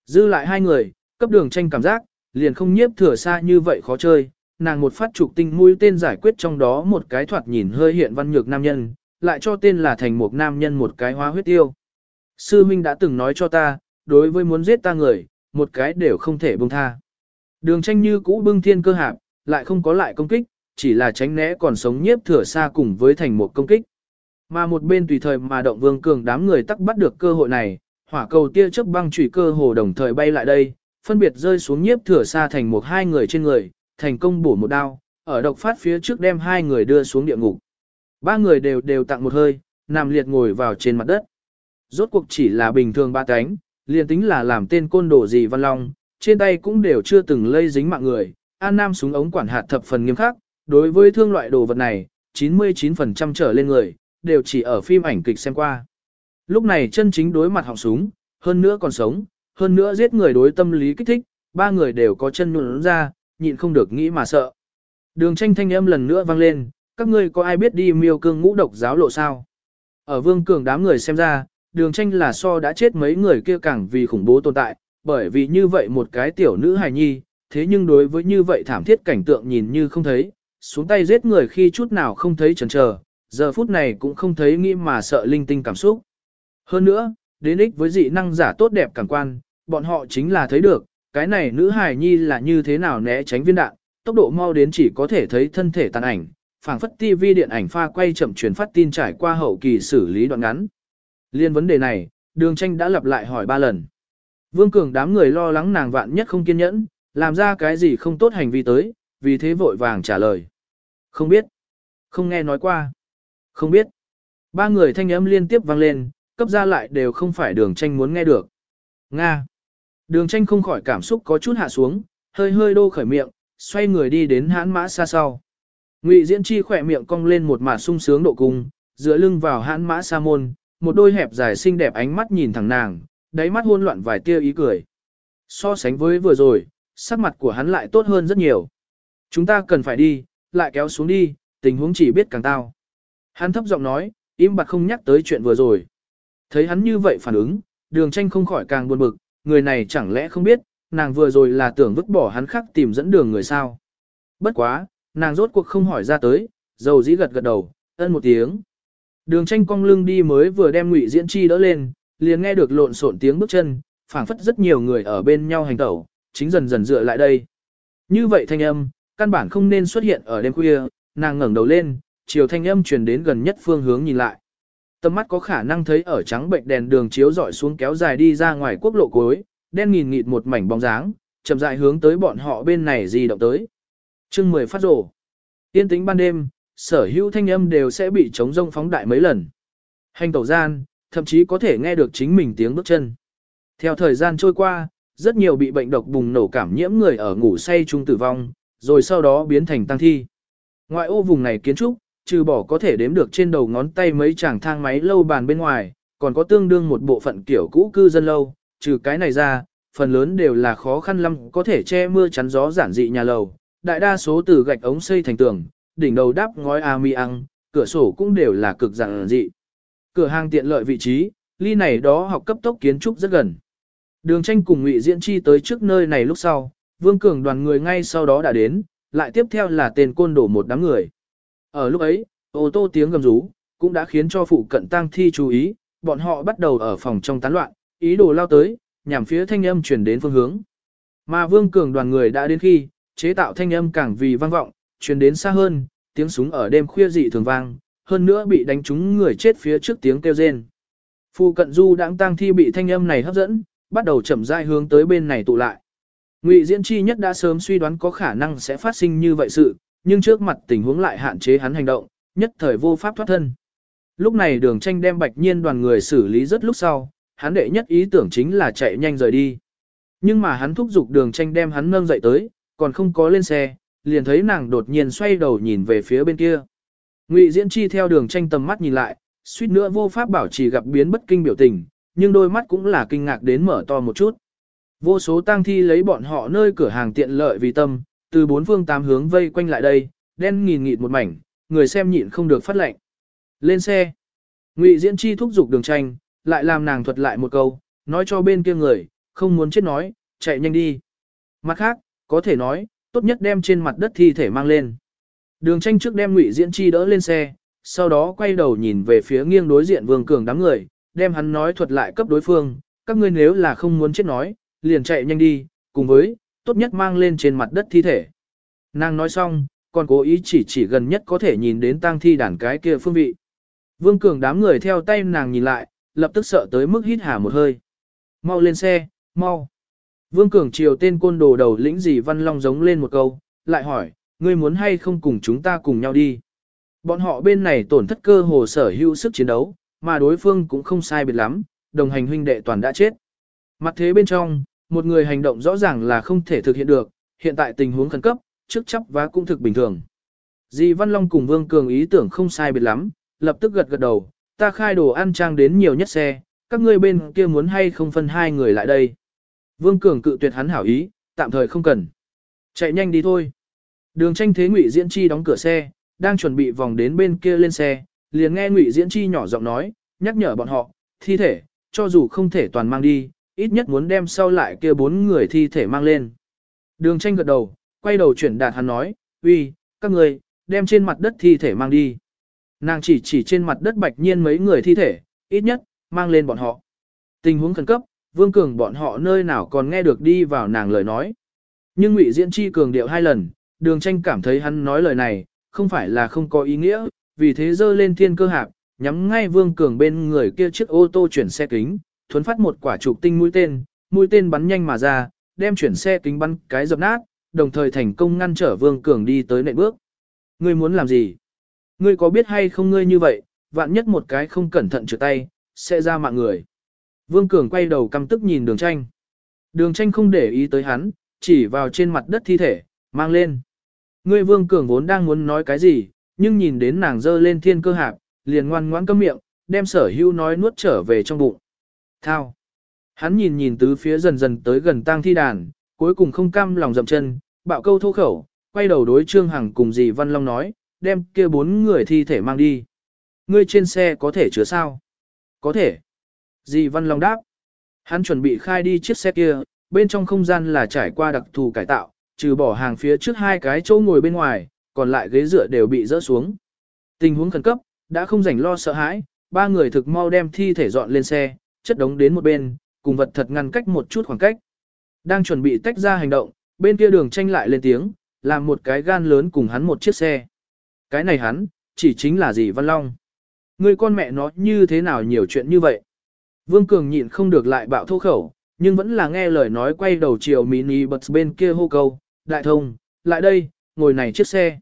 Dư lại hai người, cấp đường tranh cảm giác, liền không nhiếp thừa xa như vậy khó chơi, nàng một phát trục tinh mũi tên giải quyết trong đó một cái thoạt nhìn hơi hiện văn nhược nam nhân, lại cho tên là thành một nam nhân một cái hóa huyết tiêu. Sư Minh đã từng nói cho ta, đối với muốn giết ta người, một cái đều không thể buông tha. Đường tranh như cũ bưng thiên cơ hạp, lại không có lại công kích, chỉ là tránh né còn sống nhiếp thừa xa cùng với thành một công kích. Mà một bên tùy thời mà động vương cường đám người tắc bắt được cơ hội này, hỏa cầu tia chớp băng chủy cơ hồ đồng thời bay lại đây, phân biệt rơi xuống nhiếp thừa xa thành một hai người trên người, thành công bổ một đao, ở độc phát phía trước đem hai người đưa xuống địa ngục. Ba người đều đều tặng một hơi, nằm liệt ngồi vào trên mặt đất. Rốt cuộc chỉ là bình thường ba cánh, liền tính là làm tên côn đồ gì văn long, trên tay cũng đều chưa từng lây dính mạng người. An Nam súng ống quản hạt thập phần nghiêm khắc, đối với thương loại đồ vật này, 99% trở lên người, đều chỉ ở phim ảnh kịch xem qua. Lúc này chân chính đối mặt họng súng, hơn nữa còn sống, hơn nữa giết người đối tâm lý kích thích, ba người đều có chân nhuận ra, nhịn không được nghĩ mà sợ. Đường tranh thanh âm lần nữa vang lên, các ngươi có ai biết đi miêu cương ngũ độc giáo lộ sao? Ở vương cường đám người xem ra, đường tranh là so đã chết mấy người kia càng vì khủng bố tồn tại, bởi vì như vậy một cái tiểu nữ hài nhi, thế nhưng đối với như vậy thảm thiết cảnh tượng nhìn như không thấy, xuống tay giết người khi chút nào không thấy chần chờ, giờ phút này cũng không thấy nghĩ mà sợ linh tinh cảm xúc. Hơn nữa, đến ích với dị năng giả tốt đẹp cảm quan, bọn họ chính là thấy được, cái này nữ hài nhi là như thế nào né tránh viên đạn, tốc độ mau đến chỉ có thể thấy thân thể tàn ảnh, phảng phất TV điện ảnh pha quay chậm truyền phát tin trải qua hậu kỳ xử lý đoạn ngắn. Liên vấn đề này, đường tranh đã lặp lại hỏi ba lần. Vương Cường đám người lo lắng nàng vạn nhất không kiên nhẫn, làm ra cái gì không tốt hành vi tới, vì thế vội vàng trả lời. Không biết. Không nghe nói qua. Không biết. Ba người thanh âm liên tiếp vang lên, cấp ra lại đều không phải đường tranh muốn nghe được. Nga. Đường tranh không khỏi cảm xúc có chút hạ xuống, hơi hơi đô khởi miệng, xoay người đi đến hãn mã xa sau. Ngụy Diễn Chi khỏe miệng cong lên một mặt sung sướng độ cung, dựa lưng vào hãn mã sa môn, một đôi hẹp dài xinh đẹp ánh mắt nhìn thẳng nàng, đáy mắt hôn loạn vài tia ý cười. So sánh với vừa rồi, sắc mặt của hắn lại tốt hơn rất nhiều. Chúng ta cần phải đi, lại kéo xuống đi, tình huống chỉ biết càng tao. Hắn thấp giọng nói, im bặt không nhắc tới chuyện vừa rồi. Thấy hắn như vậy phản ứng, đường tranh không khỏi càng buồn bực, người này chẳng lẽ không biết, nàng vừa rồi là tưởng vứt bỏ hắn khắc tìm dẫn đường người sao. Bất quá, nàng rốt cuộc không hỏi ra tới, dầu dĩ gật gật đầu, ân một tiếng. Đường tranh cong lưng đi mới vừa đem ngụy diễn chi đỡ lên, liền nghe được lộn xộn tiếng bước chân, phảng phất rất nhiều người ở bên nhau hành tẩu, chính dần dần dựa lại đây. Như vậy thanh âm, căn bản không nên xuất hiện ở đêm khuya, nàng ngẩng đầu lên, chiều thanh âm truyền đến gần nhất phương hướng nhìn lại. Tầm mắt có khả năng thấy ở trắng bệnh đèn đường chiếu dọi xuống kéo dài đi ra ngoài quốc lộ cuối, đen nghìn nghịt một mảnh bóng dáng, chậm rãi hướng tới bọn họ bên này di động tới. Chương 10 phát rổ. Tiên tính ban đêm, sở hữu thanh âm đều sẽ bị chống rông phóng đại mấy lần. Hành tẩu gian, thậm chí có thể nghe được chính mình tiếng bước chân. Theo thời gian trôi qua, rất nhiều bị bệnh độc bùng nổ cảm nhiễm người ở ngủ say chung tử vong, rồi sau đó biến thành tăng thi. Ngoại ô vùng này kiến trúc, trừ bỏ có thể đếm được trên đầu ngón tay mấy chàng thang máy lâu bàn bên ngoài, còn có tương đương một bộ phận kiểu cũ cư dân lâu, trừ cái này ra, phần lớn đều là khó khăn lắm có thể che mưa chắn gió giản dị nhà lầu, đại đa số từ gạch ống xây thành tường, đỉnh đầu đắp ngói ami ăn, cửa sổ cũng đều là cực giản dị. Cửa hàng tiện lợi vị trí, ly này đó học cấp tốc kiến trúc rất gần. Đường tranh cùng Ngụy Diễn Chi tới trước nơi này lúc sau, Vương Cường đoàn người ngay sau đó đã đến, lại tiếp theo là tên côn đổ một đám người. Ở lúc ấy, ô tô tiếng gầm rú, cũng đã khiến cho phụ cận tang thi chú ý, bọn họ bắt đầu ở phòng trong tán loạn, ý đồ lao tới, nhằm phía thanh âm chuyển đến phương hướng. Mà Vương Cường đoàn người đã đến khi, chế tạo thanh âm càng vì vang vọng, truyền đến xa hơn, tiếng súng ở đêm khuya dị thường vang, hơn nữa bị đánh trúng người chết phía trước tiếng kêu rên. Phu cận du đãng tang thi bị thanh âm này hấp dẫn, bắt đầu chậm rãi hướng tới bên này tụ lại. Ngụy Diễn Chi nhất đã sớm suy đoán có khả năng sẽ phát sinh như vậy sự, nhưng trước mặt tình huống lại hạn chế hắn hành động, nhất thời vô pháp thoát thân. Lúc này đường tranh đem bạch nhiên đoàn người xử lý rất lúc sau, hắn đệ nhất ý tưởng chính là chạy nhanh rời đi. Nhưng mà hắn thúc giục đường tranh đem hắn nâng dậy tới, còn không có lên xe, liền thấy nàng đột nhiên xoay đầu nhìn về phía bên kia. Ngụy Diễn Chi theo đường tranh tầm mắt nhìn lại, suýt nữa vô pháp bảo trì gặp biến bất kinh biểu tình, nhưng đôi mắt cũng là kinh ngạc đến mở to một chút. Vô số tang thi lấy bọn họ nơi cửa hàng tiện lợi vì tâm, từ bốn phương tám hướng vây quanh lại đây, đen nghìn nghịt một mảnh, người xem nhịn không được phát lệnh. Lên xe. Ngụy Diễn Chi thúc giục đường tranh, lại làm nàng thuật lại một câu, nói cho bên kia người, không muốn chết nói, chạy nhanh đi. Mặt khác, có thể nói, tốt nhất đem trên mặt đất thi thể mang lên. Đường tranh trước đem Ngụy Diễn Chi đỡ lên xe, sau đó quay đầu nhìn về phía nghiêng đối diện Vương Cường đám người, đem hắn nói thuật lại cấp đối phương, các ngươi nếu là không muốn chết nói, liền chạy nhanh đi, cùng với, tốt nhất mang lên trên mặt đất thi thể. Nàng nói xong, còn cố ý chỉ chỉ gần nhất có thể nhìn đến tang thi đàn cái kia phương vị. Vương Cường đám người theo tay nàng nhìn lại, lập tức sợ tới mức hít hà một hơi. Mau lên xe, mau. Vương Cường chiều tên côn đồ đầu lĩnh gì Văn Long giống lên một câu, lại hỏi, ngươi muốn hay không cùng chúng ta cùng nhau đi. Bọn họ bên này tổn thất cơ hồ sở hữu sức chiến đấu, mà đối phương cũng không sai biệt lắm, đồng hành huynh đệ toàn đã chết. Mặt thế bên trong, một người hành động rõ ràng là không thể thực hiện được, hiện tại tình huống khẩn cấp, trước chấp và cũng thực bình thường. Di Văn Long cùng Vương Cường ý tưởng không sai biệt lắm, lập tức gật gật đầu, ta khai đồ ăn trang đến nhiều nhất xe, các ngươi bên kia muốn hay không phân hai người lại đây. Vương Cường cự tuyệt hắn hảo ý, tạm thời không cần. Chạy nhanh đi thôi. Đường tranh thế Ngụy Diễn Chi đóng cửa xe, đang chuẩn bị vòng đến bên kia lên xe, liền nghe Ngụy Diễn Chi nhỏ giọng nói, nhắc nhở bọn họ, thi thể, cho dù không thể toàn mang đi, ít nhất muốn đem sau lại kia bốn người thi thể mang lên. Đường tranh gật đầu, quay đầu chuyển đạt hắn nói, uy, các người, đem trên mặt đất thi thể mang đi. Nàng chỉ chỉ trên mặt đất bạch nhiên mấy người thi thể, ít nhất, mang lên bọn họ. Tình huống khẩn cấp, Vương Cường bọn họ nơi nào còn nghe được đi vào nàng lời nói. Nhưng Ngụy Diễn Chi cường điệu hai lần, đường tranh cảm thấy hắn nói lời này, không phải là không có ý nghĩa, vì thế dơ lên thiên cơ hạp, nhắm ngay Vương Cường bên người kia chiếc ô tô chuyển xe kính, thuấn phát một quả trục tinh mũi tên, mũi tên bắn nhanh mà ra, đem chuyển xe kính bắn cái dập nát, đồng thời thành công ngăn trở Vương Cường đi tới nệm bước. Ngươi muốn làm gì? Ngươi có biết hay không ngươi như vậy, vạn nhất một cái không cẩn thận trượt tay, sẽ ra mạng người. Vương Cường quay đầu căm tức nhìn đường tranh. Đường tranh không để ý tới hắn, chỉ vào trên mặt đất thi thể, mang lên. Ngươi Vương Cường vốn đang muốn nói cái gì, nhưng nhìn đến nàng dơ lên thiên cơ hạp, liền ngoan ngoãn câm miệng, đem sở hưu nói nuốt trở về trong bụng. Thao. Hắn nhìn nhìn tứ phía dần dần tới gần tang thi đàn, cuối cùng không cam lòng dậm chân, bạo câu thô khẩu, quay đầu đối Trương Hằng cùng dì Văn Long nói, đem kia bốn người thi thể mang đi. Ngươi trên xe có thể chứa sao? Có thể. Dì Văn Long đáp. Hắn chuẩn bị khai đi chiếc xe kia, bên trong không gian là trải qua đặc thù cải tạo, trừ bỏ hàng phía trước hai cái chỗ ngồi bên ngoài, còn lại ghế dựa đều bị rỡ xuống. Tình huống khẩn cấp, Đã không rảnh lo sợ hãi, ba người thực mau đem thi thể dọn lên xe, chất đống đến một bên, cùng vật thật ngăn cách một chút khoảng cách. Đang chuẩn bị tách ra hành động, bên kia đường tranh lại lên tiếng, làm một cái gan lớn cùng hắn một chiếc xe. Cái này hắn, chỉ chính là gì Văn Long. Người con mẹ nó như thế nào nhiều chuyện như vậy. Vương Cường nhịn không được lại bạo thô khẩu, nhưng vẫn là nghe lời nói quay đầu chiều mini bật bên kia hô câu, đại thông, lại đây, ngồi này chiếc xe.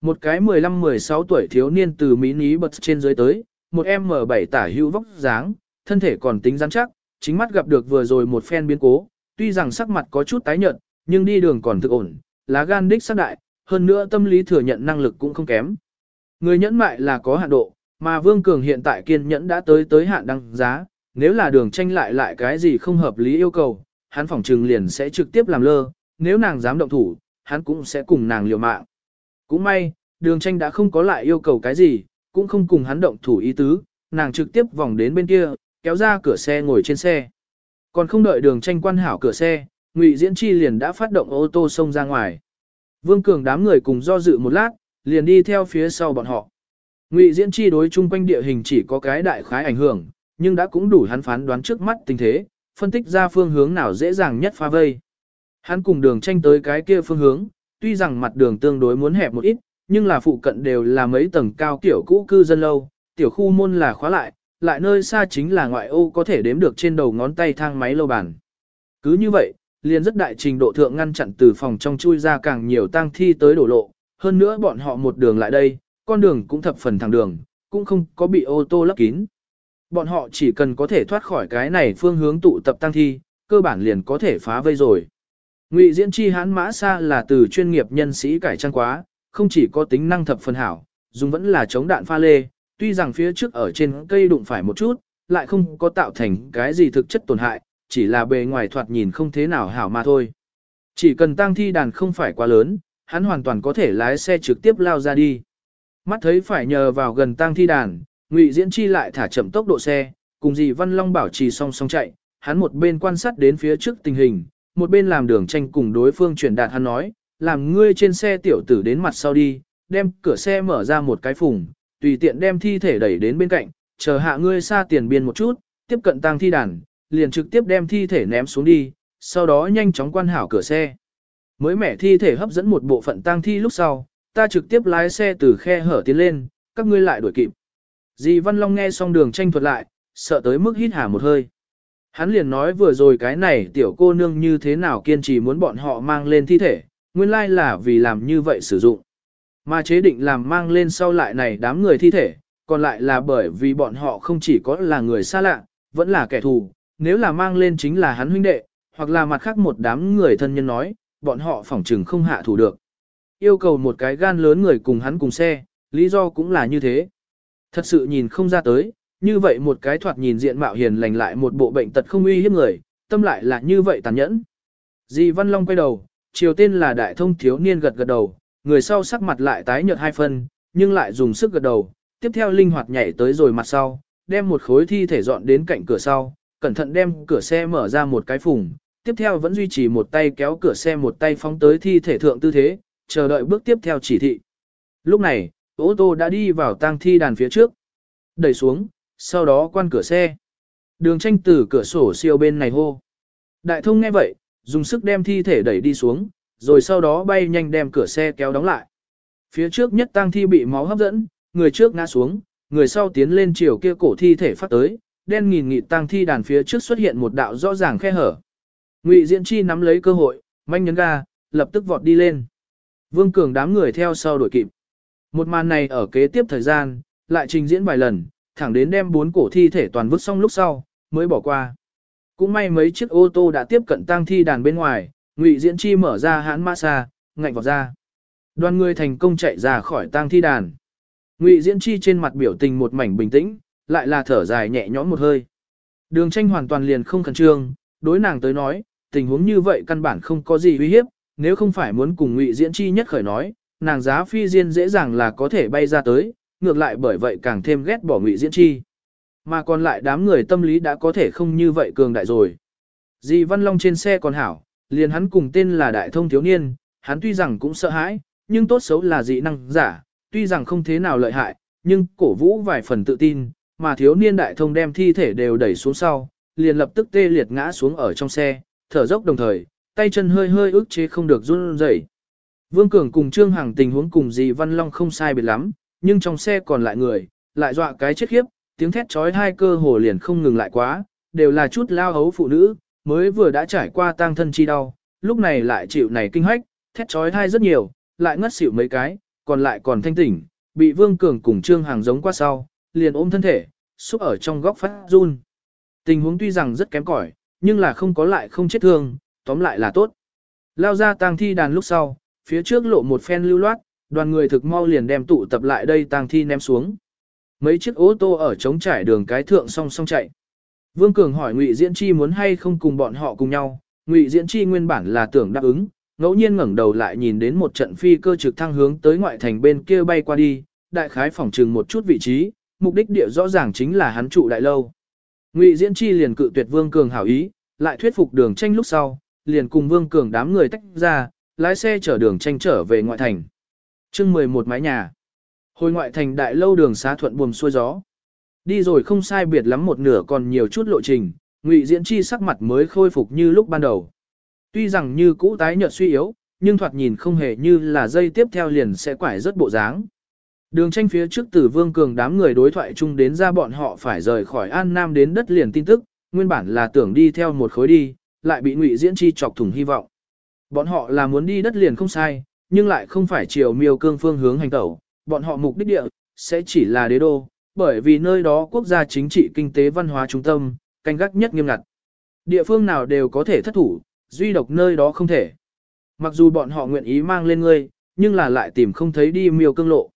Một cái 15-16 tuổi thiếu niên từ mini bật trên dưới tới, một em M7 tả hữu vóc dáng, thân thể còn tính rắn chắc, chính mắt gặp được vừa rồi một phen biến cố, tuy rằng sắc mặt có chút tái nhợt, nhưng đi đường còn thực ổn, lá gan đích sắc đại, hơn nữa tâm lý thừa nhận năng lực cũng không kém. Người nhẫn mại là có hạn độ, mà Vương Cường hiện tại kiên nhẫn đã tới tới hạn đăng giá, nếu là đường tranh lại lại cái gì không hợp lý yêu cầu, hắn phỏng trừng liền sẽ trực tiếp làm lơ, nếu nàng dám động thủ, hắn cũng sẽ cùng nàng liều mạng. Cũng may, đường tranh đã không có lại yêu cầu cái gì, cũng không cùng hắn động thủ ý tứ, nàng trực tiếp vòng đến bên kia, kéo ra cửa xe ngồi trên xe. Còn không đợi đường tranh quan hảo cửa xe, Ngụy Diễn Chi liền đã phát động ô tô xông ra ngoài. Vương Cường đám người cùng do dự một lát, liền đi theo phía sau bọn họ. Ngụy Diễn Chi đối chung quanh địa hình chỉ có cái đại khái ảnh hưởng, nhưng đã cũng đủ hắn phán đoán trước mắt tình thế, phân tích ra phương hướng nào dễ dàng nhất phá vây. Hắn cùng đường tranh tới cái kia phương hướng, tuy rằng mặt đường tương đối muốn hẹp một ít, nhưng là phụ cận đều là mấy tầng cao kiểu cũ cư dân lâu, tiểu khu môn là khóa lại, lại nơi xa chính là ngoại ô có thể đếm được trên đầu ngón tay thang máy lâu bàn. Cứ như vậy, liền rất đại trình độ thượng ngăn chặn từ phòng trong chui ra càng nhiều tang thi tới đổ lộ, hơn nữa bọn họ một đường lại đây, con đường cũng thập phần thẳng đường, cũng không có bị ô tô lấp kín. Bọn họ chỉ cần có thể thoát khỏi cái này phương hướng tụ tập tăng thi, cơ bản liền có thể phá vây rồi. Ngụy diễn chi hãn mã xa là từ chuyên nghiệp nhân sĩ cải trang quá, không chỉ có tính năng thập phần hảo, dùng vẫn là chống đạn pha lê, tuy rằng phía trước ở trên cây đụng phải một chút, lại không có tạo thành cái gì thực chất tổn hại, chỉ là bề ngoài thoạt nhìn không thế nào hảo mà thôi. Chỉ cần tăng thi đàn không phải quá lớn, hắn hoàn toàn có thể lái xe trực tiếp lao ra đi. Mắt thấy phải nhờ vào gần tăng thi đàn, Ngụy Diễn Chi lại thả chậm tốc độ xe, cùng dì Văn Long bảo trì song song chạy, hắn một bên quan sát đến phía trước tình hình, một bên làm đường tranh cùng đối phương chuyển đạt hắn nói, làm ngươi trên xe tiểu tử đến mặt sau đi, đem cửa xe mở ra một cái phùng, tùy tiện đem thi thể đẩy đến bên cạnh, chờ hạ ngươi xa tiền biên một chút, tiếp cận tang thi đàn, liền trực tiếp đem thi thể ném xuống đi, sau đó nhanh chóng quan hảo cửa xe. Mới mẻ thi thể hấp dẫn một bộ phận tang thi lúc sau, ta trực tiếp lái xe từ khe hở tiến lên, các ngươi lại đuổi kịp. Dì Văn Long nghe xong đường tranh thuật lại, sợ tới mức hít hà một hơi. Hắn liền nói vừa rồi cái này tiểu cô nương như thế nào kiên trì muốn bọn họ mang lên thi thể, nguyên lai là vì làm như vậy sử dụng. Mà chế định làm mang lên sau lại này đám người thi thể, còn lại là bởi vì bọn họ không chỉ có là người xa lạ, vẫn là kẻ thù, nếu là mang lên chính là hắn huynh đệ, hoặc là mặt khác một đám người thân nhân nói, bọn họ phỏng trừng không hạ thủ được. Yêu cầu một cái gan lớn người cùng hắn cùng xe, lý do cũng là như thế. Thật sự nhìn không ra tới, như vậy một cái thoạt nhìn diện mạo hiền lành lại một bộ bệnh tật không uy hiếp người, tâm lại là như vậy tàn nhẫn. Di Văn Long quay đầu, chiều tên là đại thông thiếu niên gật gật đầu, người sau sắc mặt lại tái nhợt hai phân, nhưng lại dùng sức gật đầu, tiếp theo linh hoạt nhảy tới rồi mặt sau, đem một khối thi thể dọn đến cạnh cửa sau, cẩn thận đem cửa xe mở ra một cái phùng, tiếp theo vẫn duy trì một tay kéo cửa xe một tay phóng tới thi thể thượng tư thế, chờ đợi bước tiếp theo chỉ thị. Lúc này, ô tô đã đi vào tang thi đàn phía trước. Đẩy xuống, sau đó quan cửa xe. Đường tranh từ cửa sổ siêu bên này hô. Đại thông nghe vậy, dùng sức đem thi thể đẩy đi xuống, rồi sau đó bay nhanh đem cửa xe kéo đóng lại. Phía trước nhất tang thi bị máu hấp dẫn, người trước ngã xuống, người sau tiến lên chiều kia cổ thi thể phát tới, đen nghìn nghịt tang thi đàn phía trước xuất hiện một đạo rõ ràng khe hở. Ngụy Diễn Chi nắm lấy cơ hội, manh nhấn ga, lập tức vọt đi lên. Vương Cường đám người theo sau đuổi kịp. Một màn này ở kế tiếp thời gian, lại trình diễn vài lần, thẳng đến đem bốn cổ thi thể toàn vứt xong lúc sau, mới bỏ qua. Cũng may mấy chiếc ô tô đã tiếp cận tang thi đàn bên ngoài, Ngụy Diễn Chi mở ra hãn massage, xa, ngạnh vào ra. Đoàn người thành công chạy ra khỏi tang thi đàn. Ngụy Diễn Chi trên mặt biểu tình một mảnh bình tĩnh, lại là thở dài nhẹ nhõm một hơi. Đường tranh hoàn toàn liền không khẩn trương, đối nàng tới nói, tình huống như vậy căn bản không có gì uy hiếp, nếu không phải muốn cùng Ngụy Diễn Chi nhất khởi nói, nàng giá phi diên dễ dàng là có thể bay ra tới, ngược lại bởi vậy càng thêm ghét bỏ Ngụy Diễn Chi. Mà còn lại đám người tâm lý đã có thể không như vậy cường đại rồi. Di Văn Long trên xe còn hảo, liền hắn cùng tên là Đại Thông Thiếu Niên, hắn tuy rằng cũng sợ hãi, nhưng tốt xấu là dị năng giả, tuy rằng không thế nào lợi hại, nhưng cổ vũ vài phần tự tin, mà thiếu niên đại thông đem thi thể đều đẩy xuống sau, liền lập tức tê liệt ngã xuống ở trong xe, thở dốc đồng thời, tay chân hơi hơi ức chế không được run rẩy. Vương Cường cùng Trương Hằng tình huống cùng dì Văn Long không sai biệt lắm, nhưng trong xe còn lại người, lại dọa cái chết khiếp, tiếng thét trói hai cơ hồ liền không ngừng lại quá, đều là chút lao hấu phụ nữ, mới vừa đã trải qua tang thân chi đau, lúc này lại chịu này kinh hách, thét trói thai rất nhiều, lại ngất xỉu mấy cái, còn lại còn thanh tỉnh, bị Vương Cường cùng Trương Hằng giống qua sau, liền ôm thân thể, xúc ở trong góc phát run. Tình huống tuy rằng rất kém cỏi, nhưng là không có lại không chết thương, tóm lại là tốt. Lao ra tang thi đàn lúc sau, phía trước lộ một phen lưu loát, đoàn người thực mau liền đem tụ tập lại đây tang thi ném xuống. Mấy chiếc ô tô ở trống trải đường cái thượng song song chạy. Vương Cường hỏi Ngụy Diễn Chi muốn hay không cùng bọn họ cùng nhau, Ngụy Diễn Chi nguyên bản là tưởng đáp ứng, ngẫu nhiên ngẩng đầu lại nhìn đến một trận phi cơ trực thăng hướng tới ngoại thành bên kia bay qua đi, đại khái phỏng trừng một chút vị trí, mục đích địa rõ ràng chính là hắn trụ đại lâu. Ngụy Diễn Chi liền cự tuyệt Vương Cường hảo ý, lại thuyết phục đường tranh lúc sau, liền cùng Vương Cường đám người tách ra, lái xe chở đường tranh trở về ngoại thành. chương 11 mái nhà. Hồi ngoại thành đại lâu đường xá thuận buồm xuôi gió. Đi rồi không sai biệt lắm một nửa còn nhiều chút lộ trình, Ngụy Diễn Chi sắc mặt mới khôi phục như lúc ban đầu. Tuy rằng như cũ tái nhợt suy yếu, nhưng thoạt nhìn không hề như là dây tiếp theo liền sẽ quải rất bộ dáng. Đường tranh phía trước tử vương cường đám người đối thoại chung đến ra bọn họ phải rời khỏi An Nam đến đất liền tin tức, nguyên bản là tưởng đi theo một khối đi, lại bị ngụy diễn chi chọc thủng hy vọng. Bọn họ là muốn đi đất liền không sai, nhưng lại không phải chiều miêu cương phương hướng hành tẩu, bọn họ mục đích địa, sẽ chỉ là đế đô, bởi vì nơi đó quốc gia chính trị kinh tế văn hóa trung tâm, canh gác nhất nghiêm ngặt. Địa phương nào đều có thể thất thủ, duy độc nơi đó không thể. Mặc dù bọn họ nguyện ý mang lên ngươi, nhưng là lại tìm không thấy đi miêu cương lộ.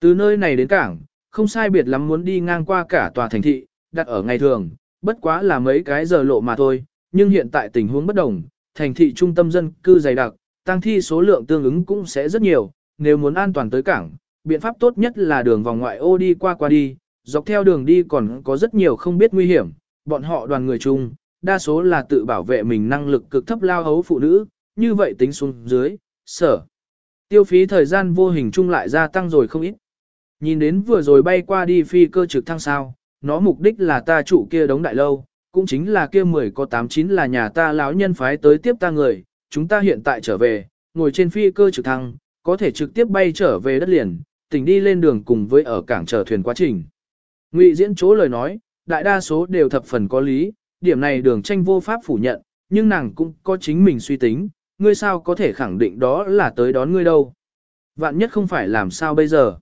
Từ nơi này đến cảng, không sai biệt lắm muốn đi ngang qua cả tòa thành thị, đặt ở ngày thường, bất quá là mấy cái giờ lộ mà thôi, nhưng hiện tại tình huống bất đồng, thành thị trung tâm dân cư dày đặc, tăng thi số lượng tương ứng cũng sẽ rất nhiều, nếu muốn an toàn tới cảng, biện pháp tốt nhất là đường vòng ngoại ô đi qua qua đi, dọc theo đường đi còn có rất nhiều không biết nguy hiểm, bọn họ đoàn người chung, đa số là tự bảo vệ mình năng lực cực thấp lao hấu phụ nữ, như vậy tính xuống dưới, sở. Tiêu phí thời gian vô hình chung lại gia tăng rồi không ít. Nhìn đến vừa rồi bay qua đi phi cơ trực thăng sao, nó mục đích là ta trụ kia đống đại lâu, cũng chính là kia 10 có 89 là nhà ta lão nhân phái tới tiếp ta người, chúng ta hiện tại trở về, ngồi trên phi cơ trực thăng, có thể trực tiếp bay trở về đất liền, tỉnh đi lên đường cùng với ở cảng chờ thuyền quá trình. Ngụy diễn chỗ lời nói, đại đa số đều thập phần có lý, điểm này đường tranh vô pháp phủ nhận, nhưng nàng cũng có chính mình suy tính, ngươi sao có thể khẳng định đó là tới đón ngươi đâu. Vạn nhất không phải làm sao bây giờ.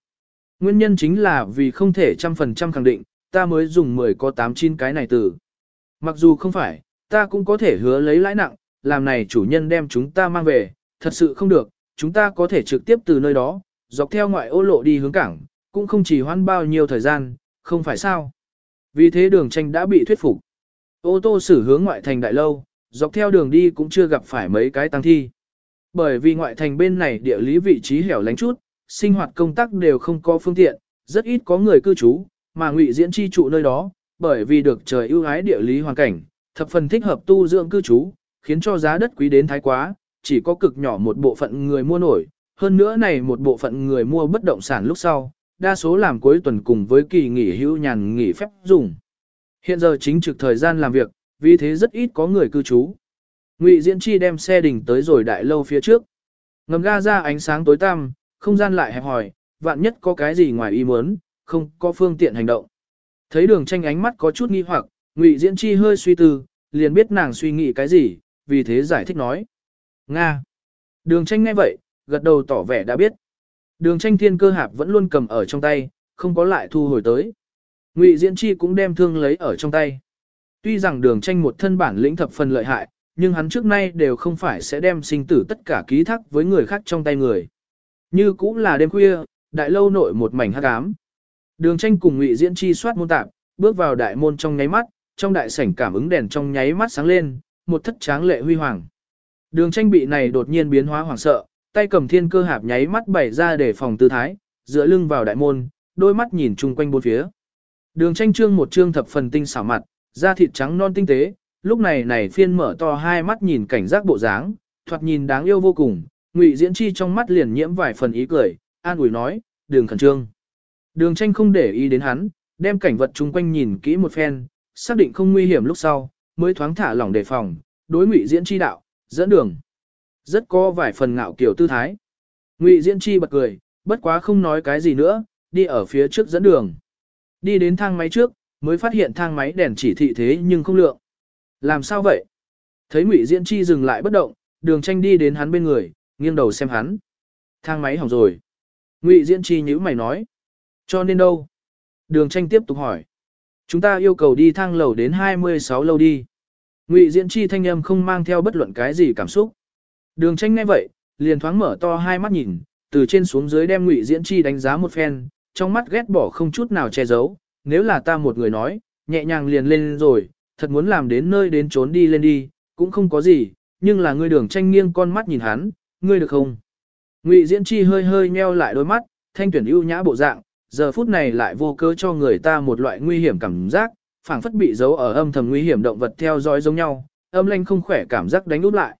Nguyên nhân chính là vì không thể trăm phần trăm khẳng định, ta mới dùng 10 có 8 chín cái này từ. Mặc dù không phải, ta cũng có thể hứa lấy lãi nặng, làm này chủ nhân đem chúng ta mang về, thật sự không được, chúng ta có thể trực tiếp từ nơi đó, dọc theo ngoại ô lộ đi hướng cảng, cũng không chỉ hoãn bao nhiêu thời gian, không phải sao. Vì thế đường tranh đã bị thuyết phục. Ô tô xử hướng ngoại thành đại lâu, dọc theo đường đi cũng chưa gặp phải mấy cái tăng thi. Bởi vì ngoại thành bên này địa lý vị trí hẻo lánh chút, sinh hoạt công tác đều không có phương tiện, rất ít có người cư trú, mà ngụy diễn chi trụ nơi đó, bởi vì được trời ưu ái địa lý hoàn cảnh, thập phần thích hợp tu dưỡng cư trú, khiến cho giá đất quý đến thái quá, chỉ có cực nhỏ một bộ phận người mua nổi, hơn nữa này một bộ phận người mua bất động sản lúc sau, đa số làm cuối tuần cùng với kỳ nghỉ hữu nhàn nghỉ phép dùng. Hiện giờ chính trực thời gian làm việc, vì thế rất ít có người cư trú. Ngụy Diễn Chi đem xe đình tới rồi đại lâu phía trước. Ngầm ga ra ánh sáng tối tăm, không gian lại hẹp hòi, vạn nhất có cái gì ngoài ý muốn, không có phương tiện hành động. Thấy đường tranh ánh mắt có chút nghi hoặc, Ngụy Diễn Chi hơi suy tư, liền biết nàng suy nghĩ cái gì, vì thế giải thích nói. Nga. Đường tranh nghe vậy, gật đầu tỏ vẻ đã biết. Đường tranh thiên cơ hạp vẫn luôn cầm ở trong tay, không có lại thu hồi tới. Ngụy Diễn Chi cũng đem thương lấy ở trong tay. Tuy rằng đường tranh một thân bản lĩnh thập phần lợi hại, nhưng hắn trước nay đều không phải sẽ đem sinh tử tất cả ký thác với người khác trong tay người. Như cũng là đêm khuya, đại lâu nội một mảnh hắc ám. Đường tranh cùng Ngụy Diễn Chi soát môn tạp, bước vào đại môn trong nháy mắt, trong đại sảnh cảm ứng đèn trong nháy mắt sáng lên, một thất tráng lệ huy hoàng. Đường tranh bị này đột nhiên biến hóa hoảng sợ, tay cầm thiên cơ hạp nháy mắt bày ra để phòng tư thái, dựa lưng vào đại môn, đôi mắt nhìn chung quanh bốn phía. Đường tranh trương một trương thập phần tinh xảo mặt, da thịt trắng non tinh tế, lúc này này phiên mở to hai mắt nhìn cảnh giác bộ dáng, thoạt nhìn đáng yêu vô cùng, ngụy diễn chi trong mắt liền nhiễm vài phần ý cười, an ủi nói, đường khẩn trương. Đường tranh không để ý đến hắn, đem cảnh vật chung quanh nhìn kỹ một phen, xác định không nguy hiểm lúc sau, mới thoáng thả lỏng đề phòng, đối ngụy diễn chi đạo, dẫn đường. Rất có vài phần ngạo kiểu tư thái. Ngụy diễn chi bật cười, bất quá không nói cái gì nữa, đi ở phía trước dẫn đường. Đi đến thang máy trước, mới phát hiện thang máy đèn chỉ thị thế nhưng không lượng. Làm sao vậy? Thấy Ngụy Diễn Chi dừng lại bất động, Đường Tranh đi đến hắn bên người, nghiêng đầu xem hắn. Thang máy hỏng rồi. Ngụy Diễn Chi nhíu mày nói. Cho nên đâu? Đường Tranh tiếp tục hỏi. Chúng ta yêu cầu đi thang lầu đến 26 lâu đi. Ngụy Diễn Chi thanh âm không mang theo bất luận cái gì cảm xúc. Đường Tranh nghe vậy, liền thoáng mở to hai mắt nhìn, từ trên xuống dưới đem Ngụy Diễn Chi đánh giá một phen, trong mắt ghét bỏ không chút nào che giấu, nếu là ta một người nói, nhẹ nhàng liền lên rồi, thật muốn làm đến nơi đến trốn đi lên đi, cũng không có gì, nhưng là ngươi đường tranh nghiêng con mắt nhìn hắn, ngươi được không? Ngụy Diễn Chi hơi hơi nheo lại đôi mắt, thanh tuyển ưu nhã bộ dạng, giờ phút này lại vô cớ cho người ta một loại nguy hiểm cảm giác, phảng phất bị giấu ở âm thầm nguy hiểm động vật theo dõi giống nhau, âm lanh không khỏe cảm giác đánh úp lại.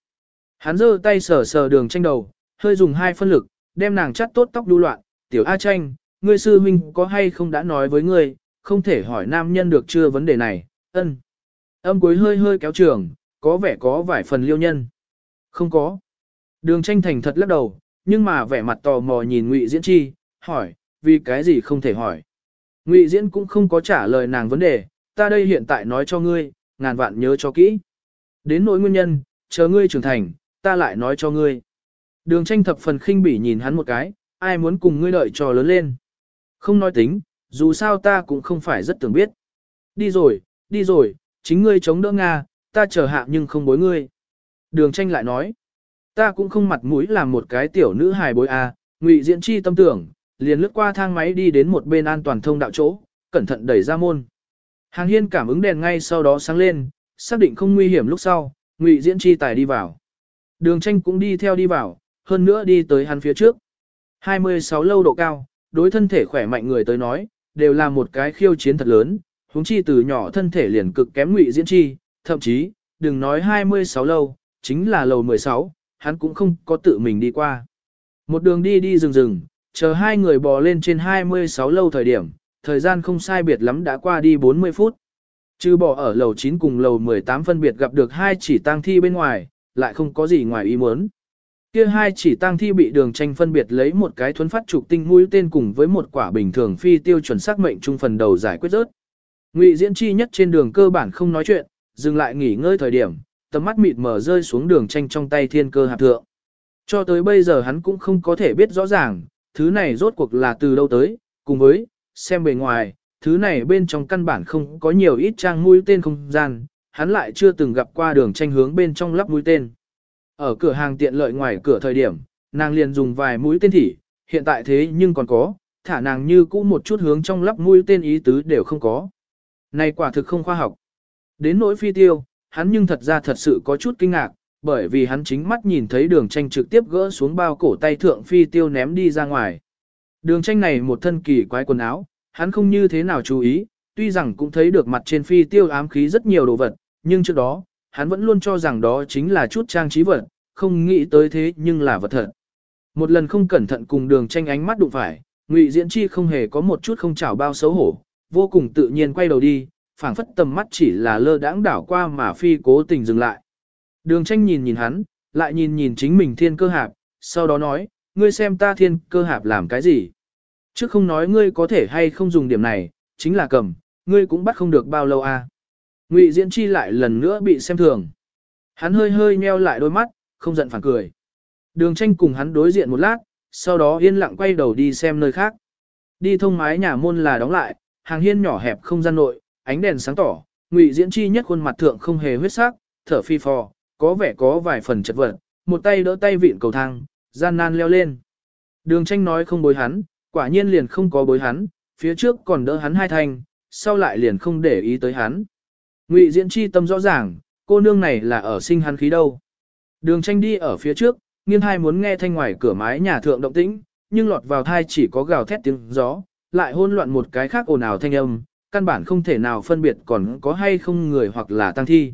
Hắn giơ tay sờ sờ đường tranh đầu, hơi dùng hai phân lực, đem nàng chắt tốt tóc đu loạn, "Tiểu A Tranh, ngươi sư huynh có hay không đã nói với ngươi, không thể hỏi nam nhân được chưa vấn đề này?" Ân. Âm cuối hơi hơi kéo trường, có vẻ có vài phần liêu nhân. Không có. Đường tranh thành thật lắc đầu, nhưng mà vẻ mặt tò mò nhìn Ngụy Diễn Chi, hỏi, vì cái gì không thể hỏi. Ngụy Diễn cũng không có trả lời nàng vấn đề, ta đây hiện tại nói cho ngươi, ngàn vạn nhớ cho kỹ. Đến nỗi nguyên nhân, chờ ngươi trưởng thành, ta lại nói cho ngươi. Đường tranh thập phần khinh bỉ nhìn hắn một cái, ai muốn cùng ngươi đợi trò lớn lên. Không nói tính, dù sao ta cũng không phải rất tưởng biết. Đi rồi, đi rồi, chính ngươi chống đỡ Nga, ta chờ hạ nhưng không bối ngươi. Đường tranh lại nói, ta cũng không mặt mũi làm một cái tiểu nữ hài bối a. À, ngụy diễn chi tâm tưởng, liền lướt qua thang máy đi đến một bên an toàn thông đạo chỗ, cẩn thận đẩy ra môn. Hàng hiên cảm ứng đèn ngay sau đó sáng lên, xác định không nguy hiểm lúc sau, ngụy diễn chi tài đi vào. Đường tranh cũng đi theo đi vào, hơn nữa đi tới hắn phía trước. 26 lâu độ cao, đối thân thể khỏe mạnh người tới nói, đều là một cái khiêu chiến thật lớn, huống chi từ nhỏ thân thể liền cực kém ngụy diễn chi, thậm chí, đừng nói 26 lâu, chính là lầu 16, hắn cũng không có tự mình đi qua. Một đường đi đi rừng rừng, chờ hai người bò lên trên 26 lâu thời điểm, thời gian không sai biệt lắm đã qua đi 40 phút. Chứ bỏ ở lầu 9 cùng lầu 18 phân biệt gặp được hai chỉ tang thi bên ngoài, lại không có gì ngoài ý muốn. Kia hai chỉ tang thi bị đường tranh phân biệt lấy một cái thuấn phát trục tinh mũi tên cùng với một quả bình thường phi tiêu chuẩn xác mệnh trung phần đầu giải quyết rớt. Ngụy Diễn Chi nhất trên đường cơ bản không nói chuyện, dừng lại nghỉ ngơi thời điểm, tầm mắt mịt mờ rơi xuống đường tranh trong tay thiên cơ hạp thượng. Cho tới bây giờ hắn cũng không có thể biết rõ ràng, thứ này rốt cuộc là từ đâu tới, cùng với, xem bề ngoài, thứ này bên trong căn bản không có nhiều ít trang mũi tên không gian, hắn lại chưa từng gặp qua đường tranh hướng bên trong lắp mũi tên. Ở cửa hàng tiện lợi ngoài cửa thời điểm, nàng liền dùng vài mũi tên thỉ, hiện tại thế nhưng còn có, thả nàng như cũ một chút hướng trong lắp mũi tên ý tứ đều không có. Này quả thực không khoa học. Đến nỗi phi tiêu, hắn nhưng thật ra thật sự có chút kinh ngạc, bởi vì hắn chính mắt nhìn thấy đường tranh trực tiếp gỡ xuống bao cổ tay thượng phi tiêu ném đi ra ngoài. Đường tranh này một thân kỳ quái quần áo, hắn không như thế nào chú ý, tuy rằng cũng thấy được mặt trên phi tiêu ám khí rất nhiều đồ vật, nhưng trước đó, hắn vẫn luôn cho rằng đó chính là chút trang trí vật, không nghĩ tới thế nhưng là vật thật. Một lần không cẩn thận cùng đường tranh ánh mắt đụng phải, Ngụy Diễn Chi không hề có một chút không chảo bao xấu hổ, vô cùng tự nhiên quay đầu đi, phảng phất tầm mắt chỉ là lơ đãng đảo qua mà phi cố tình dừng lại. Đường tranh nhìn nhìn hắn, lại nhìn nhìn chính mình thiên cơ hạp, sau đó nói, ngươi xem ta thiên cơ hạp làm cái gì. Chứ không nói ngươi có thể hay không dùng điểm này, chính là cầm, ngươi cũng bắt không được bao lâu à. Ngụy Diễn Chi lại lần nữa bị xem thường. Hắn hơi hơi nheo lại đôi mắt, không giận phản cười. Đường tranh cùng hắn đối diện một lát, sau đó yên lặng quay đầu đi xem nơi khác. Đi thông mái nhà môn là đóng lại, hàng hiên nhỏ hẹp không gian nội, ánh đèn sáng tỏ, Ngụy Diễn Chi nhất khuôn mặt thượng không hề huyết sắc, thở phi phò, có vẻ có vài phần chật vật, một tay đỡ tay vịn cầu thang, gian nan leo lên. Đường tranh nói không bối hắn, quả nhiên liền không có bối hắn, phía trước còn đỡ hắn hai thanh, sau lại liền không để ý tới hắn. Ngụy Diễn Chi tâm rõ ràng, cô nương này là ở sinh hắn khí đâu. Đường tranh đi ở phía trước, nghiêng hai muốn nghe thanh ngoài cửa mái nhà thượng động tĩnh, nhưng lọt vào thai chỉ có gào thét tiếng gió, lại hôn loạn một cái khác ồn ào thanh âm, căn bản không thể nào phân biệt còn có hay không người hoặc là tăng thi.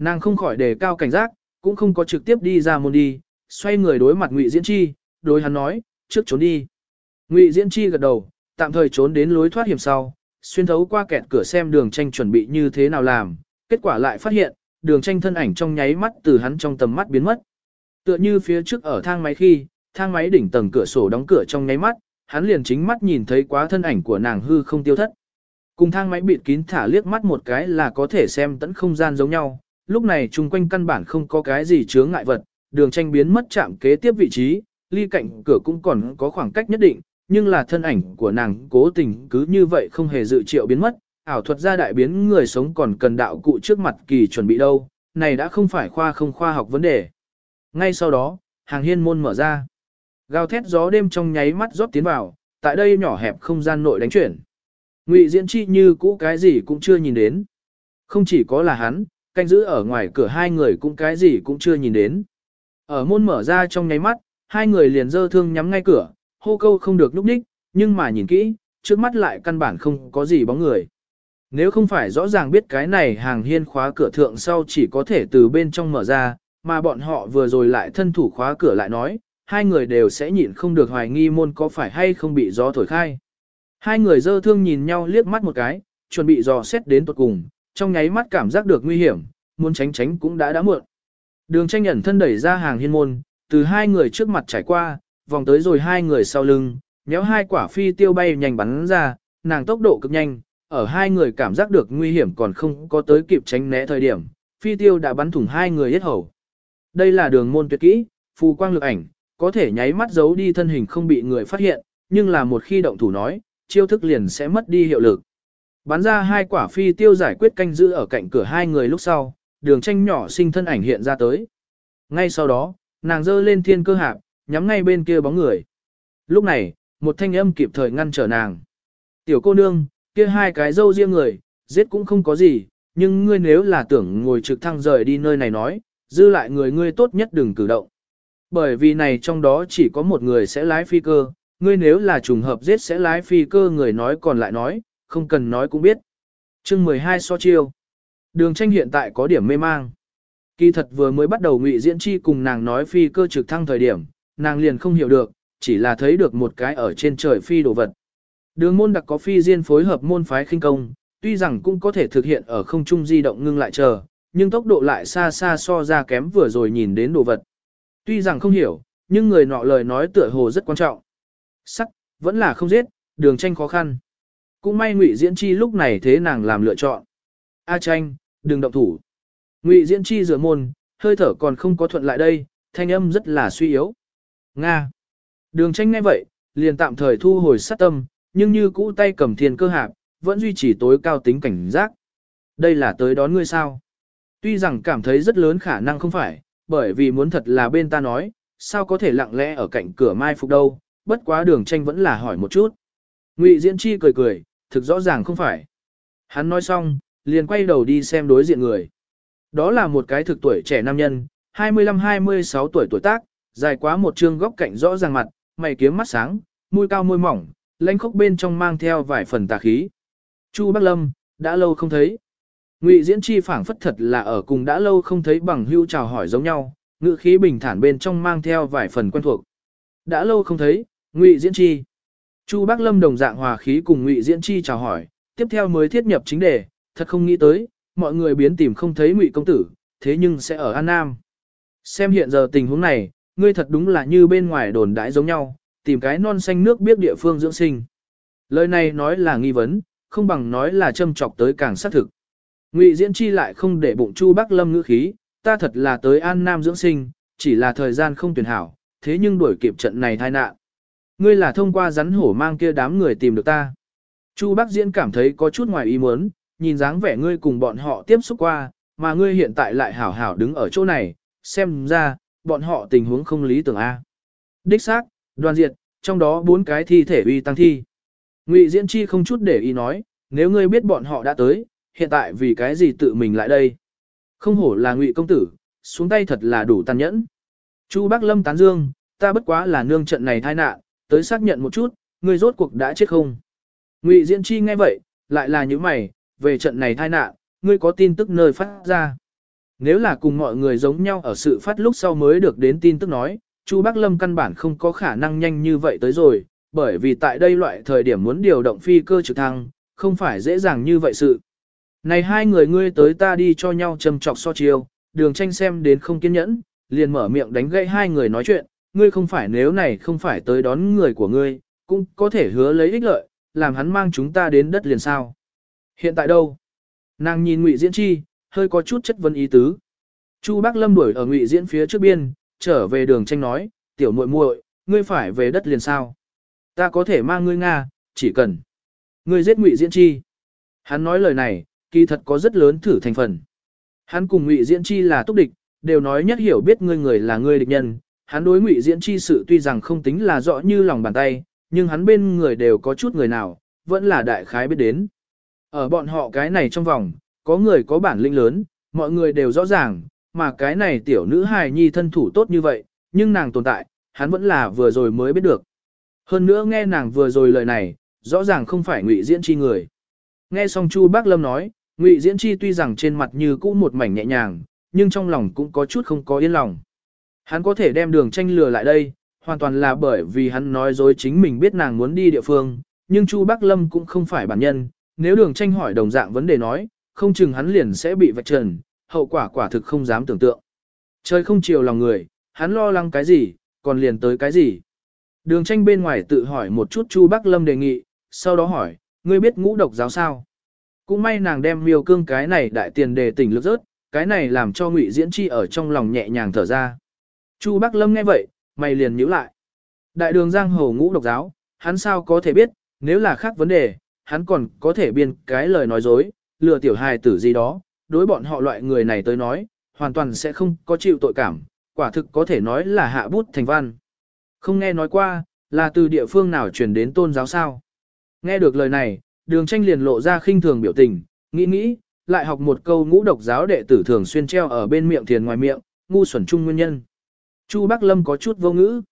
Nàng không khỏi đề cao cảnh giác, cũng không có trực tiếp đi ra môn đi, xoay người đối mặt Ngụy Diễn Chi, đối hắn nói, trước trốn đi. Ngụy Diễn Chi gật đầu, tạm thời trốn đến lối thoát hiểm sau, xuyên thấu qua kẹt cửa xem đường tranh chuẩn bị như thế nào làm, kết quả lại phát hiện, đường tranh thân ảnh trong nháy mắt từ hắn trong tầm mắt biến mất. Tựa như phía trước ở thang máy khi, thang máy đỉnh tầng cửa sổ đóng cửa trong nháy mắt, hắn liền chính mắt nhìn thấy quá thân ảnh của nàng hư không tiêu thất. Cùng thang máy bịt kín thả liếc mắt một cái là có thể xem tận không gian giống nhau, lúc này chung quanh căn bản không có cái gì chướng ngại vật, đường tranh biến mất chạm kế tiếp vị trí, ly cạnh cửa cũng còn có khoảng cách nhất định, nhưng là thân ảnh của nàng cố tình cứ như vậy không hề dự triệu biến mất, ảo thuật gia đại biến người sống còn cần đạo cụ trước mặt kỳ chuẩn bị đâu, này đã không phải khoa không khoa học vấn đề. Ngay sau đó, hàng hiên môn mở ra. Gào thét gió đêm trong nháy mắt rót tiến vào, tại đây nhỏ hẹp không gian nội đánh chuyển. Ngụy Diễn Chi như cũ cái gì cũng chưa nhìn đến. Không chỉ có là hắn, canh giữ ở ngoài cửa hai người cũng cái gì cũng chưa nhìn đến. Ở môn mở ra trong nháy mắt, hai người liền dơ thương nhắm ngay cửa, hô câu không được núp đích, nhưng mà nhìn kỹ, trước mắt lại căn bản không có gì bóng người. Nếu không phải rõ ràng biết cái này hàng hiên khóa cửa thượng sau chỉ có thể từ bên trong mở ra, mà bọn họ vừa rồi lại thân thủ khóa cửa lại nói, hai người đều sẽ nhịn không được hoài nghi môn có phải hay không bị gió thổi khai. Hai người dơ thương nhìn nhau liếc mắt một cái, chuẩn bị dò xét đến tuột cùng, trong nháy mắt cảm giác được nguy hiểm, muốn tránh tránh cũng đã đã muộn. Đường tranh ẩn thân đẩy ra hàng hiên môn, từ hai người trước mặt trải qua, vòng tới rồi hai người sau lưng, nhéo hai quả phi tiêu bay nhanh bắn ra, nàng tốc độ cực nhanh, ở hai người cảm giác được nguy hiểm còn không có tới kịp tránh né thời điểm, phi tiêu đã bắn thủng hai người hết hầu. Đây là đường môn tuyệt kỹ, phù quang lực ảnh, có thể nháy mắt giấu đi thân hình không bị người phát hiện, nhưng là một khi động thủ nói, chiêu thức liền sẽ mất đi hiệu lực. Bắn ra hai quả phi tiêu giải quyết canh giữ ở cạnh cửa hai người lúc sau, đường tranh nhỏ sinh thân ảnh hiện ra tới. Ngay sau đó, nàng giơ lên thiên cơ hạp, nhắm ngay bên kia bóng người. Lúc này, một thanh âm kịp thời ngăn trở nàng. Tiểu cô nương, kia hai cái dâu riêng người, giết cũng không có gì, nhưng ngươi nếu là tưởng ngồi trực thăng rời đi nơi này nói, dư lại người ngươi tốt nhất đừng cử động. Bởi vì này trong đó chỉ có một người sẽ lái phi cơ, ngươi nếu là trùng hợp giết sẽ lái phi cơ người nói còn lại nói, không cần nói cũng biết. chương 12 so chiêu. Đường tranh hiện tại có điểm mê mang. Kỳ thật vừa mới bắt đầu ngụy diễn chi cùng nàng nói phi cơ trực thăng thời điểm, nàng liền không hiểu được, chỉ là thấy được một cái ở trên trời phi đồ vật. Đường môn đặc có phi diên phối hợp môn phái khinh công, tuy rằng cũng có thể thực hiện ở không trung di động ngưng lại chờ, nhưng tốc độ lại xa xa so ra kém vừa rồi nhìn đến đồ vật. Tuy rằng không hiểu, nhưng người nọ lời nói tựa hồ rất quan trọng. Sắc, vẫn là không giết, đường tranh khó khăn. Cũng may ngụy diễn chi lúc này thế nàng làm lựa chọn. A tranh, đừng động thủ. Ngụy diễn chi rửa môn, hơi thở còn không có thuận lại đây, thanh âm rất là suy yếu. Nga. Đường tranh nghe vậy, liền tạm thời thu hồi sát tâm, nhưng như cũ tay cầm thiên cơ hạp, vẫn duy trì tối cao tính cảnh giác. Đây là tới đón ngươi sao? Tuy rằng cảm thấy rất lớn khả năng không phải, bởi vì muốn thật là bên ta nói, sao có thể lặng lẽ ở cạnh cửa mai phục đâu, bất quá đường tranh vẫn là hỏi một chút. Ngụy Diễn Chi cười cười, thực rõ ràng không phải. Hắn nói xong, liền quay đầu đi xem đối diện người. Đó là một cái thực tuổi trẻ nam nhân, 25-26 tuổi tuổi tác, dài quá một trương góc cạnh rõ ràng mặt, mày kiếm mắt sáng, mũi cao môi mỏng, lãnh khốc bên trong mang theo vài phần tà khí. Chu Bắc Lâm, đã lâu không thấy. Ngụy Diễn Chi phảng phất thật là ở cùng đã lâu không thấy bằng hưu chào hỏi giống nhau, ngữ khí bình thản bên trong mang theo vài phần quen thuộc. Đã lâu không thấy, Ngụy Diễn Chi. Chu Bác Lâm đồng dạng hòa khí cùng Ngụy Diễn Chi chào hỏi, tiếp theo mới thiết nhập chính đề, thật không nghĩ tới, mọi người biến tìm không thấy Ngụy công tử, thế nhưng sẽ ở An Nam. Xem hiện giờ tình huống này, ngươi thật đúng là như bên ngoài đồn đãi giống nhau, tìm cái non xanh nước biết địa phương dưỡng sinh. Lời này nói là nghi vấn, không bằng nói là châm chọc tới càng xác thực. Ngụy Diễn Chi lại không để bụng Chu Bắc Lâm ngữ khí, ta thật là tới An Nam dưỡng sinh, chỉ là thời gian không tuyển hảo, thế nhưng đuổi kịp trận này tai nạn. Ngươi là thông qua rắn hổ mang kia đám người tìm được ta. Chu Bác Diễn cảm thấy có chút ngoài ý muốn, nhìn dáng vẻ ngươi cùng bọn họ tiếp xúc qua, mà ngươi hiện tại lại hảo hảo đứng ở chỗ này, xem ra, bọn họ tình huống không lý tưởng A. Đích xác, đoàn diệt, trong đó bốn cái thi thể uy tăng thi. Ngụy Diễn Chi không chút để ý nói, nếu ngươi biết bọn họ đã tới, hiện tại vì cái gì tự mình lại đây. Không hổ là Ngụy công tử, xuống tay thật là đủ tàn nhẫn. Chu Bác Lâm tán dương, ta bất quá là nương trận này tai nạn, tới xác nhận một chút, ngươi rốt cuộc đã chết không. Ngụy Diễn Chi nghe vậy, lại là những mày, về trận này tai nạn, ngươi có tin tức nơi phát ra. Nếu là cùng mọi người giống nhau ở sự phát lúc sau mới được đến tin tức nói, Chu Bắc Lâm căn bản không có khả năng nhanh như vậy tới rồi, bởi vì tại đây loại thời điểm muốn điều động phi cơ trực thăng, không phải dễ dàng như vậy sự. Này hai người ngươi tới ta đi cho nhau châm chọc so chiêu, đường tranh xem đến không kiên nhẫn, liền mở miệng đánh gãy hai người nói chuyện, ngươi không phải nếu này không phải tới đón người của ngươi, cũng có thể hứa lấy ích lợi, làm hắn mang chúng ta đến đất liền sao. Hiện tại đâu? Nàng nhìn Ngụy Diễn Chi, hơi có chút chất vấn ý tứ. Chu Bác Lâm đuổi ở Ngụy Diễn phía trước biên, trở về đường tranh nói, tiểu muội muội, ngươi phải về đất liền sao? Ta có thể mang ngươi Nga, chỉ cần. Ngươi giết Ngụy Diễn Chi. Hắn nói lời này, kỳ thật có rất lớn thử thành phần. Hắn cùng Ngụy Diễn Chi là túc địch, đều nói nhất hiểu biết ngươi người là ngươi địch nhân. Hắn đối Ngụy Diễn Chi sự tuy rằng không tính là rõ như lòng bàn tay, nhưng hắn bên người đều có chút người nào, vẫn là đại khái biết đến. Ở bọn họ cái này trong vòng, có người có bản lĩnh lớn, mọi người đều rõ ràng, mà cái này tiểu nữ hài nhi thân thủ tốt như vậy, nhưng nàng tồn tại, hắn vẫn là vừa rồi mới biết được. Hơn nữa nghe nàng vừa rồi lời này, rõ ràng không phải ngụy diễn chi người. Nghe xong Chu Bác Lâm nói, ngụy diễn chi tuy rằng trên mặt như cũ một mảnh nhẹ nhàng, nhưng trong lòng cũng có chút không có yên lòng. Hắn có thể đem đường tranh lừa lại đây, hoàn toàn là bởi vì hắn nói dối chính mình biết nàng muốn đi địa phương, nhưng Chu Bắc Lâm cũng không phải bản nhân, nếu đường tranh hỏi đồng dạng vấn đề nói, không chừng hắn liền sẽ bị vạch trần, hậu quả quả thực không dám tưởng tượng. Trời không chiều lòng người, hắn lo lắng cái gì, còn liền tới cái gì. Đường tranh bên ngoài tự hỏi một chút Chu Bắc Lâm đề nghị, sau đó hỏi, ngươi biết ngũ độc giáo sao? Cũng may nàng đem miêu cương cái này đại tiền đề tỉnh lực rớt, cái này làm cho ngụy diễn chi ở trong lòng nhẹ nhàng thở ra. Chu Bắc Lâm nghe vậy, mày liền nhíu lại. Đại đường giang hồ ngũ độc giáo, hắn sao có thể biết, nếu là khác vấn đề, hắn còn có thể biên cái lời nói dối, lừa tiểu hài tử gì đó, đối bọn họ loại người này tới nói, hoàn toàn sẽ không có chịu tội cảm, quả thực có thể nói là hạ bút thành văn. Không nghe nói qua, là từ địa phương nào truyền đến tôn giáo sao. Nghe được lời này, đường tranh liền lộ ra khinh thường biểu tình, nghĩ nghĩ, lại học một câu ngũ độc giáo đệ tử thường xuyên treo ở bên miệng thiền ngoài miệng, ngu xuẩn chung nguyên nhân. Chu Bắc Lâm có chút vô ngữ.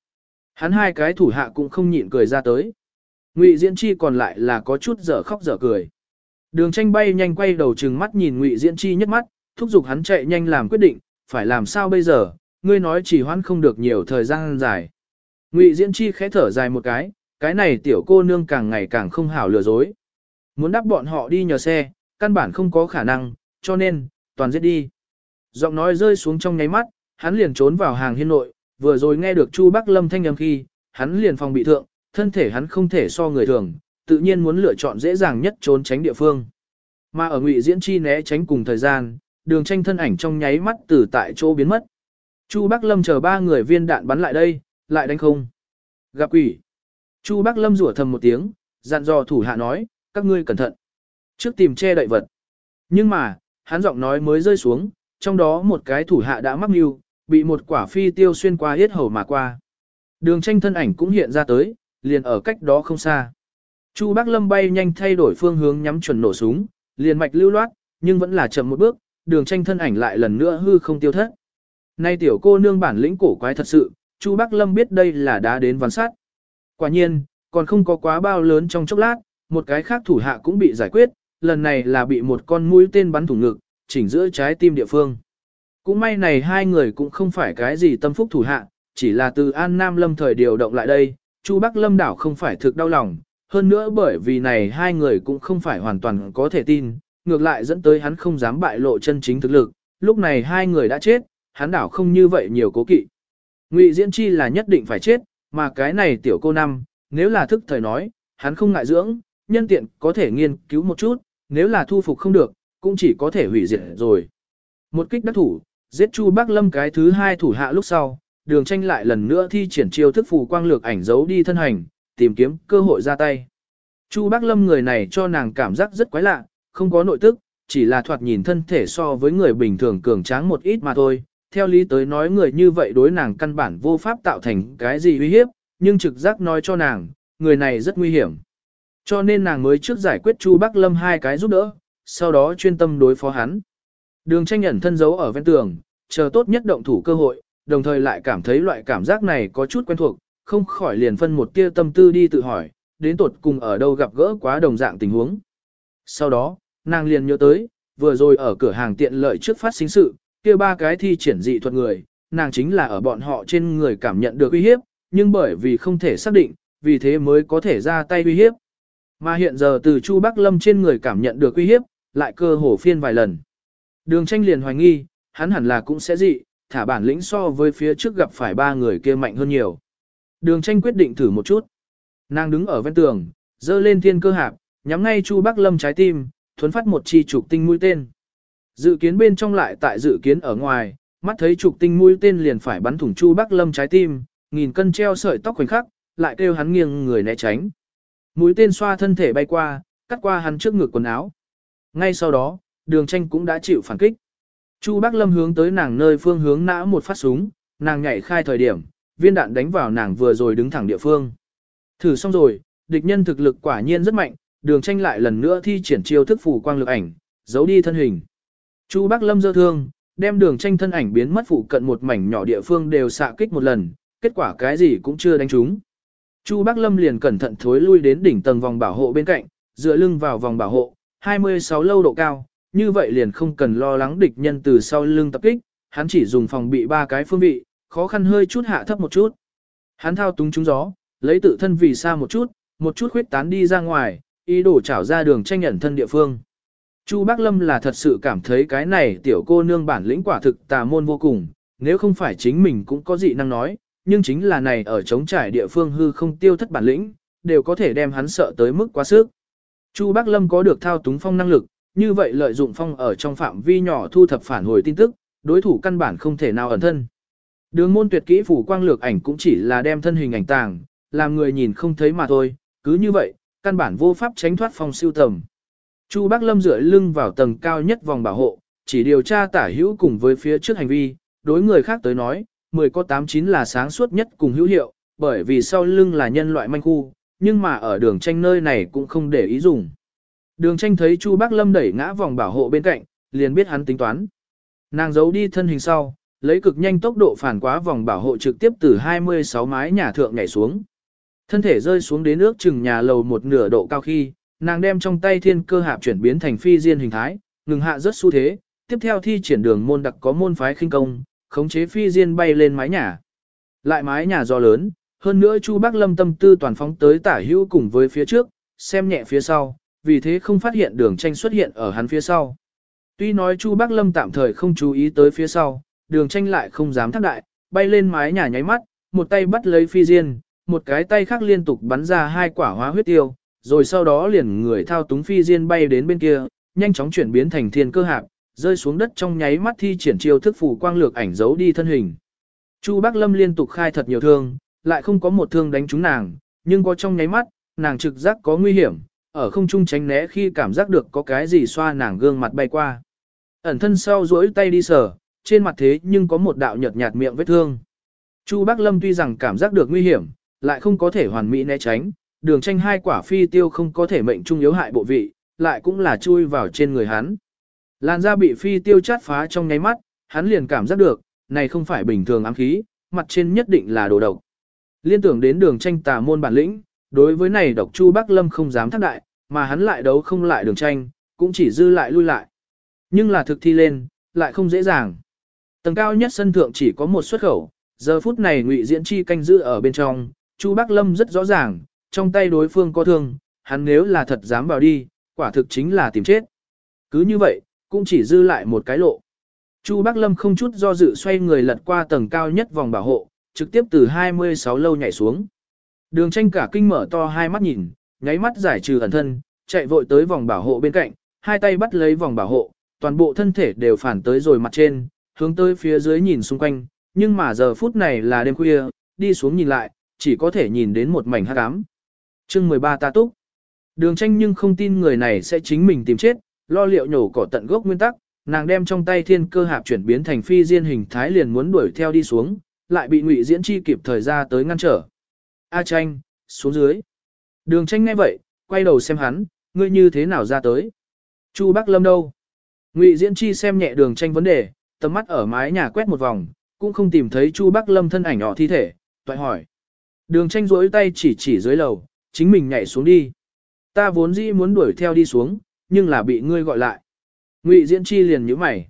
Hắn hai cái thủ hạ cũng không nhịn cười ra tới. Ngụy Diễn Chi còn lại là có chút dở khóc dở cười. Đường tranh bay nhanh quay đầu trừng mắt nhìn Ngụy Diễn Chi nhất mắt, thúc giục hắn chạy nhanh làm quyết định, phải làm sao bây giờ, ngươi nói chỉ hoãn không được nhiều thời gian dài. Ngụy Diễn Chi khẽ thở dài một cái, cái này tiểu cô nương càng ngày càng không hảo lừa dối. Muốn đắp bọn họ đi nhờ xe, căn bản không có khả năng, cho nên, toàn giết đi. Giọng nói rơi xuống trong nháy mắt, hắn liền trốn vào hàng hiên nội, vừa rồi nghe được Chu Bắc Lâm thanh âm khi, hắn liền phòng bị thượng, thân thể hắn không thể so người thường, tự nhiên muốn lựa chọn dễ dàng nhất trốn tránh địa phương. Mà ở Ngụy Diễn Chi né tránh cùng thời gian, đường tranh thân ảnh trong nháy mắt từ tại chỗ biến mất. Chu Bắc Lâm chờ ba người viên đạn bắn lại đây, lại đánh không. Gặp quỷ. Chu Bắc Lâm rủa thầm một tiếng, dặn dò thủ hạ nói, các ngươi cẩn thận. Trước tìm che đậy vật. Nhưng mà, hắn giọng nói mới rơi xuống, trong đó một cái thủ hạ đã mắc mưu, bị một quả phi tiêu xuyên qua yết hầu mà qua. Đường tranh thân ảnh cũng hiện ra tới, liền ở cách đó không xa. Chu Bác Lâm bay nhanh thay đổi phương hướng nhắm chuẩn nổ súng, liền mạch lưu loát, nhưng vẫn là chậm một bước, đường tranh thân ảnh lại lần nữa hư không tiêu thất. Nay tiểu cô nương bản lĩnh cổ quái thật sự, Chu Bác Lâm biết đây là đã đến ván sát. Quả nhiên, còn không có quá bao lớn trong chốc lát, một cái khác thủ hạ cũng bị giải quyết, lần này là bị một con mũi tên bắn thủng ngực, chỉnh giữa trái tim địa phương. Cũng may này hai người cũng không phải cái gì tâm phúc thủ hạ, chỉ là từ An Nam Lâm thời điều động lại đây, Chu Bắc Lâm đảo không phải thực đau lòng, hơn nữa bởi vì này hai người cũng không phải hoàn toàn có thể tin, ngược lại dẫn tới hắn không dám bại lộ chân chính thực lực, lúc này hai người đã chết, hắn đảo không như vậy nhiều cố kỵ. Ngụy Diễn Chi là nhất định phải chết, mà cái này tiểu cô năm, nếu là thức thời nói, hắn không ngại dưỡng, nhân tiện có thể nghiên cứu một chút, nếu là thu phục không được, cũng chỉ có thể hủy diệt rồi. Một kích đắc thủ, giết Chu Bác Lâm cái thứ hai thủ hạ lúc sau, đường tranh lại lần nữa thi triển chiêu thức phù quang lược ảnh giấu đi thân hành, tìm kiếm cơ hội ra tay. Chu Bác Lâm người này cho nàng cảm giác rất quái lạ, không có nội tức, chỉ là thoạt nhìn thân thể so với người bình thường cường tráng một ít mà thôi. Theo lý tới nói người như vậy đối nàng căn bản vô pháp tạo thành cái gì uy hiếp, nhưng trực giác nói cho nàng, người này rất nguy hiểm. Cho nên nàng mới trước giải quyết Chu Bắc Lâm hai cái giúp đỡ, sau đó chuyên tâm đối phó hắn. Đường tranh nhận thân giấu ở ven tường, chờ tốt nhất động thủ cơ hội, đồng thời lại cảm thấy loại cảm giác này có chút quen thuộc, không khỏi liền phân một tia tâm tư đi tự hỏi, đến tột cùng ở đâu gặp gỡ quá đồng dạng tình huống. Sau đó, nàng liền nhớ tới, vừa rồi ở cửa hàng tiện lợi trước phát sinh sự, kia ba cái thi triển dị thuật người, nàng chính là ở bọn họ trên người cảm nhận được uy hiếp, nhưng bởi vì không thể xác định, vì thế mới có thể ra tay uy hiếp. Mà hiện giờ từ Chu Bắc Lâm trên người cảm nhận được uy hiếp, lại cơ hồ phiên vài lần. Đường tranh liền hoài nghi, hắn hẳn là cũng sẽ dị, thả bản lĩnh so với phía trước gặp phải ba người kia mạnh hơn nhiều. Đường tranh quyết định thử một chút. Nàng đứng ở ven tường, dơ lên thiên cơ hạp, nhắm ngay Chu Bắc Lâm trái tim, thuấn phát một chi trục tinh mũi tên. Dự kiến bên trong lại tại dự kiến ở ngoài, mắt thấy trục tinh mũi tên liền phải bắn thủng Chu Bắc Lâm trái tim, nghìn cân treo sợi tóc khoảnh khắc, lại kêu hắn nghiêng người né tránh. Mũi tên xoa thân thể bay qua, cắt qua hắn trước ngực quần áo. Ngay sau đó, đường tranh cũng đã chịu phản kích. Chu Bác Lâm hướng tới nàng nơi phương hướng nã một phát súng, nàng nhảy khai thời điểm, viên đạn đánh vào nàng vừa rồi đứng thẳng địa phương. Thử xong rồi, địch nhân thực lực quả nhiên rất mạnh, đường tranh lại lần nữa thi triển chiêu thức phủ quang lực ảnh, giấu đi thân hình. Chu Bác Lâm dơ thương, đem đường tranh thân ảnh biến mất phụ cận một mảnh nhỏ địa phương đều xạ kích một lần, kết quả cái gì cũng chưa đánh trúng. Chu Bác Lâm liền cẩn thận thối lui đến đỉnh tầng vòng bảo hộ bên cạnh, dựa lưng vào vòng bảo hộ, 26 lâu độ cao, như vậy liền không cần lo lắng địch nhân từ sau lưng tập kích, hắn chỉ dùng phòng bị ba cái phương vị, khó khăn hơi chút hạ thấp một chút. Hắn thao túng trúng gió, lấy tự thân vì xa một chút, một chút khuyết tán đi ra ngoài, ý đồ trảo ra đường tranh nhận thân địa phương. Chu Bác Lâm là thật sự cảm thấy cái này tiểu cô nương bản lĩnh quả thực tà môn vô cùng, nếu không phải chính mình cũng có dị năng nói, nhưng chính là này ở chống trải địa phương hư không tiêu thất bản lĩnh, đều có thể đem hắn sợ tới mức quá sức. Chu Bác Lâm có được thao túng phong năng lực, như vậy lợi dụng phong ở trong phạm vi nhỏ thu thập phản hồi tin tức, đối thủ căn bản không thể nào ẩn thân. Đường môn tuyệt kỹ phủ quang lược ảnh cũng chỉ là đem thân hình ảnh tàng, làm người nhìn không thấy mà thôi, cứ như vậy, căn bản vô pháp tránh thoát phong siêu tầm. Chu Bác Lâm dựa lưng vào tầng cao nhất vòng bảo hộ, chỉ điều tra tả hữu cùng với phía trước hành vi, đối người khác tới nói, 10 có 89 là sáng suốt nhất cùng hữu hiệu, bởi vì sau lưng là nhân loại manh khu, nhưng mà ở đường tranh nơi này cũng không để ý dùng. Đường tranh thấy Chu Bác Lâm đẩy ngã vòng bảo hộ bên cạnh, liền biết hắn tính toán. Nàng giấu đi thân hình sau, lấy cực nhanh tốc độ phản quá vòng bảo hộ trực tiếp từ 26 mái nhà thượng nhảy xuống. Thân thể rơi xuống đến nước chừng nhà lầu một nửa độ cao khi, nàng đem trong tay thiên cơ hạp chuyển biến thành phi diên hình thái, ngừng hạ rất xu thế, tiếp theo thi triển đường môn đặc có môn phái khinh công, khống chế phi diên bay lên mái nhà. Lại mái nhà do lớn, hơn nữa Chu Bác Lâm tâm tư toàn phóng tới tả hữu cùng với phía trước, xem nhẹ phía sau, vì thế không phát hiện đường tranh xuất hiện ở hắn phía sau. Tuy nói Chu Bắc Lâm tạm thời không chú ý tới phía sau, đường tranh lại không dám thác đại, bay lên mái nhà nháy mắt, một tay bắt lấy phi diên, một cái tay khác liên tục bắn ra hai quả hóa huyết tiêu, rồi sau đó liền người thao túng phi diên bay đến bên kia, nhanh chóng chuyển biến thành thiên cơ hạp, rơi xuống đất trong nháy mắt thi triển chiêu thức phủ quang lược ảnh giấu đi thân hình. Chu Bắc Lâm liên tục khai thật nhiều thương, lại không có một thương đánh trúng nàng, nhưng có trong nháy mắt, nàng trực giác có nguy hiểm, ở không trung tránh né khi cảm giác được có cái gì xoa nàng gương mặt bay qua. Ẩn thân sau duỗi tay đi sờ, trên mặt thế nhưng có một đạo nhợt nhạt miệng vết thương. Chu Bác Lâm tuy rằng cảm giác được nguy hiểm, lại không có thể hoàn mỹ né tránh, đường tranh hai quả phi tiêu không có thể mệnh trung yếu hại bộ vị, lại cũng là chui vào trên người hắn. Làn da bị phi tiêu chát phá trong nháy mắt, hắn liền cảm giác được, này không phải bình thường ám khí, mặt trên nhất định là đồ độc. Liên tưởng đến đường tranh tà môn bản lĩnh, đối với này độc Chu Bắc Lâm không dám thác đại, mà hắn lại đấu không lại đường tranh, cũng chỉ dư lại lui lại. Nhưng là thực thi lên, lại không dễ dàng. Tầng cao nhất sân thượng chỉ có một xuất khẩu, giờ phút này ngụy diễn chi canh giữ ở bên trong, Chu Bắc Lâm rất rõ ràng, trong tay đối phương có thương, hắn nếu là thật dám vào đi, quả thực chính là tìm chết. Cứ như vậy, cũng chỉ dư lại một cái lộ. Chu Bắc Lâm không chút do dự xoay người lật qua tầng cao nhất vòng bảo hộ, trực tiếp từ 26 lâu nhảy xuống. Đường tranh cả kinh mở to hai mắt nhìn, nháy mắt giải trừ ẩn thân, chạy vội tới vòng bảo hộ bên cạnh, hai tay bắt lấy vòng bảo hộ, toàn bộ thân thể đều phản tới rồi mặt trên, hướng tới phía dưới nhìn xung quanh, nhưng mà giờ phút này là đêm khuya, đi xuống nhìn lại, chỉ có thể nhìn đến một mảnh hắc ám. Chương 13 ta túc. Đường tranh nhưng không tin người này sẽ chính mình tìm chết, lo liệu nhổ cỏ tận gốc nguyên tắc, nàng đem trong tay thiên cơ hạp chuyển biến thành phi diên hình thái liền muốn đuổi theo đi xuống, lại bị ngụy diễn chi kịp thời ra tới ngăn trở. A tranh, xuống dưới. Đường tranh nghe vậy, quay đầu xem hắn, ngươi như thế nào ra tới. Chu Bắc Lâm đâu? Ngụy diễn chi xem nhẹ đường tranh vấn đề, tầm mắt ở mái nhà quét một vòng, cũng không tìm thấy Chu Bắc Lâm thân ảnh nhỏ thi thể, toại hỏi. Đường tranh rỗi tay chỉ chỉ dưới lầu, chính mình nhảy xuống đi. Ta vốn dĩ muốn đuổi theo đi xuống, nhưng là bị ngươi gọi lại. Ngụy Diễn Chi liền nhíu mày.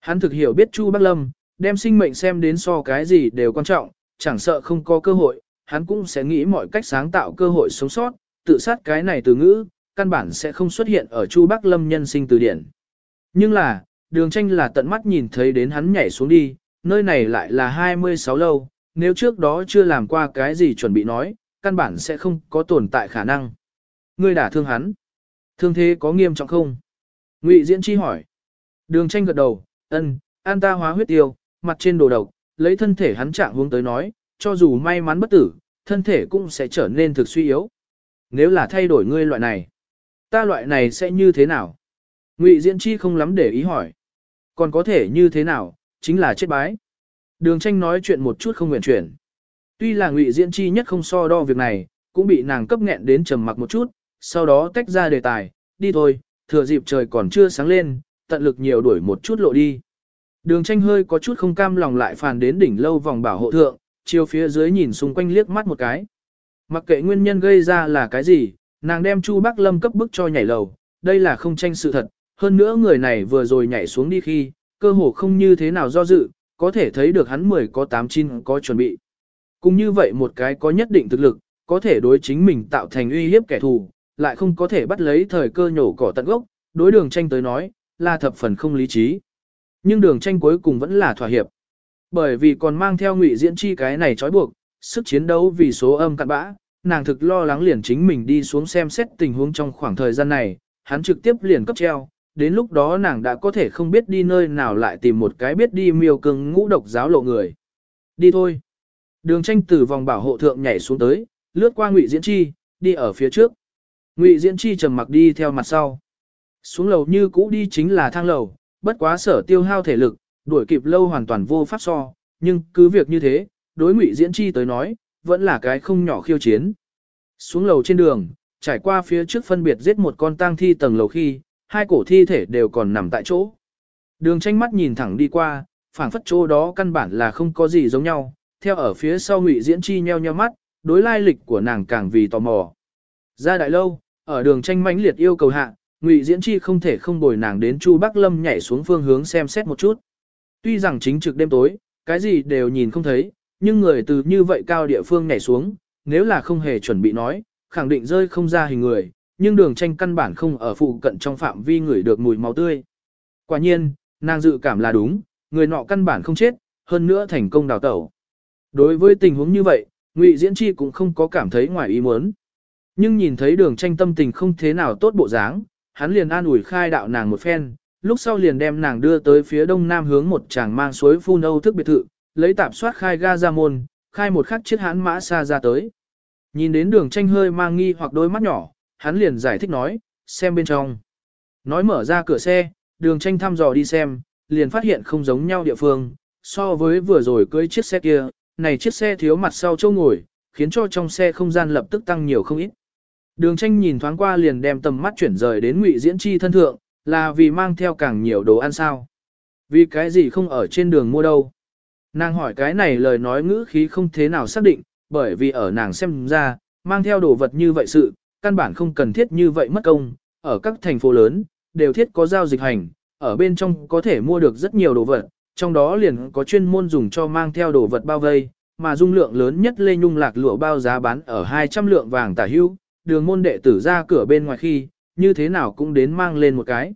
Hắn thực hiểu biết Chu Bắc Lâm, đem sinh mệnh xem đến so cái gì đều quan trọng, chẳng sợ không có cơ hội, hắn cũng sẽ nghĩ mọi cách sáng tạo cơ hội sống sót, tự sát cái này từ ngữ, căn bản sẽ không xuất hiện ở Chu Bắc Lâm nhân sinh từ điển. Nhưng là, đường tranh là tận mắt nhìn thấy đến hắn nhảy xuống đi, nơi này lại là 26 lâu, nếu trước đó chưa làm qua cái gì chuẩn bị nói, căn bản sẽ không có tồn tại khả năng. Ngươi đả thương hắn. Thương thế có nghiêm trọng không? Ngụy Diễn Chi hỏi. Đường tranh gật đầu, ân, an ta hóa huyết tiêu, mặt trên đồ độc, lấy thân thể hắn trạng hướng tới nói, cho dù may mắn bất tử, thân thể cũng sẽ trở nên thực suy yếu. Nếu là thay đổi ngươi loại này, ta loại này sẽ như thế nào? Ngụy Diễn Chi không lắm để ý hỏi. Còn có thể như thế nào, chính là chết bái. Đường tranh nói chuyện một chút không nguyện chuyển. Tuy là Ngụy Diễn Chi nhất không so đo việc này, cũng bị nàng cấp nghẹn đến trầm mặc một chút, sau đó tách ra đề tài, đi thôi, thừa dịp trời còn chưa sáng lên, tận lực nhiều đuổi một chút lộ đi. Đường tranh hơi có chút không cam lòng lại phàn đến đỉnh lâu vòng bảo hộ thượng, chiều phía dưới nhìn xung quanh liếc mắt một cái. Mặc kệ nguyên nhân gây ra là cái gì, nàng đem Chu Bắc Lâm cấp bức cho nhảy lầu, đây là không tranh sự thật, hơn nữa người này vừa rồi nhảy xuống đi khi, cơ hồ không như thế nào do dự, có thể thấy được hắn 10 có 8 chín có chuẩn bị. Cũng như vậy một cái có nhất định thực lực, có thể đối chính mình tạo thành uy hiếp kẻ thù, lại không có thể bắt lấy thời cơ nhổ cỏ tận gốc, đối đường tranh tới nói, là thập phần không lý trí. Nhưng đường tranh cuối cùng vẫn là thỏa hiệp. Bởi vì còn mang theo ngụy diễn chi cái này trói buộc, sức chiến đấu vì số âm cạn bã, nàng thực lo lắng liền chính mình đi xuống xem xét tình huống trong khoảng thời gian này, hắn trực tiếp liền cấp treo, đến lúc đó nàng đã có thể không biết đi nơi nào lại tìm một cái biết đi miêu cưng ngũ độc giáo lộ người. Đi thôi. Đường tranh từ vòng bảo hộ thượng nhảy xuống tới, lướt qua ngụy diễn chi, đi ở phía trước. Ngụy diễn chi trầm mặc đi theo mặt sau. Xuống lầu như cũ đi chính là thang lầu, bất quá sở tiêu hao thể lực, đuổi kịp lâu hoàn toàn vô pháp so, nhưng cứ việc như thế, đối ngụy diễn chi tới nói, vẫn là cái không nhỏ khiêu chiến. Xuống lầu trên đường, trải qua phía trước phân biệt giết một con tang thi tầng lầu khi, hai cổ thi thể đều còn nằm tại chỗ. Đường tranh mắt nhìn thẳng đi qua, phảng phất chỗ đó căn bản là không có gì giống nhau, theo ở phía sau ngụy diễn chi nheo nheo mắt, đối lai lịch của nàng càng vì tò mò. Ra đại lâu, ở đường tranh mãnh liệt yêu cầu hạ, ngụy diễn chi không thể không bồi nàng đến Chu Bắc Lâm nhảy xuống phương hướng xem xét một chút. Tuy rằng chính trực đêm tối, cái gì đều nhìn không thấy, nhưng người từ như vậy cao địa phương nhảy xuống, nếu là không hề chuẩn bị nói, khẳng định rơi không ra hình người, nhưng đường tranh căn bản không ở phụ cận trong phạm vi người được mùi máu tươi. Quả nhiên, nàng dự cảm là đúng, người nọ căn bản không chết, hơn nữa thành công đào tẩu. Đối với tình huống như vậy, Ngụy Diễn Chi cũng không có cảm thấy ngoài ý muốn. Nhưng nhìn thấy đường tranh tâm tình không thế nào tốt bộ dáng, hắn liền an ủi khai đạo nàng một phen, lúc sau liền đem nàng đưa tới phía đông nam hướng một chàng mang suối phun âu thức biệt thự, lấy tạp soát khai ga ra môn, khai một khắc chiếc hãn mã xa ra tới. Nhìn đến đường tranh hơi mang nghi hoặc đôi mắt nhỏ, hắn liền giải thích nói, xem bên trong. Nói mở ra cửa xe, đường tranh thăm dò đi xem, liền phát hiện không giống nhau địa phương, so với vừa rồi cưới chiếc xe kia, này chiếc xe thiếu mặt sau châu ngồi, khiến cho trong xe không gian lập tức tăng nhiều không ít. Đường tranh nhìn thoáng qua liền đem tầm mắt chuyển rời đến ngụy diễn chi thân thượng, là vì mang theo càng nhiều đồ ăn sao. Vì cái gì không ở trên đường mua đâu. Nàng hỏi cái này lời nói ngữ khí không thế nào xác định, bởi vì ở nàng xem ra, mang theo đồ vật như vậy sự, căn bản không cần thiết như vậy mất công, ở các thành phố lớn, đều thiết có giao dịch hành, ở bên trong có thể mua được rất nhiều đồ vật, trong đó liền có chuyên môn dùng cho mang theo đồ vật bao vây, mà dung lượng lớn nhất Lê Nhung lạc lụa bao giá bán ở 200 lượng vàng tả hưu, đường môn đệ tử ra cửa bên ngoài khi, như thế nào cũng đến mang lên một cái.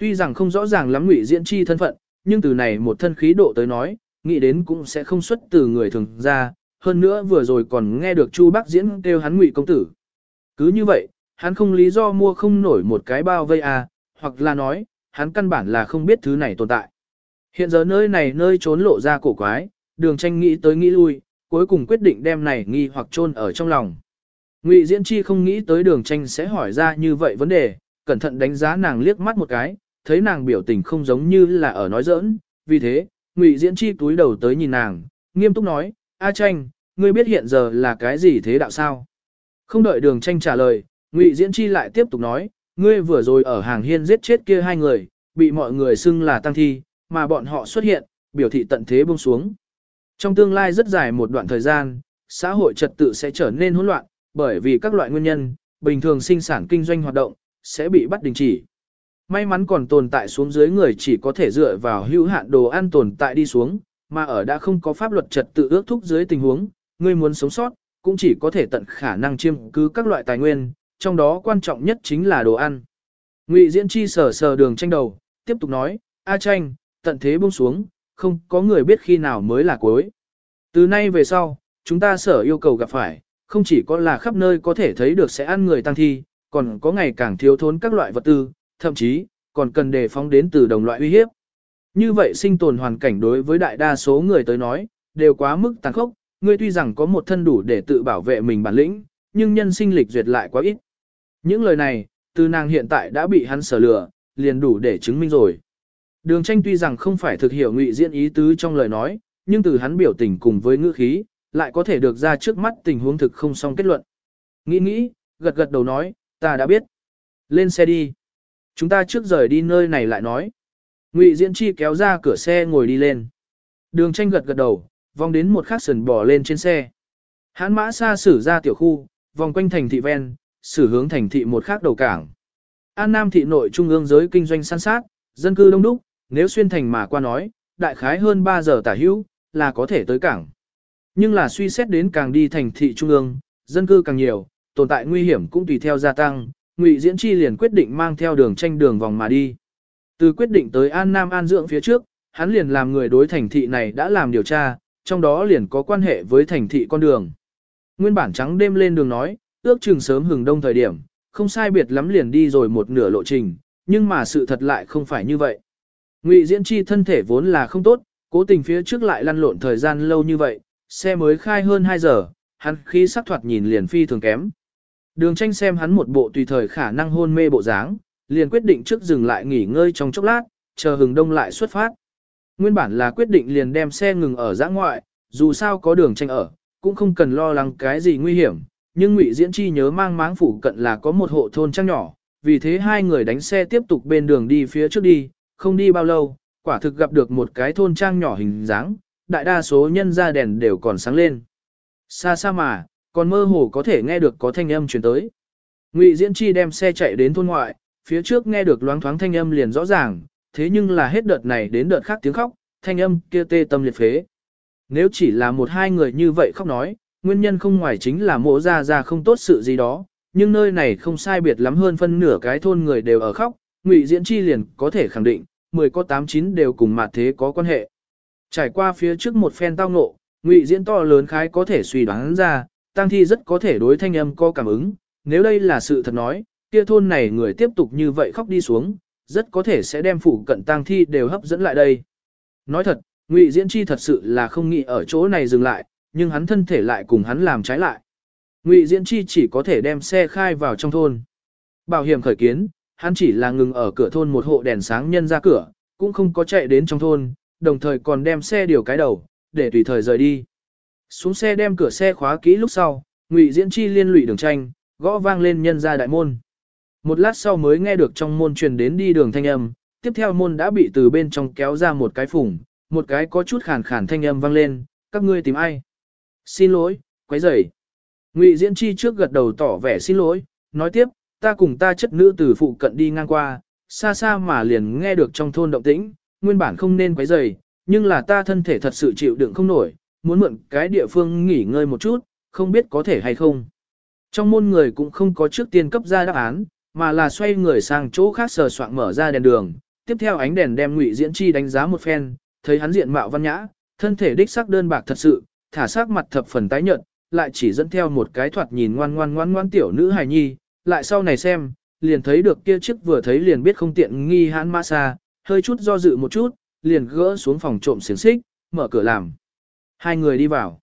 Tuy rằng không rõ ràng lắm ngụy diễn chi thân phận, nhưng từ này một thân khí độ tới nói, nghĩ đến cũng sẽ không xuất từ người thường ra, hơn nữa vừa rồi còn nghe được Chu Bác diễn kêu hắn ngụy công tử. Cứ như vậy, hắn không lý do mua không nổi một cái bao vây à, hoặc là nói, hắn căn bản là không biết thứ này tồn tại. Hiện giờ nơi này nơi trốn lộ ra cổ quái, đường tranh nghĩ tới nghĩ lui, cuối cùng quyết định đem này nghi hoặc chôn ở trong lòng. Ngụy Diễn Chi không nghĩ tới đường tranh sẽ hỏi ra như vậy vấn đề, cẩn thận đánh giá nàng liếc mắt một cái, thấy nàng biểu tình không giống như là ở nói giỡn, vì thế, Ngụy Diễn Chi túi đầu tới nhìn nàng, nghiêm túc nói, A tranh, ngươi biết hiện giờ là cái gì thế đạo sao? Không đợi đường tranh trả lời, Ngụy Diễn Chi lại tiếp tục nói, ngươi vừa rồi ở hàng hiên giết chết kia hai người, bị mọi người xưng là tăng thi, mà bọn họ xuất hiện, biểu thị tận thế buông xuống. Trong tương lai rất dài một đoạn thời gian, xã hội trật tự sẽ trở nên hỗn loạn, bởi vì các loại nguyên nhân, bình thường sinh sản kinh doanh hoạt động, sẽ bị bắt đình chỉ. May mắn còn tồn tại xuống dưới người chỉ có thể dựa vào hữu hạn đồ ăn tồn tại đi xuống, mà ở đã không có pháp luật trật tự ước thúc dưới tình huống, người muốn sống sót, cũng chỉ có thể tận khả năng chiêm cứ các loại tài nguyên, trong đó quan trọng nhất chính là đồ ăn. Ngụy Diễn Chi sờ sờ đường tranh đầu, tiếp tục nói, A tranh, tận thế buông xuống, không có người biết khi nào mới là cuối. Từ nay về sau, chúng ta sở yêu cầu gặp phải, không chỉ có là khắp nơi có thể thấy được sẽ ăn người tăng thi, còn có ngày càng thiếu thốn các loại vật tư, thậm chí, còn cần đề phóng đến từ đồng loại uy hiếp. Như vậy sinh tồn hoàn cảnh đối với đại đa số người tới nói, đều quá mức tàn khốc, ngươi tuy rằng có một thân đủ để tự bảo vệ mình bản lĩnh, nhưng nhân sinh lịch duyệt lại quá ít. Những lời này, từ nàng hiện tại đã bị hắn sở lừa, liền đủ để chứng minh rồi. Đường tranh tuy rằng không phải thực hiểu ngụy diễn ý tứ trong lời nói, nhưng từ hắn biểu tình cùng với ngữ khí, lại có thể được ra trước mắt tình huống thực không xong kết luận. Nghĩ nghĩ, gật gật đầu nói, ta đã biết. Lên xe đi. Chúng ta trước rời đi nơi này lại nói. Ngụy Diễn Chi kéo ra cửa xe ngồi đi lên. Đường tranh gật gật đầu, vòng đến một khắc sườn bỏ lên trên xe. Hán mã xa xử ra tiểu khu, vòng quanh thành thị ven, xử hướng thành thị một khác đầu cảng. An Nam thị nội trung ương giới kinh doanh san sát, dân cư đông đúc, nếu xuyên thành mà qua nói, đại khái hơn 3 giờ tả hữu, là có thể tới cảng. Nhưng là suy xét đến càng đi thành thị trung ương, dân cư càng nhiều, tồn tại nguy hiểm cũng tùy theo gia tăng, Ngụy Diễn Chi liền quyết định mang theo đường tranh đường vòng mà đi. Từ quyết định tới An Nam An Dưỡng phía trước, hắn liền làm người đối thành thị này đã làm điều tra, trong đó liền có quan hệ với thành thị con đường. Nguyên bản trắng đêm lên đường nói, ước chừng sớm hừng đông thời điểm, không sai biệt lắm liền đi rồi một nửa lộ trình, nhưng mà sự thật lại không phải như vậy. Ngụy Diễn Chi thân thể vốn là không tốt, cố tình phía trước lại lăn lộn thời gian lâu như vậy, xe mới khai hơn 2 giờ, hắn khí sắc thoạt nhìn liền phi thường kém. Đường tranh xem hắn một bộ tùy thời khả năng hôn mê bộ dáng, liền quyết định trước dừng lại nghỉ ngơi trong chốc lát, chờ hừng đông lại xuất phát. Nguyên bản là quyết định liền đem xe ngừng ở giã ngoại, dù sao có đường tranh ở, cũng không cần lo lắng cái gì nguy hiểm, nhưng Ngụy Diễn Chi nhớ mang máng phủ cận là có một hộ thôn trang nhỏ, vì thế hai người đánh xe tiếp tục bên đường đi phía trước đi, không đi bao lâu, quả thực gặp được một cái thôn trang nhỏ hình dáng, đại đa số nhân ra đèn đều còn sáng lên. Xa xa mà, còn mơ hồ có thể nghe được có thanh âm truyền tới. Ngụy Diễn Chi đem xe chạy đến thôn ngoại, phía trước nghe được loáng thoáng thanh âm liền rõ ràng, thế nhưng là hết đợt này đến đợt khác tiếng khóc, thanh âm kia tê tâm liệt phế. Nếu chỉ là một hai người như vậy khóc nói, nguyên nhân không ngoài chính là mộ ra ra không tốt sự gì đó, nhưng nơi này không sai biệt lắm hơn phân nửa cái thôn người đều ở khóc, Ngụy Diễn Chi liền có thể khẳng định, 10 có 8 9 đều cùng mặt thế có quan hệ. Trải qua phía trước một phen tao ngộ, Ngụy Diễn to lớn khái có thể suy đoán ra, Tang Thi rất có thể đối thanh âm có cảm ứng, nếu đây là sự thật nói, kia thôn này người tiếp tục như vậy khóc đi xuống, rất có thể sẽ đem phủ cận tang Thi đều hấp dẫn lại đây. Nói thật, Ngụy Diễn Chi thật sự là không nghĩ ở chỗ này dừng lại, nhưng hắn thân thể lại cùng hắn làm trái lại. Ngụy Diễn Chi chỉ có thể đem xe khai vào trong thôn. Bảo hiểm khởi kiến, hắn chỉ là ngừng ở cửa thôn một hộ đèn sáng nhân ra cửa, cũng không có chạy đến trong thôn, đồng thời còn đem xe điều cái đầu, để tùy thời rời đi. Xuống xe đem cửa xe khóa kỹ lúc sau, Ngụy Diễn Chi liên lụy đường tranh, gõ vang lên nhân ra đại môn. Một lát sau mới nghe được trong môn truyền đến đi đường thanh âm, tiếp theo môn đã bị từ bên trong kéo ra một cái phủng, một cái có chút khàn khàn thanh âm vang lên, các ngươi tìm ai? Xin lỗi, quấy rầy. Ngụy Diễn Chi trước gật đầu tỏ vẻ xin lỗi, nói tiếp, ta cùng ta chất nữ từ phụ cận đi ngang qua, xa xa mà liền nghe được trong thôn động tĩnh, nguyên bản không nên quấy rầy, nhưng là ta thân thể thật sự chịu đựng không nổi, muốn mượn cái địa phương nghỉ ngơi một chút, không biết có thể hay không. Trong môn người cũng không có trước tiên cấp ra đáp án, mà là xoay người sang chỗ khác sờ soạn mở ra đèn đường, tiếp theo ánh đèn đem Ngụy Diễn Chi đánh giá một phen, thấy hắn diện mạo văn nhã, thân thể đích sắc đơn bạc thật sự, thả sắc mặt thập phần tái nhợt, lại chỉ dẫn theo một cái thoạt nhìn ngoan ngoan ngoan ngoan tiểu nữ hài nhi, lại sau này xem, liền thấy được kia chiếc vừa thấy liền biết không tiện nghi hãn ma xa, hơi chút do dự một chút, liền gỡ xuống phòng trộm xiềng xích, mở cửa làm. Hai người đi vào.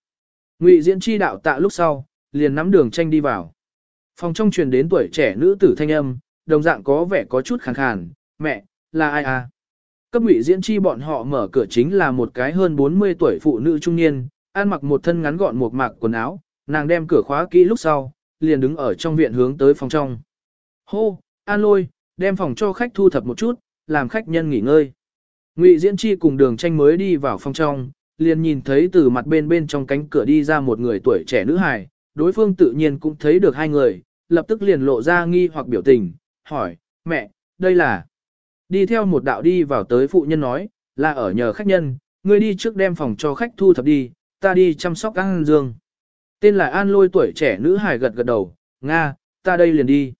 Ngụy Diễn chi đạo tạ lúc sau, liền nắm đường tranh đi vào. Phòng trong truyền đến tuổi trẻ nữ tử thanh âm, đồng dạng có vẻ có chút khàn khàn, mẹ, là ai à? Cấp Ngụy Diễn chi bọn họ mở cửa chính là một cái hơn 40 tuổi phụ nữ trung niên, ăn mặc một thân ngắn gọn một mạc quần áo, nàng đem cửa khóa kỹ lúc sau, liền đứng ở trong viện hướng tới phòng trong. Hô, an lôi, đem phòng cho khách thu thập một chút, làm khách nhân nghỉ ngơi. Ngụy Diễn Chi cùng đường tranh mới đi vào phòng trong, liền nhìn thấy từ mặt bên bên trong cánh cửa đi ra một người tuổi trẻ nữ hài, đối phương tự nhiên cũng thấy được hai người, lập tức liền lộ ra nghi hoặc biểu tình, hỏi, mẹ, đây là... Đi theo một đạo đi vào tới phụ nhân nói, là ở nhờ khách nhân, ngươi đi trước đem phòng cho khách thu thập đi, ta đi chăm sóc An dương. Tên là An Lôi tuổi trẻ nữ hài gật gật đầu, Nga, ta đây liền đi.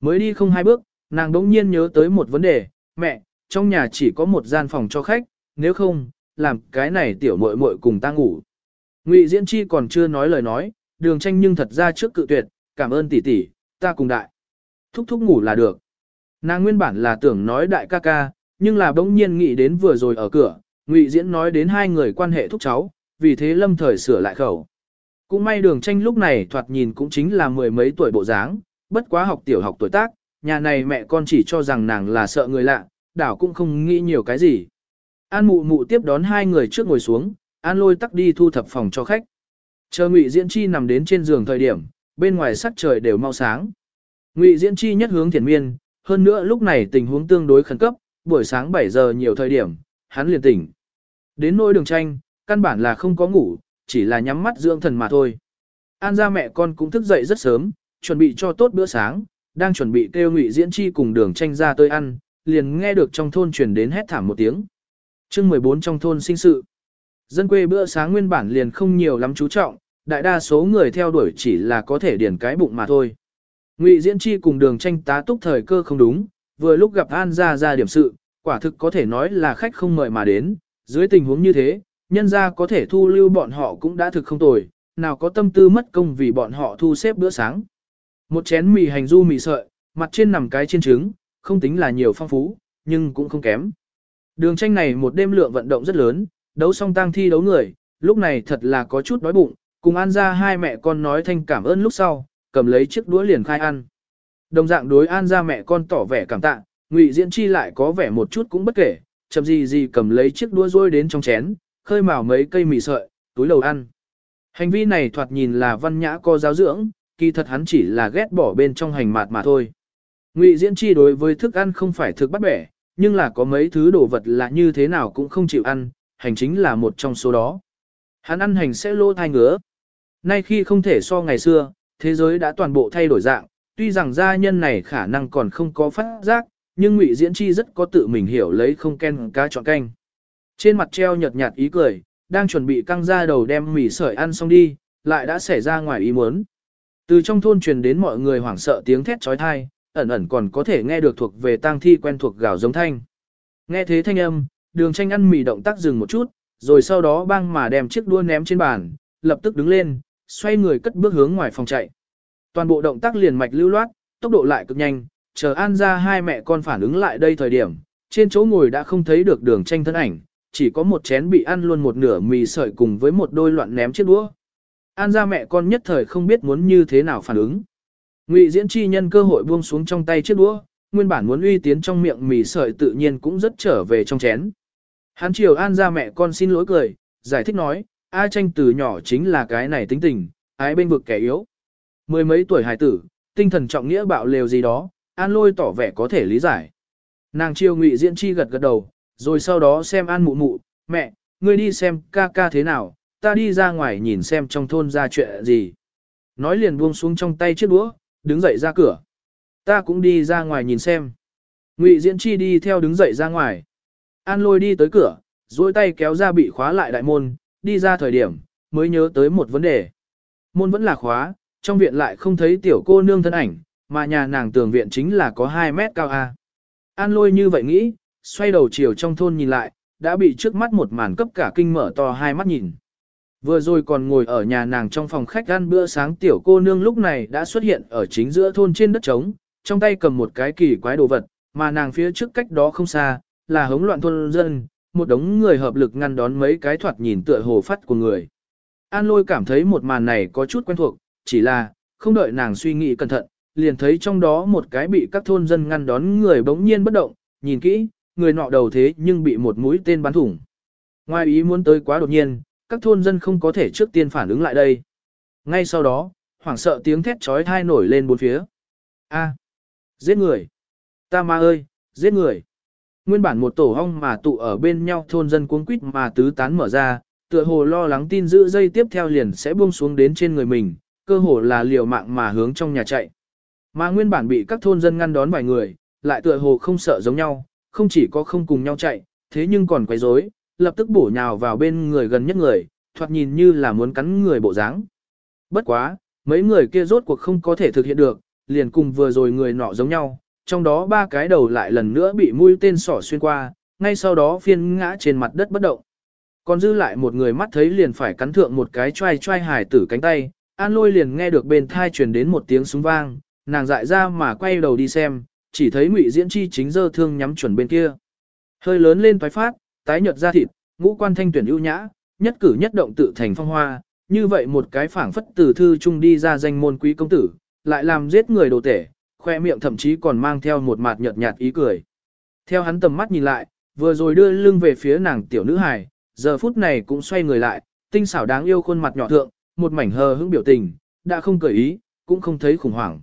Mới đi không hai bước, nàng đống nhiên nhớ tới một vấn đề, mẹ, trong nhà chỉ có một gian phòng cho khách, nếu không, làm cái này tiểu muội muội cùng ta ngủ. Ngụy Diễn Chi còn chưa nói lời nói, đường tranh nhưng thật ra trước cự tuyệt, cảm ơn tỷ tỷ, ta cùng đại. Thúc thúc ngủ là được. Nàng nguyên bản là tưởng nói đại ca ca, nhưng là bỗng nhiên nghĩ đến vừa rồi ở cửa, Ngụy Diễn nói đến hai người quan hệ thúc cháu, vì thế lâm thời sửa lại khẩu. Cũng may đường tranh lúc này thoạt nhìn cũng chính là mười mấy tuổi bộ dáng, bất quá học tiểu học tuổi tác, nhà này mẹ con chỉ cho rằng nàng là sợ người lạ, đảo cũng không nghĩ nhiều cái gì. An mụ mụ tiếp đón hai người trước ngồi xuống, An lôi tắc đi thu thập phòng cho khách. Chờ Ngụy Diễn Chi nằm đến trên giường thời điểm, bên ngoài sắc trời đều mau sáng. Ngụy Diễn Chi nhất hướng thiền miên, hơn nữa lúc này tình huống tương đối khẩn cấp, buổi sáng 7 giờ nhiều thời điểm, hắn liền tỉnh. Đến nỗi đường tranh, căn bản là không có ngủ, chỉ là nhắm mắt dưỡng thần mà thôi. An ra mẹ con cũng thức dậy rất sớm, chuẩn bị cho tốt bữa sáng, đang chuẩn bị kêu Ngụy Diễn Chi cùng đường tranh ra tới ăn, liền nghe được trong thôn truyền đến hét thảm một tiếng chương 14 trong thôn sinh sự. Dân quê bữa sáng nguyên bản liền không nhiều lắm chú trọng, đại đa số người theo đuổi chỉ là có thể điền cái bụng mà thôi. Ngụy Diễn Chi cùng đường tranh tá túc thời cơ không đúng, vừa lúc gặp An gia ra điểm sự, quả thực có thể nói là khách không mời mà đến, dưới tình huống như thế, nhân gia có thể thu lưu bọn họ cũng đã thực không tồi, nào có tâm tư mất công vì bọn họ thu xếp bữa sáng. Một chén mì hành du mì sợi, mặt trên nằm cái chiên trứng, không tính là nhiều phong phú, nhưng cũng không kém. Đường tranh này một đêm lượng vận động rất lớn, đấu xong tang thi đấu người, lúc này thật là có chút đói bụng, cùng An ra hai mẹ con nói thanh cảm ơn lúc sau, cầm lấy chiếc đũa liền khai ăn. Đồng dạng đối An ra mẹ con tỏ vẻ cảm tạ, Ngụy Diễn Chi lại có vẻ một chút cũng bất kể, chậm gì gì cầm lấy chiếc đũa rôi đến trong chén, khơi mào mấy cây mì sợi, túi lầu ăn. Hành vi này thoạt nhìn là văn nhã co giáo dưỡng, kỳ thật hắn chỉ là ghét bỏ bên trong hành mạt mà thôi. Ngụy Diễn Chi đối với thức ăn không phải thực bắt bẻ, nhưng là có mấy thứ đồ vật là như thế nào cũng không chịu ăn, hành chính là một trong số đó. Hắn ăn hành sẽ lô thai ngứa. Nay khi không thể so ngày xưa, thế giới đã toàn bộ thay đổi dạng, tuy rằng gia nhân này khả năng còn không có phát giác, nhưng Ngụy Diễn Chi rất có tự mình hiểu lấy không ken cá chọn canh. Trên mặt treo nhợt nhạt ý cười, đang chuẩn bị căng ra đầu đem mì sợi ăn xong đi, lại đã xảy ra ngoài ý muốn. Từ trong thôn truyền đến mọi người hoảng sợ tiếng thét trói thai, ẩn ẩn còn có thể nghe được thuộc về tang thi quen thuộc gào giống thanh. Nghe thế thanh âm, đường tranh ăn mì động tác dừng một chút, rồi sau đó băng mà đem chiếc đua ném trên bàn, lập tức đứng lên, xoay người cất bước hướng ngoài phòng chạy. Toàn bộ động tác liền mạch lưu loát, tốc độ lại cực nhanh, chờ an ra hai mẹ con phản ứng lại đây thời điểm, trên chỗ ngồi đã không thấy được đường tranh thân ảnh, chỉ có một chén bị ăn luôn một nửa mì sợi cùng với một đôi loạn ném chiếc đũa. An ra mẹ con nhất thời không biết muốn như thế nào phản ứng. Ngụy Diễn Chi nhân cơ hội buông xuống trong tay chiếc đũa, nguyên bản muốn uy tiến trong miệng mì sợi tự nhiên cũng rất trở về trong chén. Hắn chiều An ra mẹ con xin lỗi cười, giải thích nói, A tranh từ nhỏ chính là cái này tính tình, ái bên vực kẻ yếu. Mười mấy tuổi hài tử, tinh thần trọng nghĩa bạo lều gì đó, An lôi tỏ vẻ có thể lý giải. Nàng chiều Ngụy Diễn Chi gật gật đầu, rồi sau đó xem An mụ mụ, mẹ, ngươi đi xem ca ca thế nào, ta đi ra ngoài nhìn xem trong thôn ra chuyện gì. Nói liền buông xuống trong tay chiếc đũa, đứng dậy ra cửa. Ta cũng đi ra ngoài nhìn xem. Ngụy Diễn Chi đi theo đứng dậy ra ngoài. An lôi đi tới cửa, duỗi tay kéo ra bị khóa lại đại môn, đi ra thời điểm, mới nhớ tới một vấn đề. Môn vẫn là khóa, trong viện lại không thấy tiểu cô nương thân ảnh, mà nhà nàng tường viện chính là có 2 mét cao A. An lôi như vậy nghĩ, xoay đầu chiều trong thôn nhìn lại, đã bị trước mắt một màn cấp cả kinh mở to hai mắt nhìn. Vừa rồi còn ngồi ở nhà nàng trong phòng khách ăn bữa sáng tiểu cô nương lúc này đã xuất hiện ở chính giữa thôn trên đất trống, trong tay cầm một cái kỳ quái đồ vật, mà nàng phía trước cách đó không xa, là hống loạn thôn dân, một đống người hợp lực ngăn đón mấy cái thoạt nhìn tựa hồ phát của người. An lôi cảm thấy một màn này có chút quen thuộc, chỉ là, không đợi nàng suy nghĩ cẩn thận, liền thấy trong đó một cái bị các thôn dân ngăn đón người bỗng nhiên bất động, nhìn kỹ, người nọ đầu thế nhưng bị một mũi tên bắn thủng. Ngoài ý muốn tới quá đột nhiên, các thôn dân không có thể trước tiên phản ứng lại đây. Ngay sau đó, hoảng sợ tiếng thét trói thai nổi lên bốn phía. A, giết người! Ta ma ơi, giết người! Nguyên bản một tổ hong mà tụ ở bên nhau thôn dân cuống quýt mà tứ tán mở ra, tựa hồ lo lắng tin giữ dây tiếp theo liền sẽ buông xuống đến trên người mình, cơ hồ là liều mạng mà hướng trong nhà chạy. Mà nguyên bản bị các thôn dân ngăn đón vài người, lại tựa hồ không sợ giống nhau, không chỉ có không cùng nhau chạy, thế nhưng còn quấy rối, lập tức bổ nhào vào bên người gần nhất người, thoạt nhìn như là muốn cắn người bộ dáng. Bất quá, mấy người kia rốt cuộc không có thể thực hiện được, liền cùng vừa rồi người nọ giống nhau, trong đó ba cái đầu lại lần nữa bị mũi tên sỏ xuyên qua, ngay sau đó phiên ngã trên mặt đất bất động. Còn dư lại một người mắt thấy liền phải cắn thượng một cái trai trai hải tử cánh tay, an lôi liền nghe được bên thai truyền đến một tiếng súng vang, nàng dại ra mà quay đầu đi xem, chỉ thấy ngụy diễn chi chính dơ thương nhắm chuẩn bên kia. Hơi lớn lên thoái phát, tái nhợt da thịt, ngũ quan thanh tuyển ưu nhã, nhất cử nhất động tự thành phong hoa, như vậy một cái phảng phất từ thư trung đi ra danh môn quý công tử, lại làm giết người đồ tể, khoe miệng thậm chí còn mang theo một mặt nhợt nhạt ý cười. Theo hắn tầm mắt nhìn lại, vừa rồi đưa lưng về phía nàng tiểu nữ hài, giờ phút này cũng xoay người lại, tinh xảo đáng yêu khuôn mặt nhỏ thượng, một mảnh hờ hững biểu tình, đã không cởi ý, cũng không thấy khủng hoảng.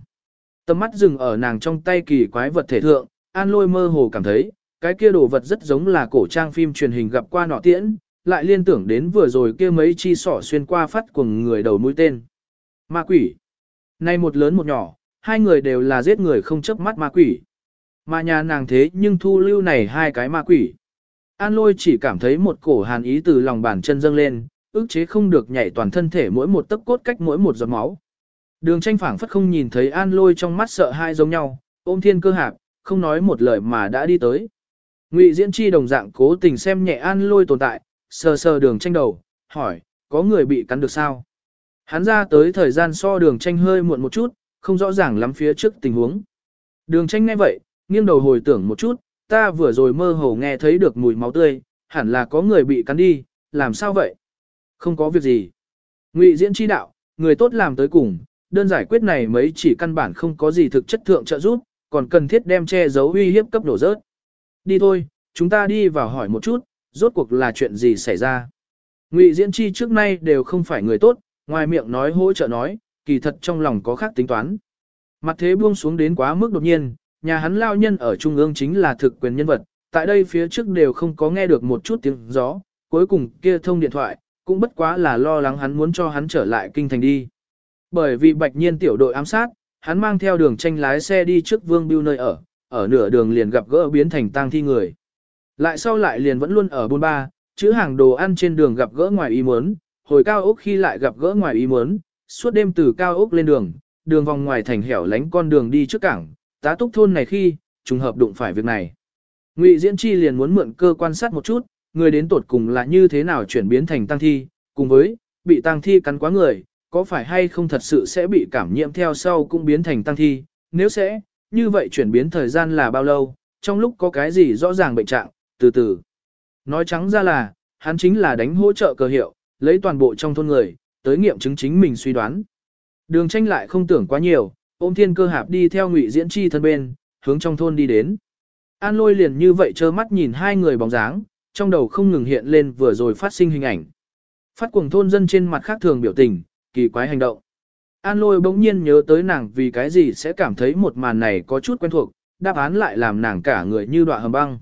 Tầm mắt dừng ở nàng trong tay kỳ quái vật thể thượng, an lôi mơ hồ cảm thấy, cái kia đồ vật rất giống là cổ trang phim truyền hình gặp qua nọ tiễn, lại liên tưởng đến vừa rồi kia mấy chi sỏ xuyên qua phát cùng người đầu mũi tên. Ma quỷ. Nay một lớn một nhỏ, hai người đều là giết người không chớp mắt ma quỷ. Mà nhà nàng thế nhưng thu lưu này hai cái ma quỷ. An lôi chỉ cảm thấy một cổ hàn ý từ lòng bàn chân dâng lên, ức chế không được nhảy toàn thân thể mỗi một tấc cốt cách mỗi một giọt máu. Đường tranh phảng phất không nhìn thấy an lôi trong mắt sợ hai giống nhau, ôm thiên cơ hạp, không nói một lời mà đã đi tới. Ngụy diễn chi đồng dạng cố tình xem nhẹ an lôi tồn tại, sờ sờ đường tranh đầu, hỏi, có người bị cắn được sao? Hắn ra tới thời gian so đường tranh hơi muộn một chút, không rõ ràng lắm phía trước tình huống. Đường tranh nghe vậy, nghiêng đầu hồi tưởng một chút, ta vừa rồi mơ hồ nghe thấy được mùi máu tươi, hẳn là có người bị cắn đi, làm sao vậy? Không có việc gì. Ngụy diễn chi đạo, người tốt làm tới cùng, đơn giải quyết này mấy chỉ căn bản không có gì thực chất thượng trợ giúp, còn cần thiết đem che giấu uy hiếp cấp đổ rớt. Đi thôi, chúng ta đi vào hỏi một chút, rốt cuộc là chuyện gì xảy ra. Ngụy Diễn Chi trước nay đều không phải người tốt, ngoài miệng nói hỗ trợ nói, kỳ thật trong lòng có khác tính toán. Mặt thế buông xuống đến quá mức đột nhiên, nhà hắn lao nhân ở trung ương chính là thực quyền nhân vật, tại đây phía trước đều không có nghe được một chút tiếng gió, cuối cùng kia thông điện thoại, cũng bất quá là lo lắng hắn muốn cho hắn trở lại kinh thành đi. Bởi vì bạch nhiên tiểu đội ám sát, hắn mang theo đường tranh lái xe đi trước Vương Biêu nơi ở, ở nửa đường liền gặp gỡ biến thành tang thi người. Lại sau lại liền vẫn luôn ở bôn ba, chữ hàng đồ ăn trên đường gặp gỡ ngoài ý muốn, hồi cao ốc khi lại gặp gỡ ngoài ý muốn, suốt đêm từ cao ốc lên đường, đường vòng ngoài thành hẻo lánh con đường đi trước cảng, tá túc thôn này khi, trùng hợp đụng phải việc này. Ngụy Diễn Chi liền muốn mượn cơ quan sát một chút, người đến tột cùng là như thế nào chuyển biến thành tang thi, cùng với, bị tang thi cắn quá người, có phải hay không thật sự sẽ bị cảm nhiễm theo sau cũng biến thành tang thi, nếu sẽ, như vậy chuyển biến thời gian là bao lâu, trong lúc có cái gì rõ ràng bệnh trạng, từ từ. Nói trắng ra là, hắn chính là đánh hỗ trợ cơ hiệu, lấy toàn bộ trong thôn người, tới nghiệm chứng chính mình suy đoán. Đường tranh lại không tưởng quá nhiều, ôm thiên cơ hạp đi theo ngụy diễn chi thân bên, hướng trong thôn đi đến. An lôi liền như vậy trơ mắt nhìn hai người bóng dáng, trong đầu không ngừng hiện lên vừa rồi phát sinh hình ảnh. Phát cuồng thôn dân trên mặt khác thường biểu tình, kỳ quái hành động. An lôi bỗng nhiên nhớ tới nàng vì cái gì sẽ cảm thấy một màn này có chút quen thuộc, đáp án lại làm nàng cả người như đoạn hầm băng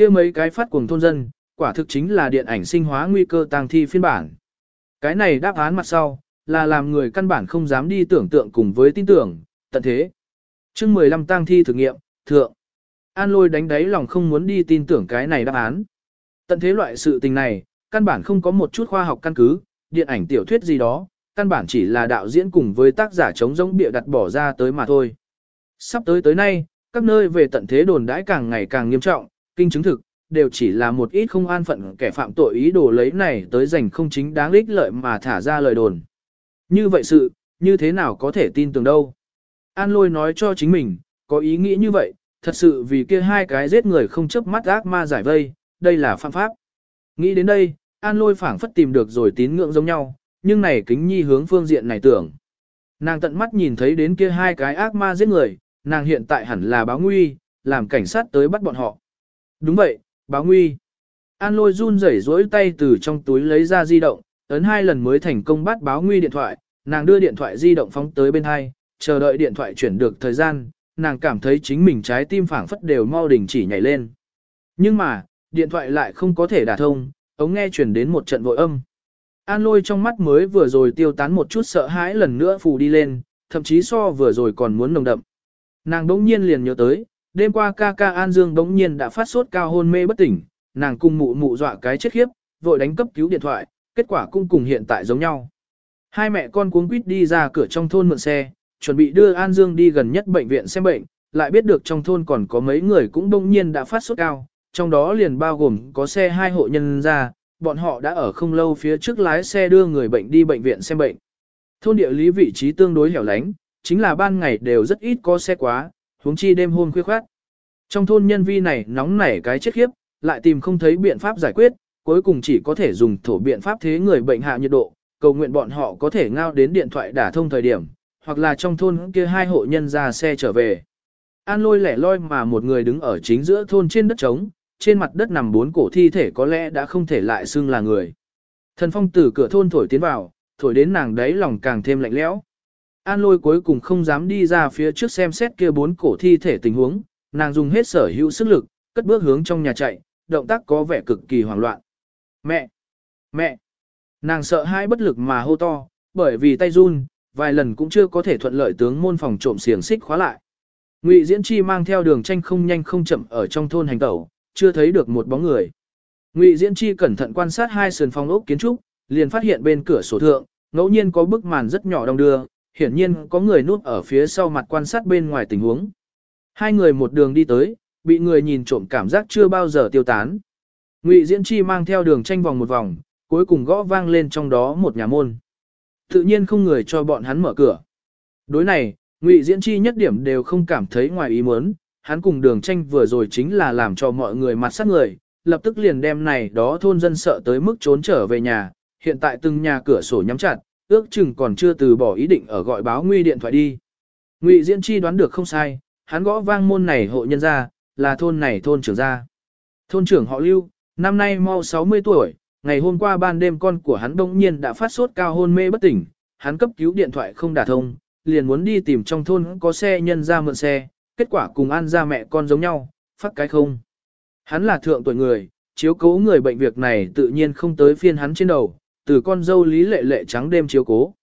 kia mấy cái phát cuồng thôn dân, quả thực chính là điện ảnh sinh hóa nguy cơ tang thi phiên bản. Cái này đáp án mặt sau, là làm người căn bản không dám đi tưởng tượng cùng với tin tưởng, tận thế. chương 15 tang thi thử nghiệm, thượng. An lôi đánh đáy lòng không muốn đi tin tưởng cái này đáp án. Tận thế loại sự tình này, căn bản không có một chút khoa học căn cứ, điện ảnh tiểu thuyết gì đó, căn bản chỉ là đạo diễn cùng với tác giả chống giống bịa đặt bỏ ra tới mà thôi. Sắp tới tới nay, các nơi về tận thế đồn đãi càng ngày càng nghiêm trọng, kinh chứng thực, đều chỉ là một ít không an phận kẻ phạm tội ý đồ lấy này tới giành không chính đáng ích lợi mà thả ra lời đồn. Như vậy sự, như thế nào có thể tin tưởng đâu? An lôi nói cho chính mình, có ý nghĩ như vậy, thật sự vì kia hai cái giết người không chấp mắt ác ma giải vây, đây là phạm pháp. Nghĩ đến đây, An lôi phảng phất tìm được rồi tín ngưỡng giống nhau, nhưng này kính nhi hướng phương diện này tưởng. Nàng tận mắt nhìn thấy đến kia hai cái ác ma giết người, nàng hiện tại hẳn là báo nguy, làm cảnh sát tới bắt bọn họ. Đúng vậy, báo nguy. An lôi run rẩy rỗi tay từ trong túi lấy ra di động, ấn hai lần mới thành công bắt báo nguy điện thoại, nàng đưa điện thoại di động phóng tới bên hai, chờ đợi điện thoại chuyển được thời gian, nàng cảm thấy chính mình trái tim phảng phất đều mau đình chỉ nhảy lên. Nhưng mà, điện thoại lại không có thể đả thông, ống nghe chuyển đến một trận vội âm. An lôi trong mắt mới vừa rồi tiêu tán một chút sợ hãi lần nữa phù đi lên, thậm chí so vừa rồi còn muốn nồng đậm. Nàng đống nhiên liền nhớ tới, đêm qua ca ca An Dương đống nhiên đã phát sốt cao hôn mê bất tỉnh, nàng cung mụ mụ dọa cái chết khiếp, vội đánh cấp cứu điện thoại, kết quả cũng cùng hiện tại giống nhau. Hai mẹ con cuống quýt đi ra cửa trong thôn mượn xe, chuẩn bị đưa An Dương đi gần nhất bệnh viện xem bệnh, lại biết được trong thôn còn có mấy người cũng đông nhiên đã phát sốt cao, trong đó liền bao gồm có xe hai hộ nhân ra, bọn họ đã ở không lâu phía trước lái xe đưa người bệnh đi bệnh viện xem bệnh. Thôn địa lý vị trí tương đối hẻo lánh, chính là ban ngày đều rất ít có xe quá, huống chi đêm hôm khuya khoát. Trong thôn nhân vi này nóng nảy cái chết khiếp, lại tìm không thấy biện pháp giải quyết, cuối cùng chỉ có thể dùng thổ biện pháp thế người bệnh hạ nhiệt độ, cầu nguyện bọn họ có thể ngao đến điện thoại đả thông thời điểm, hoặc là trong thôn kia hai hộ nhân ra xe trở về. An lôi lẻ loi mà một người đứng ở chính giữa thôn trên đất trống, trên mặt đất nằm bốn cổ thi thể có lẽ đã không thể lại xưng là người. Thần phong từ cửa thôn thổi tiến vào, thổi đến nàng đấy lòng càng thêm lạnh lẽo. An lôi cuối cùng không dám đi ra phía trước xem xét kia bốn cổ thi thể tình huống, nàng dùng hết sở hữu sức lực, cất bước hướng trong nhà chạy, động tác có vẻ cực kỳ hoảng loạn. Mẹ! Mẹ! Nàng sợ hai bất lực mà hô to, bởi vì tay run, vài lần cũng chưa có thể thuận lợi tướng môn phòng trộm xiềng xích khóa lại. Ngụy Diễn Chi mang theo đường tranh không nhanh không chậm ở trong thôn hành tẩu, chưa thấy được một bóng người. Ngụy Diễn Chi cẩn thận quan sát hai sườn phong ốc kiến trúc, liền phát hiện bên cửa sổ thượng, ngẫu nhiên có bức màn rất nhỏ đông đưa, hiển nhiên có người núp ở phía sau mặt quan sát bên ngoài tình huống. Hai người một đường đi tới, bị người nhìn trộm cảm giác chưa bao giờ tiêu tán. Ngụy Diễn Chi mang theo đường tranh vòng một vòng, cuối cùng gõ vang lên trong đó một nhà môn. Tự nhiên không người cho bọn hắn mở cửa. Đối này, Ngụy Diễn Chi nhất điểm đều không cảm thấy ngoài ý muốn, hắn cùng đường tranh vừa rồi chính là làm cho mọi người mặt sát người, lập tức liền đem này đó thôn dân sợ tới mức trốn trở về nhà, hiện tại từng nhà cửa sổ nhắm chặt, ước chừng còn chưa từ bỏ ý định ở gọi báo nguy điện thoại đi. Ngụy Diễn Chi đoán được không sai, hắn gõ vang môn này hộ nhân ra, là thôn này thôn trưởng gia. Thôn trưởng họ Lưu, năm nay mau 60 tuổi, ngày hôm qua ban đêm con của hắn đông nhiên đã phát sốt cao hôn mê bất tỉnh, hắn cấp cứu điện thoại không đả thông, liền muốn đi tìm trong thôn có xe nhân ra mượn xe, kết quả cùng an ra mẹ con giống nhau, phát cái không. Hắn là thượng tuổi người, chiếu cố người bệnh việc này tự nhiên không tới phiên hắn trên đầu, từ con dâu Lý Lệ Lệ trắng đêm chiếu cố.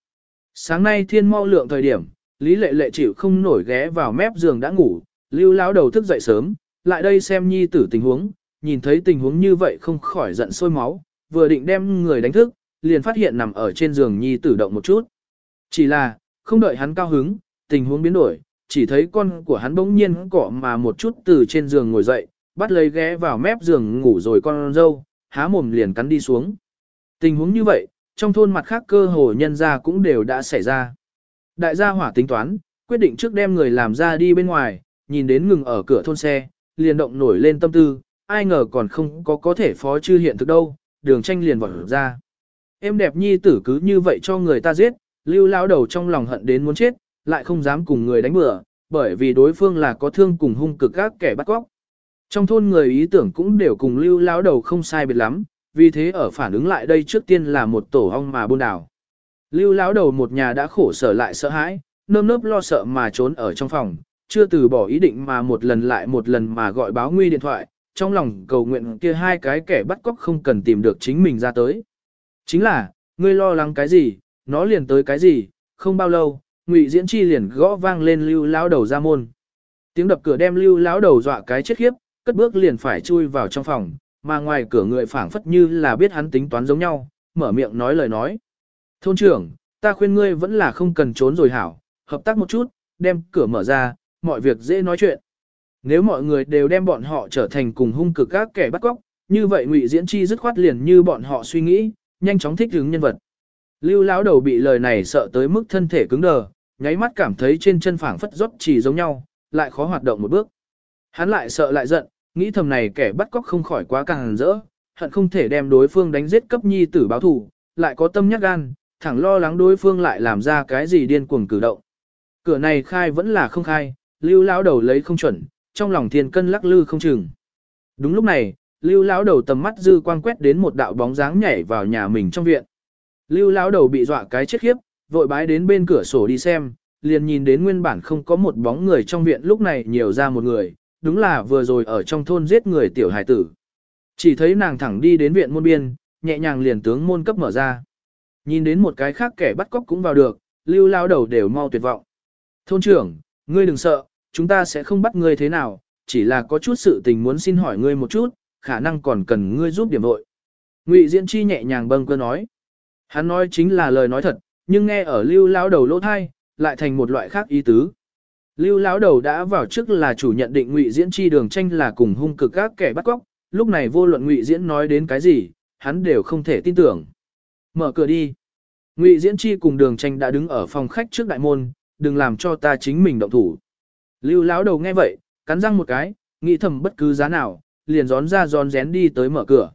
Sáng nay thiên mau lượng thời điểm, Lý Lệ Lệ chịu không nổi ghé vào mép giường đã ngủ, lưu lão đầu thức dậy sớm, lại đây xem nhi tử tình huống, nhìn thấy tình huống như vậy không khỏi giận sôi máu, vừa định đem người đánh thức, liền phát hiện nằm ở trên giường nhi tử động một chút. Chỉ là, không đợi hắn cao hứng, tình huống biến đổi, chỉ thấy con của hắn bỗng nhiên cọ mà một chút từ trên giường ngồi dậy, bắt lấy ghé vào mép giường ngủ rồi con dâu, há mồm liền cắn đi xuống. Tình huống như vậy, trong thôn mặt khác cơ hồ nhân ra cũng đều đã xảy ra. Đại gia hỏa tính toán, quyết định trước đem người làm ra đi bên ngoài, nhìn đến ngừng ở cửa thôn xe, liền động nổi lên tâm tư, ai ngờ còn không có có thể phó chư hiện thực đâu, đường tranh liền vọt ra. Em đẹp nhi tử cứ như vậy cho người ta giết, lưu lao đầu trong lòng hận đến muốn chết, lại không dám cùng người đánh bừa, bởi vì đối phương là có thương cùng hung cực các kẻ bắt cóc. Trong thôn người ý tưởng cũng đều cùng lưu lão đầu không sai biệt lắm, vì thế ở phản ứng lại đây trước tiên là một tổ ong mà buôn đảo. Lưu lão đầu một nhà đã khổ sở lại sợ hãi, nơm nớp lo sợ mà trốn ở trong phòng, chưa từ bỏ ý định mà một lần lại một lần mà gọi báo nguy điện thoại, trong lòng cầu nguyện kia hai cái kẻ bắt cóc không cần tìm được chính mình ra tới. Chính là, ngươi lo lắng cái gì, nó liền tới cái gì, không bao lâu, Ngụy Diễn Chi liền gõ vang lên Lưu lão đầu ra môn. Tiếng đập cửa đem Lưu lão đầu dọa cái chết khiếp, cất bước liền phải chui vào trong phòng, mà ngoài cửa người phảng phất như là biết hắn tính toán giống nhau, mở miệng nói lời nói. Thôn trưởng, ta khuyên ngươi vẫn là không cần trốn rồi hảo, hợp tác một chút, đem cửa mở ra, mọi việc dễ nói chuyện. Nếu mọi người đều đem bọn họ trở thành cùng hung cực các kẻ bắt cóc, như vậy ngụy diễn chi dứt khoát liền như bọn họ suy nghĩ, nhanh chóng thích ứng nhân vật. Lưu lão đầu bị lời này sợ tới mức thân thể cứng đờ, nháy mắt cảm thấy trên chân phảng phất rót chỉ giống nhau, lại khó hoạt động một bước. Hắn lại sợ lại giận, nghĩ thầm này kẻ bắt cóc không khỏi quá càng rỡ, hận không thể đem đối phương đánh giết cấp nhi tử báo thù, lại có tâm nhắc gan, thẳng lo lắng đối phương lại làm ra cái gì điên cuồng cử động. Cửa này khai vẫn là không khai, lưu lão đầu lấy không chuẩn, trong lòng thiên cân lắc lư không chừng. Đúng lúc này, lưu lão đầu tầm mắt dư quang quét đến một đạo bóng dáng nhảy vào nhà mình trong viện. Lưu lão đầu bị dọa cái chết khiếp, vội bái đến bên cửa sổ đi xem, liền nhìn đến nguyên bản không có một bóng người trong viện lúc này nhiều ra một người, đúng là vừa rồi ở trong thôn giết người tiểu hải tử. Chỉ thấy nàng thẳng đi đến viện môn biên, nhẹ nhàng liền tướng môn cấp mở ra. Nhìn đến một cái khác kẻ bắt cóc cũng vào được, lưu lao đầu đều mau tuyệt vọng. Thôn trưởng, ngươi đừng sợ, chúng ta sẽ không bắt ngươi thế nào, chỉ là có chút sự tình muốn xin hỏi ngươi một chút, khả năng còn cần ngươi giúp điểm vội. Ngụy Diễn Chi nhẹ nhàng bâng cơ nói. Hắn nói chính là lời nói thật, nhưng nghe ở lưu lão đầu lỗ thai, lại thành một loại khác ý tứ. Lưu lão đầu đã vào trước là chủ nhận định ngụy diễn chi đường tranh là cùng hung cực các kẻ bắt cóc, lúc này vô luận ngụy diễn nói đến cái gì, hắn đều không thể tin tưởng. Mở cửa đi. Ngụy diễn chi cùng đường tranh đã đứng ở phòng khách trước đại môn, đừng làm cho ta chính mình động thủ. Lưu lão đầu nghe vậy, cắn răng một cái, nghĩ thầm bất cứ giá nào, liền gión ra gión rén đi tới mở cửa.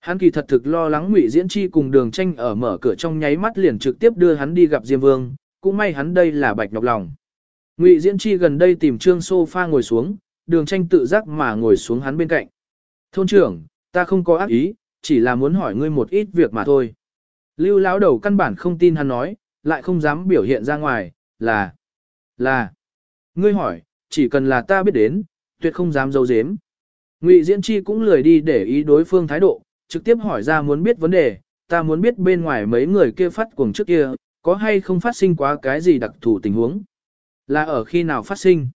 Hắn kỳ thật thực lo lắng Ngụy Diễn Chi cùng Đường Tranh ở mở cửa trong nháy mắt liền trực tiếp đưa hắn đi gặp Diêm Vương, cũng may hắn đây là bạch nhọc lòng. Ngụy Diễn Chi gần đây tìm trương sofa ngồi xuống, Đường Tranh tự giác mà ngồi xuống hắn bên cạnh. Thôn trưởng, ta không có ác ý, chỉ là muốn hỏi ngươi một ít việc mà thôi. Lưu lão đầu căn bản không tin hắn nói, lại không dám biểu hiện ra ngoài, là, là, ngươi hỏi, chỉ cần là ta biết đến, tuyệt không dám giấu giếm. Ngụy Diễn Chi cũng lười đi để ý đối phương thái độ, trực tiếp hỏi ra muốn biết vấn đề, ta muốn biết bên ngoài mấy người kia phát cuồng trước kia, có hay không phát sinh quá cái gì đặc thù tình huống. Là ở khi nào phát sinh?